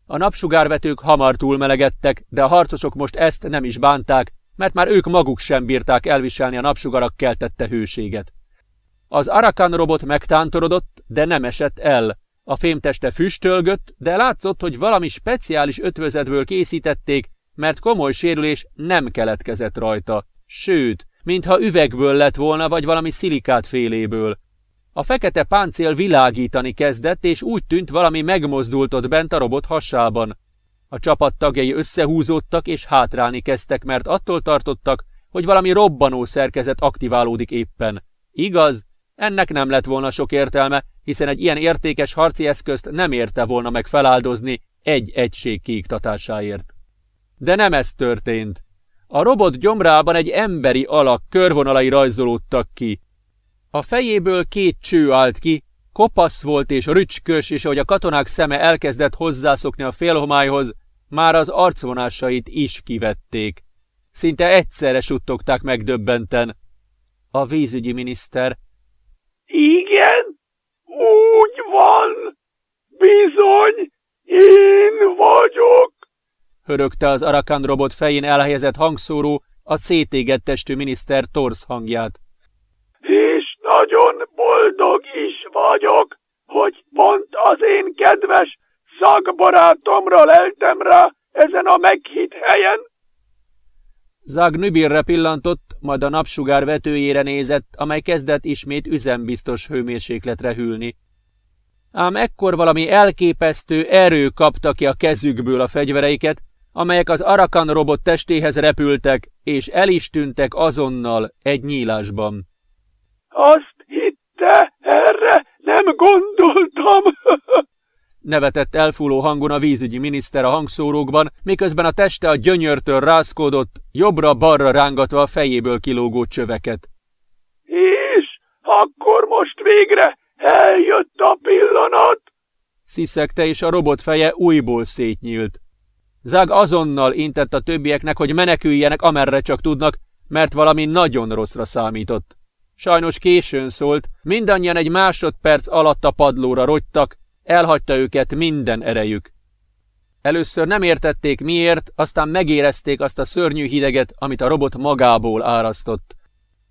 Speaker 1: A napsugárvetők hamar túlmelegedtek, de a harcosok most ezt nem is bánták, mert már ők maguk sem bírták elviselni a napsugarak keltette hőséget. Az Arakan robot megtántorodott, de nem esett el. A fémteste füstölgött, de látszott, hogy valami speciális ötvözetből készítették, mert komoly sérülés nem keletkezett rajta. Sőt, mintha üvegből lett volna, vagy valami szilikát féléből. A fekete páncél világítani kezdett, és úgy tűnt valami megmozdult ott bent a robot hasában. A csapat tagjai összehúzódtak és hátrálni kezdtek, mert attól tartottak, hogy valami robbanó szerkezet aktiválódik éppen. Igaz, ennek nem lett volna sok értelme, hiszen egy ilyen értékes harci eszközt nem érte volna meg feláldozni egy egység kiiktatásáért. De nem ez történt. A robot gyomrában egy emberi alak körvonalai rajzolódtak ki. A fejéből két cső állt ki, kopasz volt és rücskös, és ahogy a katonák szeme elkezdett hozzászokni a félhomályhoz, már az arcvonásait is kivették. Szinte egyszerre suttogták megdöbbenten. A vízügyi miniszter.
Speaker 4: Igen, úgy van, bizony, én vagyok
Speaker 1: hörögte az Arakan robot fején elhelyezett hangszóró a szétégett testű miniszter torsz hangját.
Speaker 4: És nagyon boldog is vagyok, hogy pont az én kedves szakbarátomra leltem rá ezen a meghitt helyen.
Speaker 1: Zag Nübirre pillantott, majd a napsugár vetőjére nézett, amely kezdett ismét üzembiztos hőmérsékletre hűlni. Ám ekkor valami elképesztő erő kapta ki a kezükből a fegyvereiket, amelyek az Arakan robot testéhez repültek, és el is tűntek azonnal egy nyílásban.
Speaker 4: Azt hitte, erre nem gondoltam! <laughs>
Speaker 1: Nevetett elfúló hangon a vízügyi miniszter a hangszórókban, miközben a teste a gyönyörtől rászkódott, jobbra-balra rángatva a fejéből kilógó csöveket.
Speaker 4: És akkor most végre eljött a pillanat!
Speaker 1: Sziszegte, és a robot feje újból szétnyílt. Zag azonnal intett a többieknek, hogy meneküljenek, amerre csak tudnak, mert valami nagyon rosszra számított. Sajnos későn szólt, mindannyian egy másodperc alatt a padlóra rogytak, elhagyta őket minden erejük. Először nem értették miért, aztán megérezték azt a szörnyű hideget, amit a robot magából árasztott.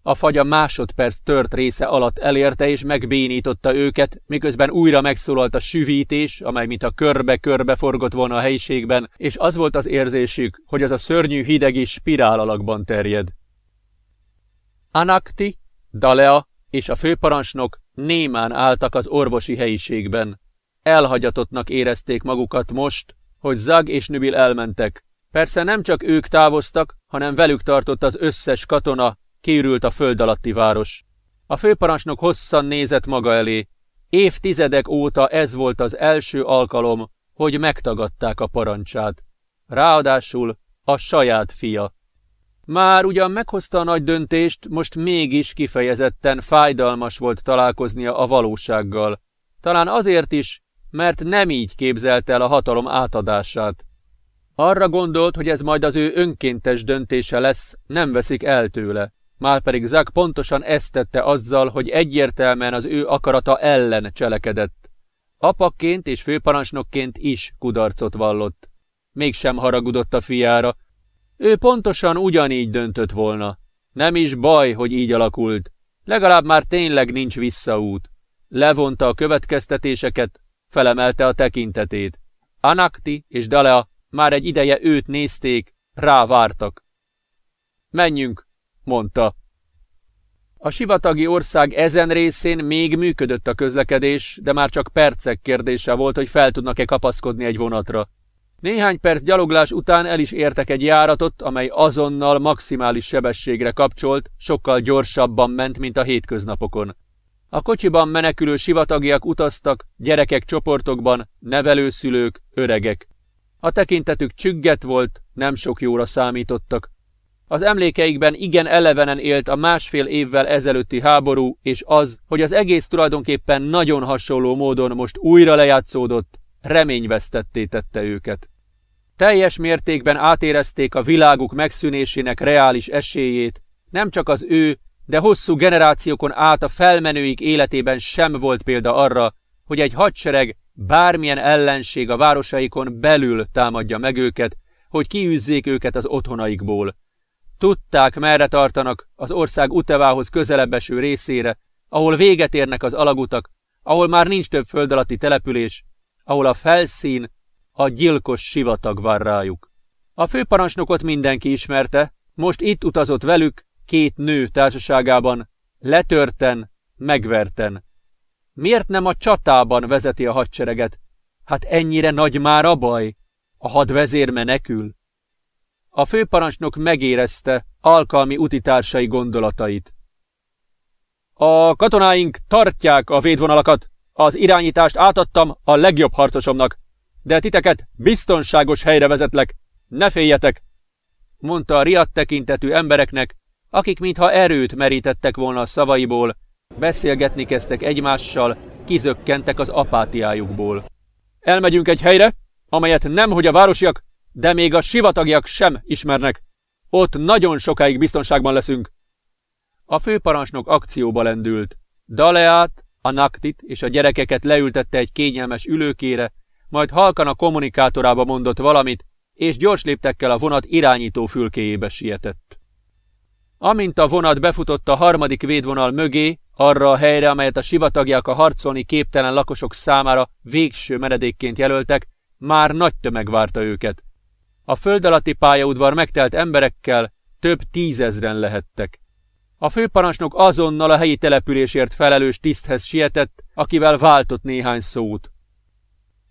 Speaker 1: A fagya másodperc tört része alatt elérte és megbénította őket, miközben újra megszólalt a süvítés, amely mintha körbe-körbe forgott volna a helyiségben, és az volt az érzésük, hogy az a szörnyű hideg is spirál alakban terjed. Anakti, Dalea és a főparancsnok némán álltak az orvosi helyiségben. Elhagyatottnak érezték magukat most, hogy Zag és Nübil elmentek. Persze nem csak ők távoztak, hanem velük tartott az összes katona, Kiürült a föld alatti város. A főparancsnok hosszan nézett maga elé. Évtizedek óta ez volt az első alkalom, hogy megtagadták a parancsát. Ráadásul a saját fia. Már ugyan meghozta a nagy döntést, most mégis kifejezetten fájdalmas volt találkoznia a valósággal. Talán azért is, mert nem így képzelte el a hatalom átadását. Arra gondolt, hogy ez majd az ő önkéntes döntése lesz, nem veszik el tőle. Márpedig Zak pontosan ezt tette azzal, hogy egyértelműen az ő akarata ellen cselekedett. Apakként és főparancsnokként is kudarcot vallott. Mégsem haragudott a fiára. Ő pontosan ugyanígy döntött volna. Nem is baj, hogy így alakult. Legalább már tényleg nincs visszaút. Levonta a következtetéseket, felemelte a tekintetét. Anakti és Dalea már egy ideje őt nézték, rávártak. Menjünk, mondta. A sivatagi ország ezen részén még működött a közlekedés, de már csak percek kérdése volt, hogy fel tudnak-e kapaszkodni egy vonatra. Néhány perc gyaloglás után el is értek egy járatot, amely azonnal maximális sebességre kapcsolt, sokkal gyorsabban ment, mint a hétköznapokon. A kocsiban menekülő sivatagiak utaztak, gyerekek csoportokban, nevelőszülők, öregek. A tekintetük csügget volt, nem sok jóra számítottak. Az emlékeikben igen elevenen élt a másfél évvel ezelőtti háború, és az, hogy az egész tulajdonképpen nagyon hasonló módon most újra lejátszódott, reményvesztetté tette őket. Teljes mértékben átérezték a világuk megszűnésének reális esélyét, nem csak az ő, de hosszú generációkon át a felmenőik életében sem volt példa arra, hogy egy hadsereg bármilyen ellenség a városaikon belül támadja meg őket, hogy kiűzzék őket az otthonaikból. Tudták, merre tartanak az ország utevához közelebb eső részére, ahol véget érnek az alagutak, ahol már nincs több föld alatti település, ahol a felszín, a gyilkos sivatag vár rájuk. A főparancsnokot mindenki ismerte, most itt utazott velük, két nő társaságában, letörten, megverten. Miért nem a csatában vezeti a hadsereget? Hát ennyire nagy már a baj. A hadvezér menekül. A főparancsnok megérezte alkalmi utitársai gondolatait. A katonáink tartják a védvonalakat. Az irányítást átadtam a legjobb harcosomnak. De titeket biztonságos helyre vezetlek. Ne féljetek! mondta a riadt tekintetű embereknek, akik mintha erőt merítettek volna a szavaiból, beszélgetni kezdtek egymással, kizökkentek az apátiájukból. Elmegyünk egy helyre, amelyet nemhogy a városiak, de még a sivatagiak sem ismernek. Ott nagyon sokáig biztonságban leszünk. A főparancsnok akcióba lendült. Daleát, a naktit és a gyerekeket leültette egy kényelmes ülőkére, majd halkan a kommunikátorába mondott valamit, és gyors léptekkel a vonat irányító fülkéjébe sietett. Amint a vonat befutott a harmadik védvonal mögé, arra a helyre, amelyet a sivatagják a harcolni képtelen lakosok számára végső menedékként jelöltek, már nagy tömeg várta őket. A föld alatti pályaudvar megtelt emberekkel több tízezren lehettek. A főparancsnok azonnal a helyi településért felelős tiszthez sietett, akivel váltott néhány szót.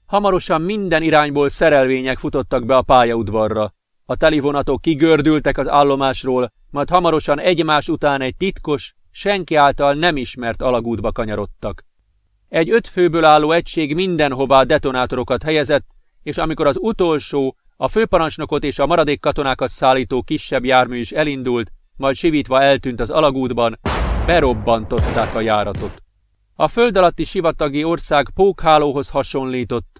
Speaker 1: Hamarosan minden irányból szerelvények futottak be a pályaudvarra. A telivonatok kigördültek az állomásról, majd hamarosan egymás után egy titkos, senki által nem ismert alagútba kanyarodtak. Egy öt főből álló egység mindenhová detonátorokat helyezett, és amikor az utolsó, a főparancsnokot és a maradék katonákat szállító kisebb jármű is elindult, majd sivítva eltűnt az alagútban, berobbantották a járatot. A föld alatti sivatagi ország pókhálóhoz hasonlított.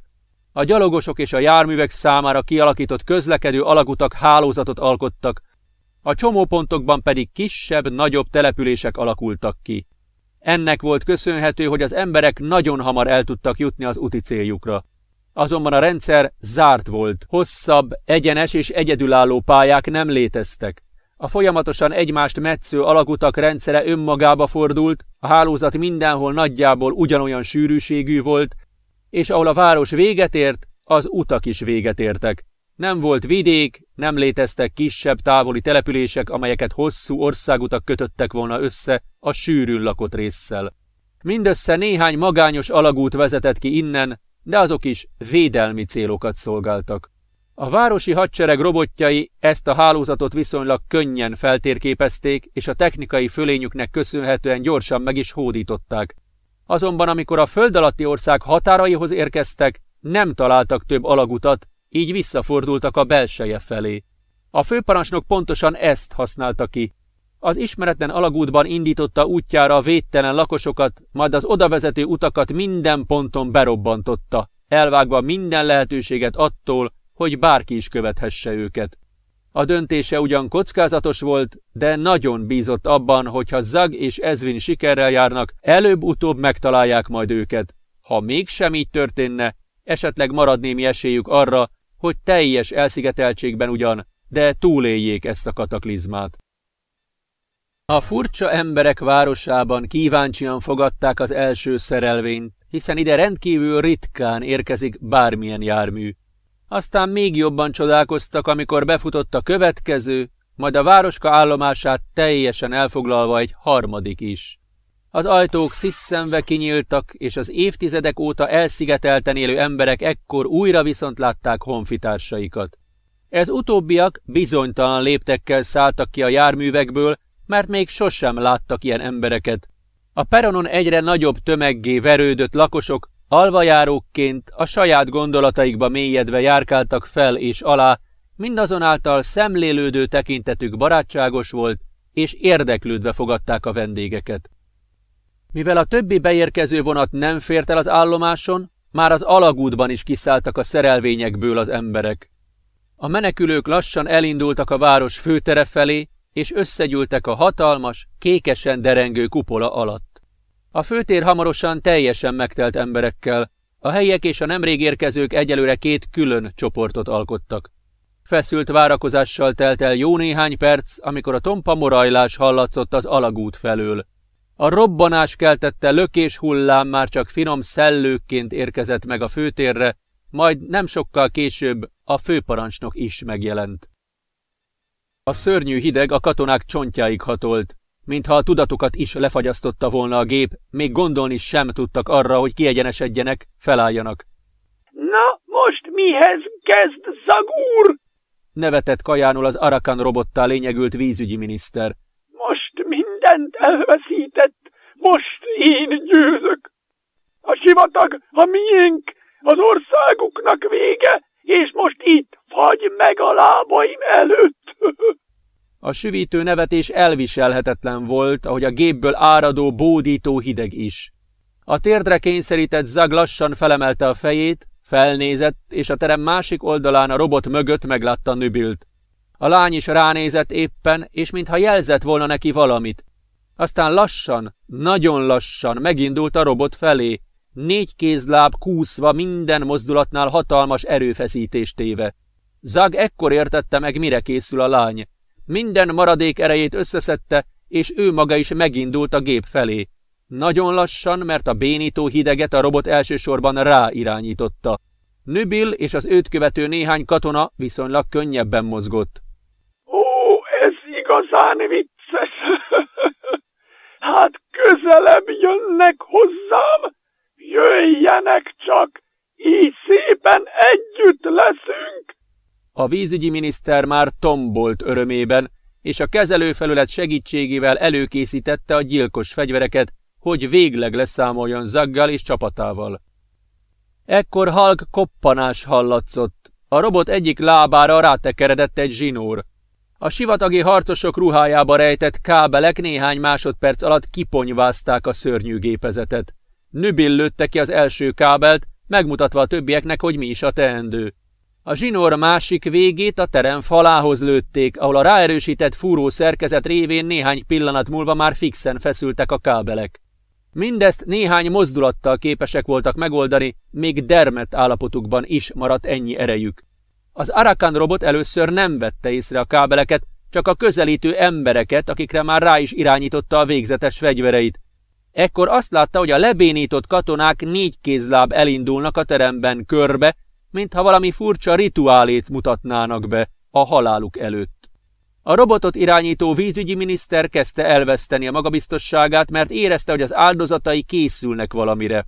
Speaker 1: A gyalogosok és a járművek számára kialakított közlekedő alagutak hálózatot alkottak, a csomópontokban pedig kisebb, nagyobb települések alakultak ki. Ennek volt köszönhető, hogy az emberek nagyon hamar el tudtak jutni az úti céljukra. Azonban a rendszer zárt volt, hosszabb, egyenes és egyedülálló pályák nem léteztek. A folyamatosan egymást metsző alagutak rendszere önmagába fordult, a hálózat mindenhol nagyjából ugyanolyan sűrűségű volt, és ahol a város véget ért, az utak is véget értek. Nem volt vidék, nem léteztek kisebb távoli települések, amelyeket hosszú országutak kötöttek volna össze a sűrűn lakott résszel. Mindössze néhány magányos alagút vezetett ki innen, de azok is védelmi célokat szolgáltak. A városi hadsereg robotjai ezt a hálózatot viszonylag könnyen feltérképezték, és a technikai fölényüknek köszönhetően gyorsan meg is hódították. Azonban amikor a föld alatti ország határaihoz érkeztek, nem találtak több alagutat, így visszafordultak a belseje felé. A főparancsnok pontosan ezt használta ki. Az ismeretlen alagútban indította útjára a védtelen lakosokat, majd az odavezető utakat minden ponton berobbantotta, elvágva minden lehetőséget attól, hogy bárki is követhesse őket. A döntése ugyan kockázatos volt, de nagyon bízott abban, hogy ha Zag és Ezvin sikerrel járnak, előbb-utóbb megtalálják majd őket. Ha mégsem így történne, esetleg marad némi esélyük arra, hogy teljes elszigeteltségben ugyan, de túléljék ezt a kataklizmát. A furcsa emberek városában kíváncsian fogadták az első szerelvényt, hiszen ide rendkívül ritkán érkezik bármilyen jármű. Aztán még jobban csodálkoztak, amikor befutott a következő, majd a városka állomását teljesen elfoglalva egy harmadik is. Az ajtók sziszemve kinyíltak, és az évtizedek óta elszigetelten élő emberek ekkor újra viszont látták honfitársaikat. Ez utóbbiak bizonytalan léptekkel szálltak ki a járművekből, mert még sosem láttak ilyen embereket. A peronon egyre nagyobb tömeggé verődött lakosok alvajárókként a saját gondolataikba mélyedve járkáltak fel és alá, mindazonáltal szemlélődő tekintetük barátságos volt, és érdeklődve fogadták a vendégeket. Mivel a többi beérkező vonat nem fért el az állomáson, már az alagútban is kiszálltak a szerelvényekből az emberek. A menekülők lassan elindultak a város főtere felé, és összegyűltek a hatalmas, kékesen derengő kupola alatt. A főtér hamarosan teljesen megtelt emberekkel, a helyiek és a nemrég érkezők egyelőre két külön csoportot alkottak. Feszült várakozással telt el jó néhány perc, amikor a tompa morajlás hallatszott az alagút felől. A robbanás keltette lökés hullám már csak finom szellőkként érkezett meg a főtérre, majd nem sokkal később a főparancsnok is megjelent. A szörnyű hideg a katonák csontjáig hatolt, mintha a tudatukat is lefagyasztotta volna a gép, még gondolni sem tudtak arra, hogy kiegyenesedjenek, felálljanak.
Speaker 4: Na, most mihez kezd, Zagúr?
Speaker 1: Nevetett kajánul az Arakan robottá lényegült vízügyi miniszter.
Speaker 4: Most mindent elveszített, most én győzök. A sivatag a miénk, az országuknak vége, és most itt fagy meg a lábaim előtt. <laughs>
Speaker 1: A süvítő nevetés elviselhetetlen volt, ahogy a gépből áradó, bódító hideg is. A térdre kényszerített Zag lassan felemelte a fejét, felnézett, és a terem másik oldalán a robot mögött meglátta Nübilt. A lány is ránézett éppen, és mintha jelzett volna neki valamit. Aztán lassan, nagyon lassan megindult a robot felé, négy kézláb kúszva minden mozdulatnál hatalmas erőfeszítést téve. Zag ekkor értette meg, mire készül a lány. Minden maradék erejét összeszedte, és ő maga is megindult a gép felé. Nagyon lassan, mert a bénító hideget a robot elsősorban rá irányította. Nübil és az őt követő néhány katona viszonylag könnyebben mozgott.
Speaker 4: Ó, ez igazán vicces! <laughs> hát közelebb jönnek hozzám! Jöjjenek csak! Így szépen együtt leszünk!
Speaker 1: A vízügyi miniszter már tombolt örömében, és a kezelőfelület segítségével előkészítette a gyilkos fegyvereket, hogy végleg leszámoljon Zaggal és csapatával. Ekkor halk koppanás hallatszott. A robot egyik lábára rátekeredett egy zsinór. A sivatagi harcosok ruhájába rejtett kábelek néhány másodperc alatt kiponyvázták a szörnyű gépezetet. Nübill lőtte ki az első kábelt, megmutatva a többieknek, hogy mi is a teendő. A zsinór másik végét a terem falához lőtték, ahol a ráerősített fúró szerkezet révén néhány pillanat múlva már fixen feszültek a kábelek. Mindezt néhány mozdulattal képesek voltak megoldani, még dermet állapotukban is maradt ennyi erejük. Az Arakan robot először nem vette észre a kábeleket, csak a közelítő embereket, akikre már rá is irányította a végzetes fegyvereit. Ekkor azt látta, hogy a lebénított katonák négy kézláb elindulnak a teremben körbe, mintha valami furcsa rituálét mutatnának be a haláluk előtt. A robotot irányító vízügyi miniszter kezdte elveszteni a magabiztosságát, mert érezte, hogy az áldozatai készülnek valamire.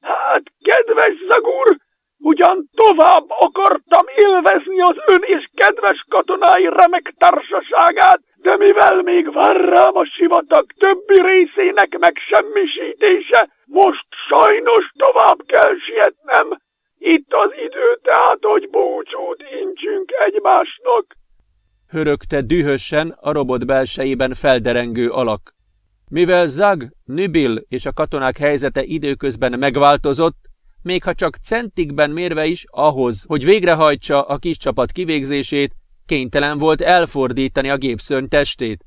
Speaker 4: Hát, kedves Zagúr, ugyan tovább akartam élvezni az ön és kedves katonái remek társaságát, de mivel még vár rám a sivatag többi részének megsemmisítése, most sajnos tovább kell sietnem. Itt az idő tehát, hogy búcsút incsünk egymásnak.
Speaker 1: Hörögte dühösen a robot belsejében felderengő alak. Mivel Zag, Nübil és a katonák helyzete időközben megváltozott, még ha csak centikben mérve is ahhoz, hogy végrehajtsa a kis csapat kivégzését, kénytelen volt elfordítani a gépszörny testét.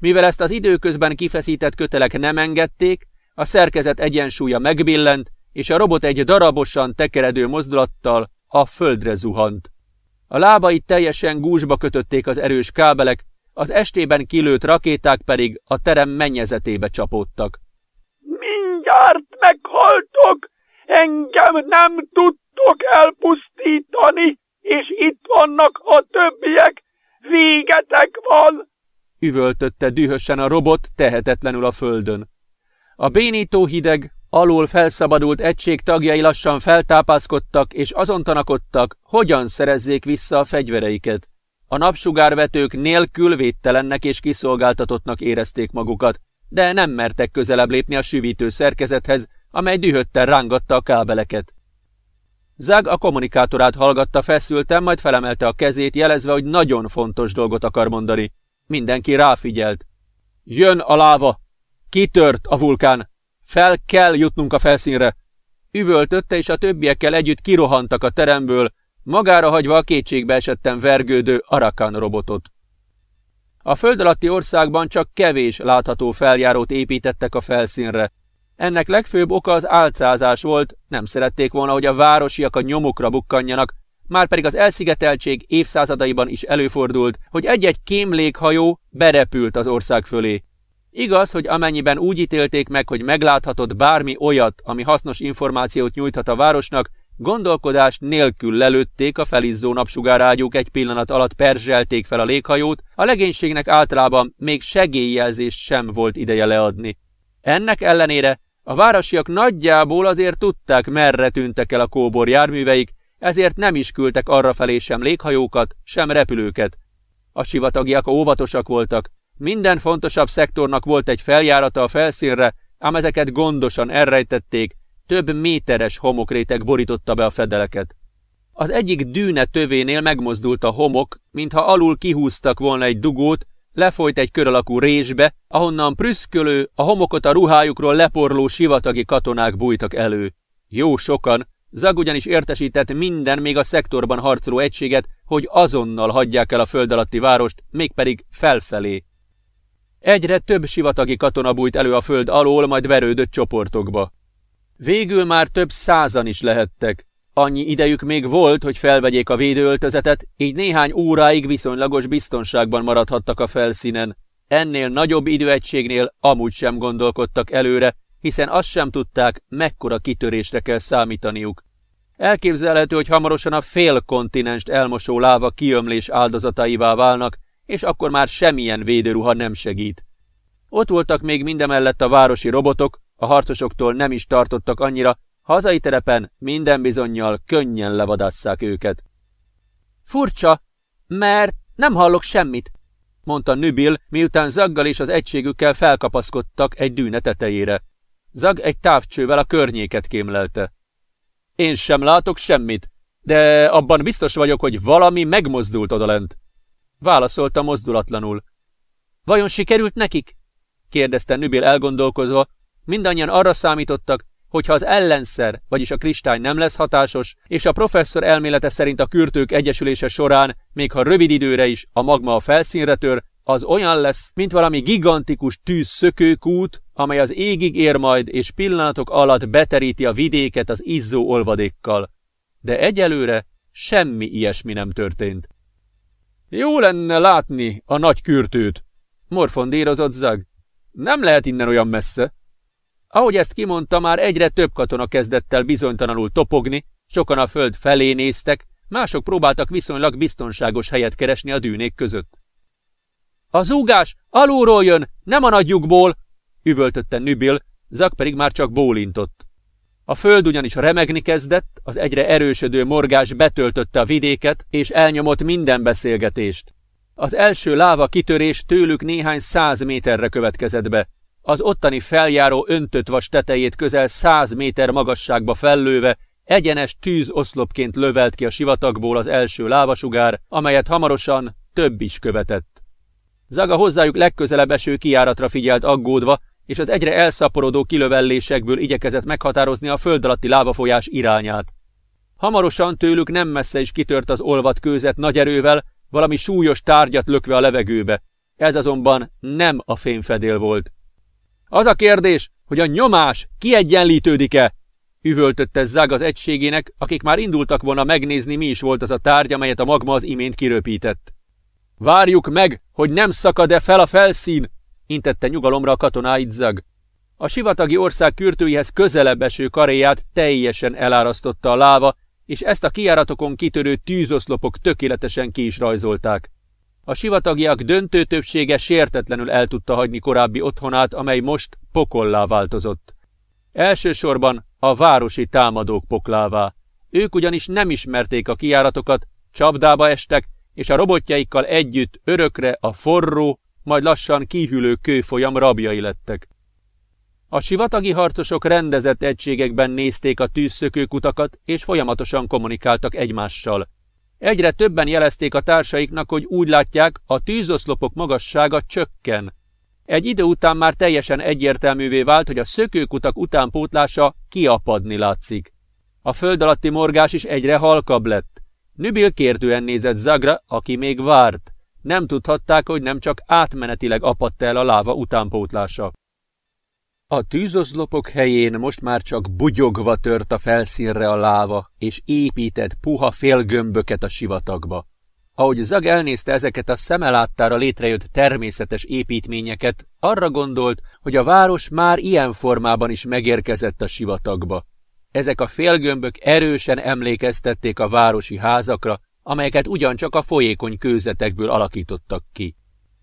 Speaker 1: Mivel ezt az időközben kifeszített kötelek nem engedték, a szerkezet egyensúlya megbillent, és a robot egy darabosan tekeredő mozdulattal a földre zuhant. A lábait teljesen gúzsba kötötték az erős kábelek, az estében kilőtt rakéták pedig a terem mennyezetébe csapódtak.
Speaker 4: Mindjárt meghaltok! Engem nem tudtok elpusztítani, és itt vannak a többiek! Végetek van!
Speaker 1: Üvöltötte dühösen a robot tehetetlenül a földön. A bénító hideg, alul felszabadult egység tagjai lassan feltápászkodtak és azon tanakodtak, hogyan szerezzék vissza a fegyvereiket. A napsugárvetők nélkül védtelennek és kiszolgáltatottnak érezték magukat, de nem mertek közelebb lépni a süvítő szerkezethez, amely dühötten rángatta a kábeleket. Zag a kommunikátorát hallgatta feszülten, majd felemelte a kezét, jelezve, hogy nagyon fontos dolgot akar mondani. Mindenki ráfigyelt. Jön a láva! Kitört a vulkán! Fel kell jutnunk a felszínre! Üvöltötte, és a többiekkel együtt kirohantak a teremből, magára hagyva a kétségbe esetten vergődő Arakan robotot. A föld alatti országban csak kevés látható feljárót építettek a felszínre. Ennek legfőbb oka az álcázás volt, nem szerették volna, hogy a városiak a nyomukra bukkanjanak, már pedig az elszigeteltség évszázadaiban is előfordult, hogy egy-egy kémlékhajó berepült az ország fölé. Igaz, hogy amennyiben úgy ítélték meg, hogy megláthatott bármi olyat, ami hasznos információt nyújthat a városnak, Gondolkodás nélkül lelőtték a felizzó napsugárágyúk egy pillanat alatt perzselték fel a léghajót, a legénységnek általában még segélyjelzést sem volt ideje leadni. Ennek ellenére a városiak nagyjából azért tudták, merre tűntek el a kóbor járműveik, ezért nem is küldtek arrafelé sem léghajókat, sem repülőket. A sivatagiak óvatosak voltak, minden fontosabb szektornak volt egy feljárata a felszínre, ám ezeket gondosan elrejtették, több méteres homokréteg borította be a fedeleket. Az egyik dűne tövénél megmozdult a homok, mintha alul kihúztak volna egy dugót, lefolyt egy kör alakú résbe, ahonnan prüszkölő, a homokot a ruhájukról leporló sivatagi katonák bújtak elő. Jó sokan, Zag ugyanis értesített minden még a szektorban harcoló egységet, hogy azonnal hagyják el a föld alatti várost, mégpedig felfelé. Egyre több sivatagi katona bújt elő a föld alól, majd verődött csoportokba. Végül már több százan is lehettek. Annyi idejük még volt, hogy felvegyék a védőöltözetet, így néhány óráig viszonylagos biztonságban maradhattak a felszínen. Ennél nagyobb időegységnél amúgy sem gondolkodtak előre, hiszen azt sem tudták, mekkora kitörésre kell számítaniuk. Elképzelhető, hogy hamarosan a fél kontinenst elmosó láva kiömlés áldozataivá válnak, és akkor már semmilyen védőruha nem segít. Ott voltak még mindemellett a városi robotok, a harcosoktól nem is tartottak annyira, hazai terepen minden bizonyal könnyen levadásszák őket. Furcsa, mert nem hallok semmit, mondta Nübil, miután Zaggal és az egységükkel felkapaszkodtak egy dűne tetejére. Zag egy távcsővel a környéket kémlelte. Én sem látok semmit, de abban biztos vagyok, hogy valami megmozdult odalent. Válaszolta mozdulatlanul. Vajon sikerült nekik? kérdezte Nübil elgondolkozva, Mindannyian arra számítottak, hogy ha az ellenszer, vagyis a kristály nem lesz hatásos, és a professzor elmélete szerint a kürtők egyesülése során, még ha rövid időre is a magma a felszínre tör, az olyan lesz, mint valami gigantikus tűz szökőkút, amely az égig ér majd, és pillanatok alatt beteríti a vidéket az izzó olvadékkal. De egyelőre semmi ilyesmi nem történt. Jó lenne látni a nagy kürtőt, morfondírozott Zag. Nem lehet innen olyan messze. Ahogy ezt kimondta, már egyre több katona kezdett el bizonytalanul topogni, sokan a föld felé néztek, mások próbáltak viszonylag biztonságos helyet keresni a dűnék között. A zúgás alulról jön, nem a nagyjukból, üvöltötte Nübil, Zak pedig már csak bólintott. A föld ugyanis remegni kezdett, az egyre erősödő morgás betöltötte a vidéket, és elnyomott minden beszélgetést. Az első láva kitörés tőlük néhány száz méterre következett be. Az ottani feljáró öntött vas tetejét közel száz méter magasságba fellőve, egyenes tűzoszlopként lövelt ki a sivatagból az első lávasugár, amelyet hamarosan több is követett. Zaga hozzájuk legközelebb eső kiáratra figyelt aggódva, és az egyre elszaporodó kilövellésekből igyekezett meghatározni a föld alatti lávafolyás irányát. Hamarosan tőlük nem messze is kitört az olvat kőzet nagy erővel, valami súlyos tárgyat lökve a levegőbe. Ez azonban nem a fényfedél volt. Az a kérdés, hogy a nyomás kiegyenlítődik-e? Üvöltötte Zag az egységének, akik már indultak volna megnézni, mi is volt az a tárgy, amelyet a magma az imént kiröpített. Várjuk meg, hogy nem szakad-e fel a felszín, intette nyugalomra a katonáit Zag. A sivatagi ország kürtőihez közelebb eső karéját teljesen elárasztotta a láva, és ezt a kiáratokon kitörő tűzoszlopok tökéletesen ki is rajzolták. A sivatagiak döntő többsége sértetlenül el tudta hagyni korábbi otthonát, amely most pokollá változott. Elsősorban a városi támadók poklává. Ők ugyanis nem ismerték a kijáratokat, csapdába estek, és a robotjaikkal együtt örökre a forró, majd lassan kihűlő kőfolyam rabjai lettek. A sivatagi harcosok rendezett egységekben nézték a tűzszökőkutakat, és folyamatosan kommunikáltak egymással. Egyre többen jelezték a társaiknak, hogy úgy látják, a tűzoszlopok magassága csökken. Egy idő után már teljesen egyértelművé vált, hogy a szökőkutak utánpótlása kiapadni látszik. A föld alatti morgás is egyre halkabb lett. Nübil kérdően nézett Zagra, aki még várt. Nem tudhatták, hogy nem csak átmenetileg apadt el a láva utánpótlása. A tűzoszlopok helyén most már csak bugyogva tört a felszínre a láva, és épített puha félgömböket a sivatagba. Ahogy Zag elnézte ezeket a szemeláttára létrejött természetes építményeket, arra gondolt, hogy a város már ilyen formában is megérkezett a sivatagba. Ezek a félgömbök erősen emlékeztették a városi házakra, amelyeket ugyancsak a folyékony kőzetekből alakítottak ki.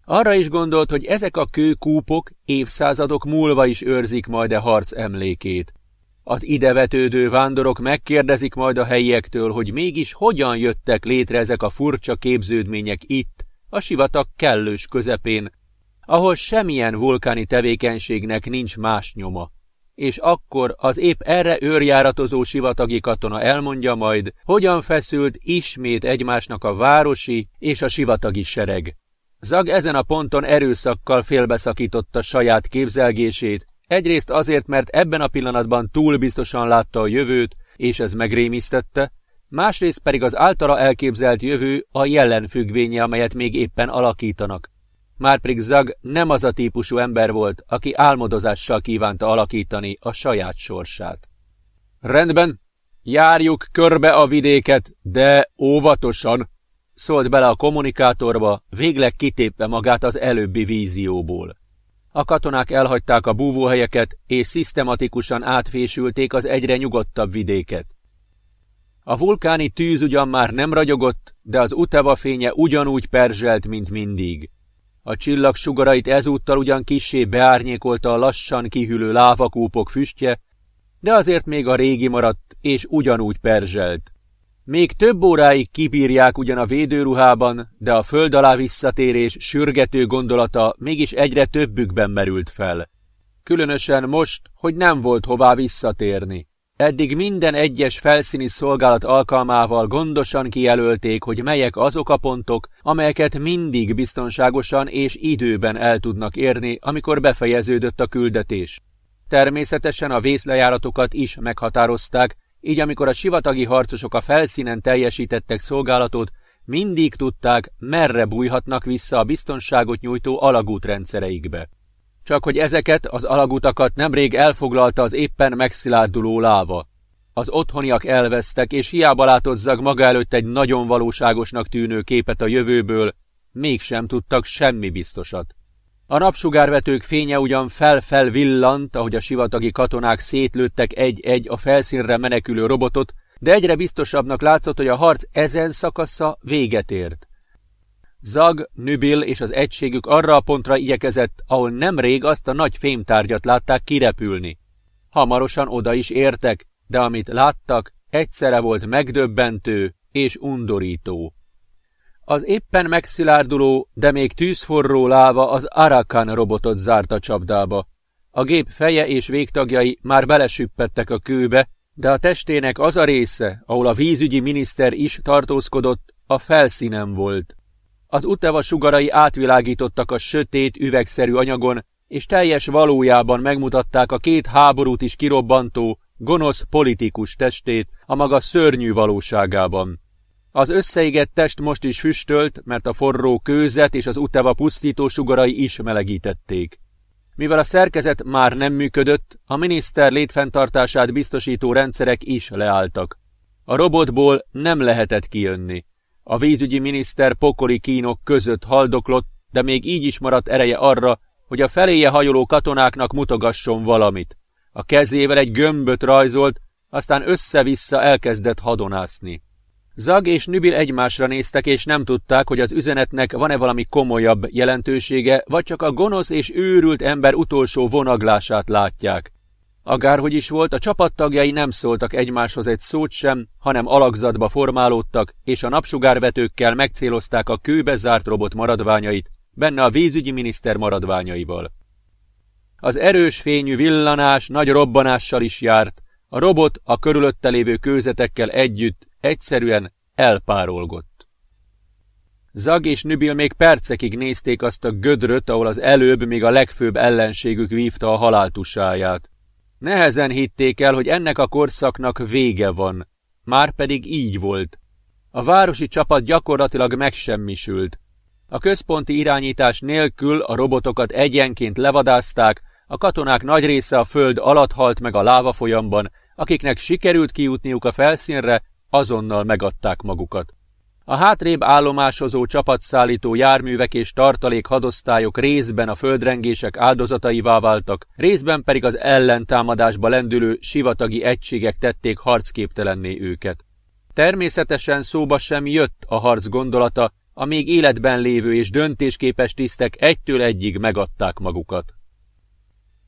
Speaker 1: Arra is gondolt, hogy ezek a kőkúpok évszázadok múlva is őrzik majd a harc emlékét. Az idevetődő vándorok megkérdezik majd a helyiektől, hogy mégis hogyan jöttek létre ezek a furcsa képződmények itt, a sivatag kellős közepén, ahol semmilyen vulkáni tevékenységnek nincs más nyoma. És akkor az épp erre őrjáratozó sivatagi katona elmondja majd, hogyan feszült ismét egymásnak a városi és a sivatagi sereg. Zag ezen a ponton erőszakkal félbeszakította saját képzelgését, egyrészt azért, mert ebben a pillanatban túl biztosan látta a jövőt, és ez megrémisztette, másrészt pedig az általa elképzelt jövő a jelen függvénye, amelyet még éppen alakítanak. Márpedig Zag nem az a típusú ember volt, aki álmodozással kívánta alakítani a saját sorsát. Rendben, járjuk körbe a vidéket, de óvatosan, szólt bele a kommunikátorba, végleg kitépve magát az előbbi vízióból. A katonák elhagyták a búvóhelyeket, és szisztematikusan átfésülték az egyre nyugodtabb vidéket. A vulkáni tűz ugyan már nem ragyogott, de az uteva fénye ugyanúgy perzselt, mint mindig. A csillag sugarait ezúttal ugyan kissé beárnyékolta a lassan kihűlő lávakúpok füstje, de azért még a régi maradt, és ugyanúgy perzselt. Még több óráig kibírják ugyan a védőruhában, de a föld alá visszatérés sürgető gondolata mégis egyre többükben merült fel. Különösen most, hogy nem volt hová visszatérni. Eddig minden egyes felszíni szolgálat alkalmával gondosan kijelölték, hogy melyek azok a pontok, amelyeket mindig biztonságosan és időben el tudnak érni, amikor befejeződött a küldetés. Természetesen a vészlejáratokat is meghatározták, így amikor a sivatagi harcosok a felszínen teljesítettek szolgálatot, mindig tudták, merre bújhatnak vissza a biztonságot nyújtó alagútrendszereikbe. Csak hogy ezeket az alagutakat nemrég elfoglalta az éppen megszilárduló láva. Az otthoniak elvesztek, és hiába látozzak maga előtt egy nagyon valóságosnak tűnő képet a jövőből, mégsem tudtak semmi biztosat. A napsugárvetők fénye ugyan fel-fel villant, ahogy a sivatagi katonák szétlőttek egy-egy a felszínre menekülő robotot, de egyre biztosabbnak látszott, hogy a harc ezen szakasza véget ért. Zag, Nübil és az egységük arra a pontra igyekezett, ahol nemrég azt a nagy fémtárgyat látták kirepülni. Hamarosan oda is értek, de amit láttak, egyszerre volt megdöbbentő és undorító. Az éppen megszilárduló, de még tűzforró láva az Arakan robotot zárt a csapdába. A gép feje és végtagjai már belesüppettek a kőbe, de a testének az a része, ahol a vízügyi miniszter is tartózkodott, a felszínen volt. Az uteva sugarai átvilágítottak a sötét, üvegszerű anyagon, és teljes valójában megmutatták a két háborút is kirobbantó, gonosz politikus testét a maga szörnyű valóságában. Az összeégett test most is füstölt, mert a forró kőzet és az uteva pusztító sugarai is melegítették. Mivel a szerkezet már nem működött, a miniszter létfenntartását biztosító rendszerek is leálltak. A robotból nem lehetett kijönni. A vízügyi miniszter pokoli kínok között haldoklott, de még így is maradt ereje arra, hogy a feléje hajoló katonáknak mutogasson valamit. A kezével egy gömböt rajzolt, aztán össze-vissza elkezdett hadonászni. Zag és Nübil egymásra néztek, és nem tudták, hogy az üzenetnek van-e valami komolyabb jelentősége, vagy csak a gonosz és őrült ember utolsó vonaglását látják. Agárhogy is volt, a csapattagjai nem szóltak egymáshoz egy szót sem, hanem alakzatba formálódtak, és a napsugárvetőkkel megcélozták a kőbe zárt robot maradványait, benne a vízügyi miniszter maradványaival. Az erős fényű villanás nagy robbanással is járt, a robot a körülötte lévő kőzetekkel együtt egyszerűen elpárolgott. Zag és Nübil még percekig nézték azt a gödröt, ahol az előbb még a legfőbb ellenségük vívta a haláltusáját. Nehezen hitték el, hogy ennek a korszaknak vége van. Márpedig így volt. A városi csapat gyakorlatilag megsemmisült. A központi irányítás nélkül a robotokat egyenként levadázták, a katonák nagy része a föld alatt halt meg a lávafolyamban, akiknek sikerült kijutniuk a felszínre, azonnal megadták magukat. A hátrébb állomásozó csapatszállító járművek és tartalék hadosztályok részben a földrengések áldozataivá váltak, részben pedig az ellentámadásba lendülő sivatagi egységek tették harcképtelenné őket. Természetesen szóba sem jött a harc gondolata, a még életben lévő és döntésképes tisztek egytől egyig megadták magukat.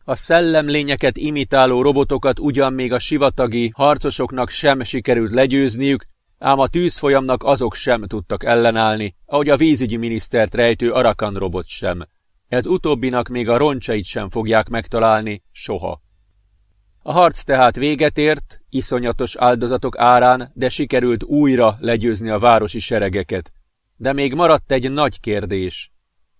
Speaker 1: A szellemlényeket imitáló robotokat ugyan még a sivatagi harcosoknak sem sikerült legyőzniük, ám a tűzfolyamnak azok sem tudtak ellenállni, ahogy a vízügyi minisztert rejtő Arakan robot sem. Ez utóbbinak még a roncsait sem fogják megtalálni, soha. A harc tehát véget ért, iszonyatos áldozatok árán, de sikerült újra legyőzni a városi seregeket. De még maradt egy nagy kérdés.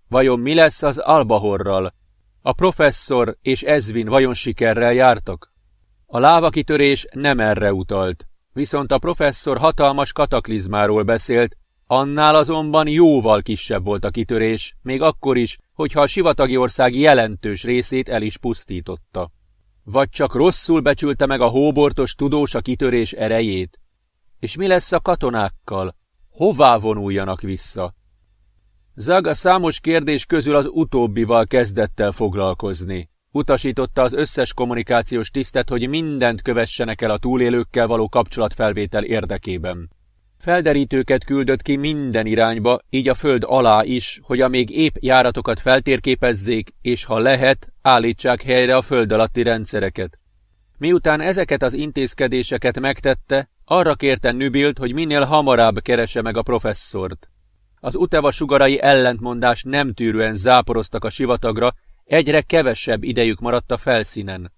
Speaker 1: Vajon mi lesz az Albahorral? A professzor és Ezvin vajon sikerrel jártak? A lávakitörés nem erre utalt, viszont a professzor hatalmas kataklizmáról beszélt, annál azonban jóval kisebb volt a kitörés, még akkor is, hogyha a sivatagi ország jelentős részét el is pusztította. Vagy csak rosszul becsülte meg a hóbortos tudós a kitörés erejét? És mi lesz a katonákkal? Hová vonuljanak vissza? Zag a számos kérdés közül az utóbbival kezdett el foglalkozni. Utasította az összes kommunikációs tisztet, hogy mindent kövessenek el a túlélőkkel való kapcsolatfelvétel érdekében. Felderítőket küldött ki minden irányba, így a föld alá is, hogy a még épp járatokat feltérképezzék, és ha lehet, állítsák helyre a föld alatti rendszereket. Miután ezeket az intézkedéseket megtette, arra kérte Nübilt, hogy minél hamarabb keresse meg a professzort. Az uteva sugarai ellentmondás nem tűrően záporoztak a sivatagra, egyre kevesebb idejük maradt a felszínen.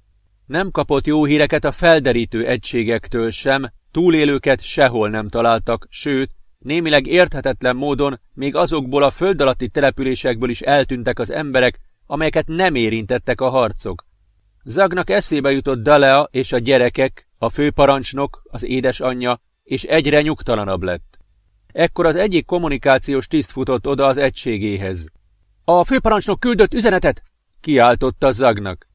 Speaker 1: Nem kapott jó híreket a felderítő egységektől sem, túlélőket sehol nem találtak, sőt, némileg érthetetlen módon még azokból a föld alatti településekből is eltűntek az emberek, amelyeket nem érintettek a harcok. Zagnak eszébe jutott Dalea és a gyerekek, a főparancsnok, az édesanyja, és egyre nyugtalanabb lett. Ekkor az egyik kommunikációs tiszt futott oda az egységéhez. A főparancsnok küldött üzenetet! Kiáltotta Zagnak.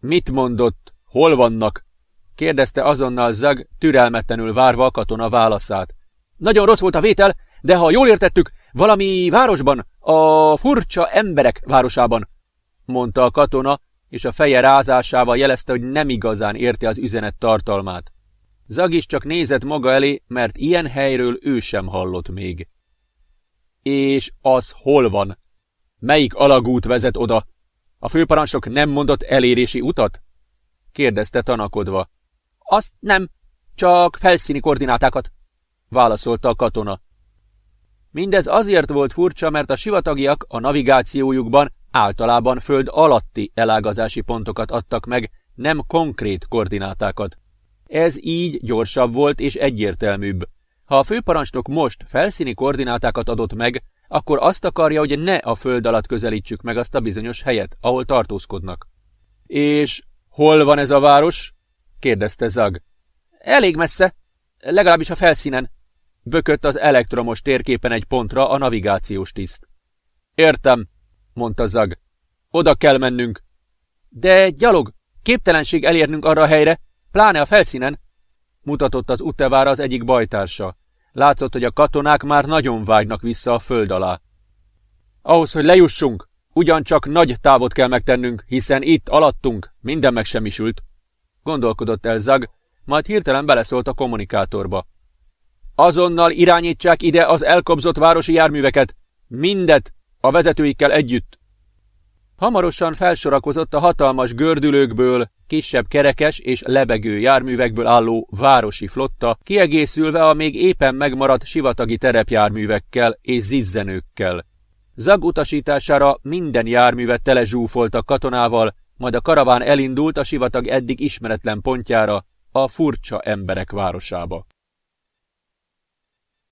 Speaker 1: Mit mondott? Hol vannak? kérdezte azonnal Zag, türelmetlenül várva a katona válaszát. Nagyon rossz volt a vétel, de ha jól értettük, valami városban, a furcsa emberek városában, mondta a katona, és a feje rázásával jelezte, hogy nem igazán érti az üzenet tartalmát. Zag is csak nézett maga elé, mert ilyen helyről ő sem hallott még. És az hol van? Melyik alagút vezet oda? A főparancsnok nem mondott elérési utat? kérdezte tanakodva. Azt nem, csak felszíni koordinátákat, válaszolta a katona. Mindez azért volt furcsa, mert a sivatagiak a navigációjukban általában föld alatti elágazási pontokat adtak meg, nem konkrét koordinátákat. Ez így gyorsabb volt és egyértelműbb. Ha a főparancsnok most felszíni koordinátákat adott meg, akkor azt akarja, hogy ne a föld alatt közelítsük meg azt a bizonyos helyet, ahol tartózkodnak. És hol van ez a város? kérdezte Zag. Elég messze, legalábbis a felszínen. Bökött az elektromos térképen egy pontra a navigációs tiszt. Értem, mondta Zag. Oda kell mennünk. De gyalog, képtelenség elérnünk arra a helyre, Pláne a felszínen, mutatott az utevára az egyik bajtársa. Látszott, hogy a katonák már nagyon vágynak vissza a föld alá. Ahhoz, hogy lejussunk, ugyancsak nagy távot kell megtennünk, hiszen itt, alattunk, minden megsemmisült. Gondolkodott el Zag, majd hirtelen beleszólt a kommunikátorba. Azonnal irányítsák ide az elkobzott városi járműveket. Mindet, a vezetőikkel együtt. Hamarosan felsorakozott a hatalmas gördülőkből, kisebb kerekes és lebegő járművekből álló városi flotta, kiegészülve a még éppen megmaradt sivatagi terepjárművekkel és zizzenőkkel. Zag utasítására minden járművet telezsúfoltak katonával, majd a karaván elindult a sivatag eddig ismeretlen pontjára, a furcsa emberek városába.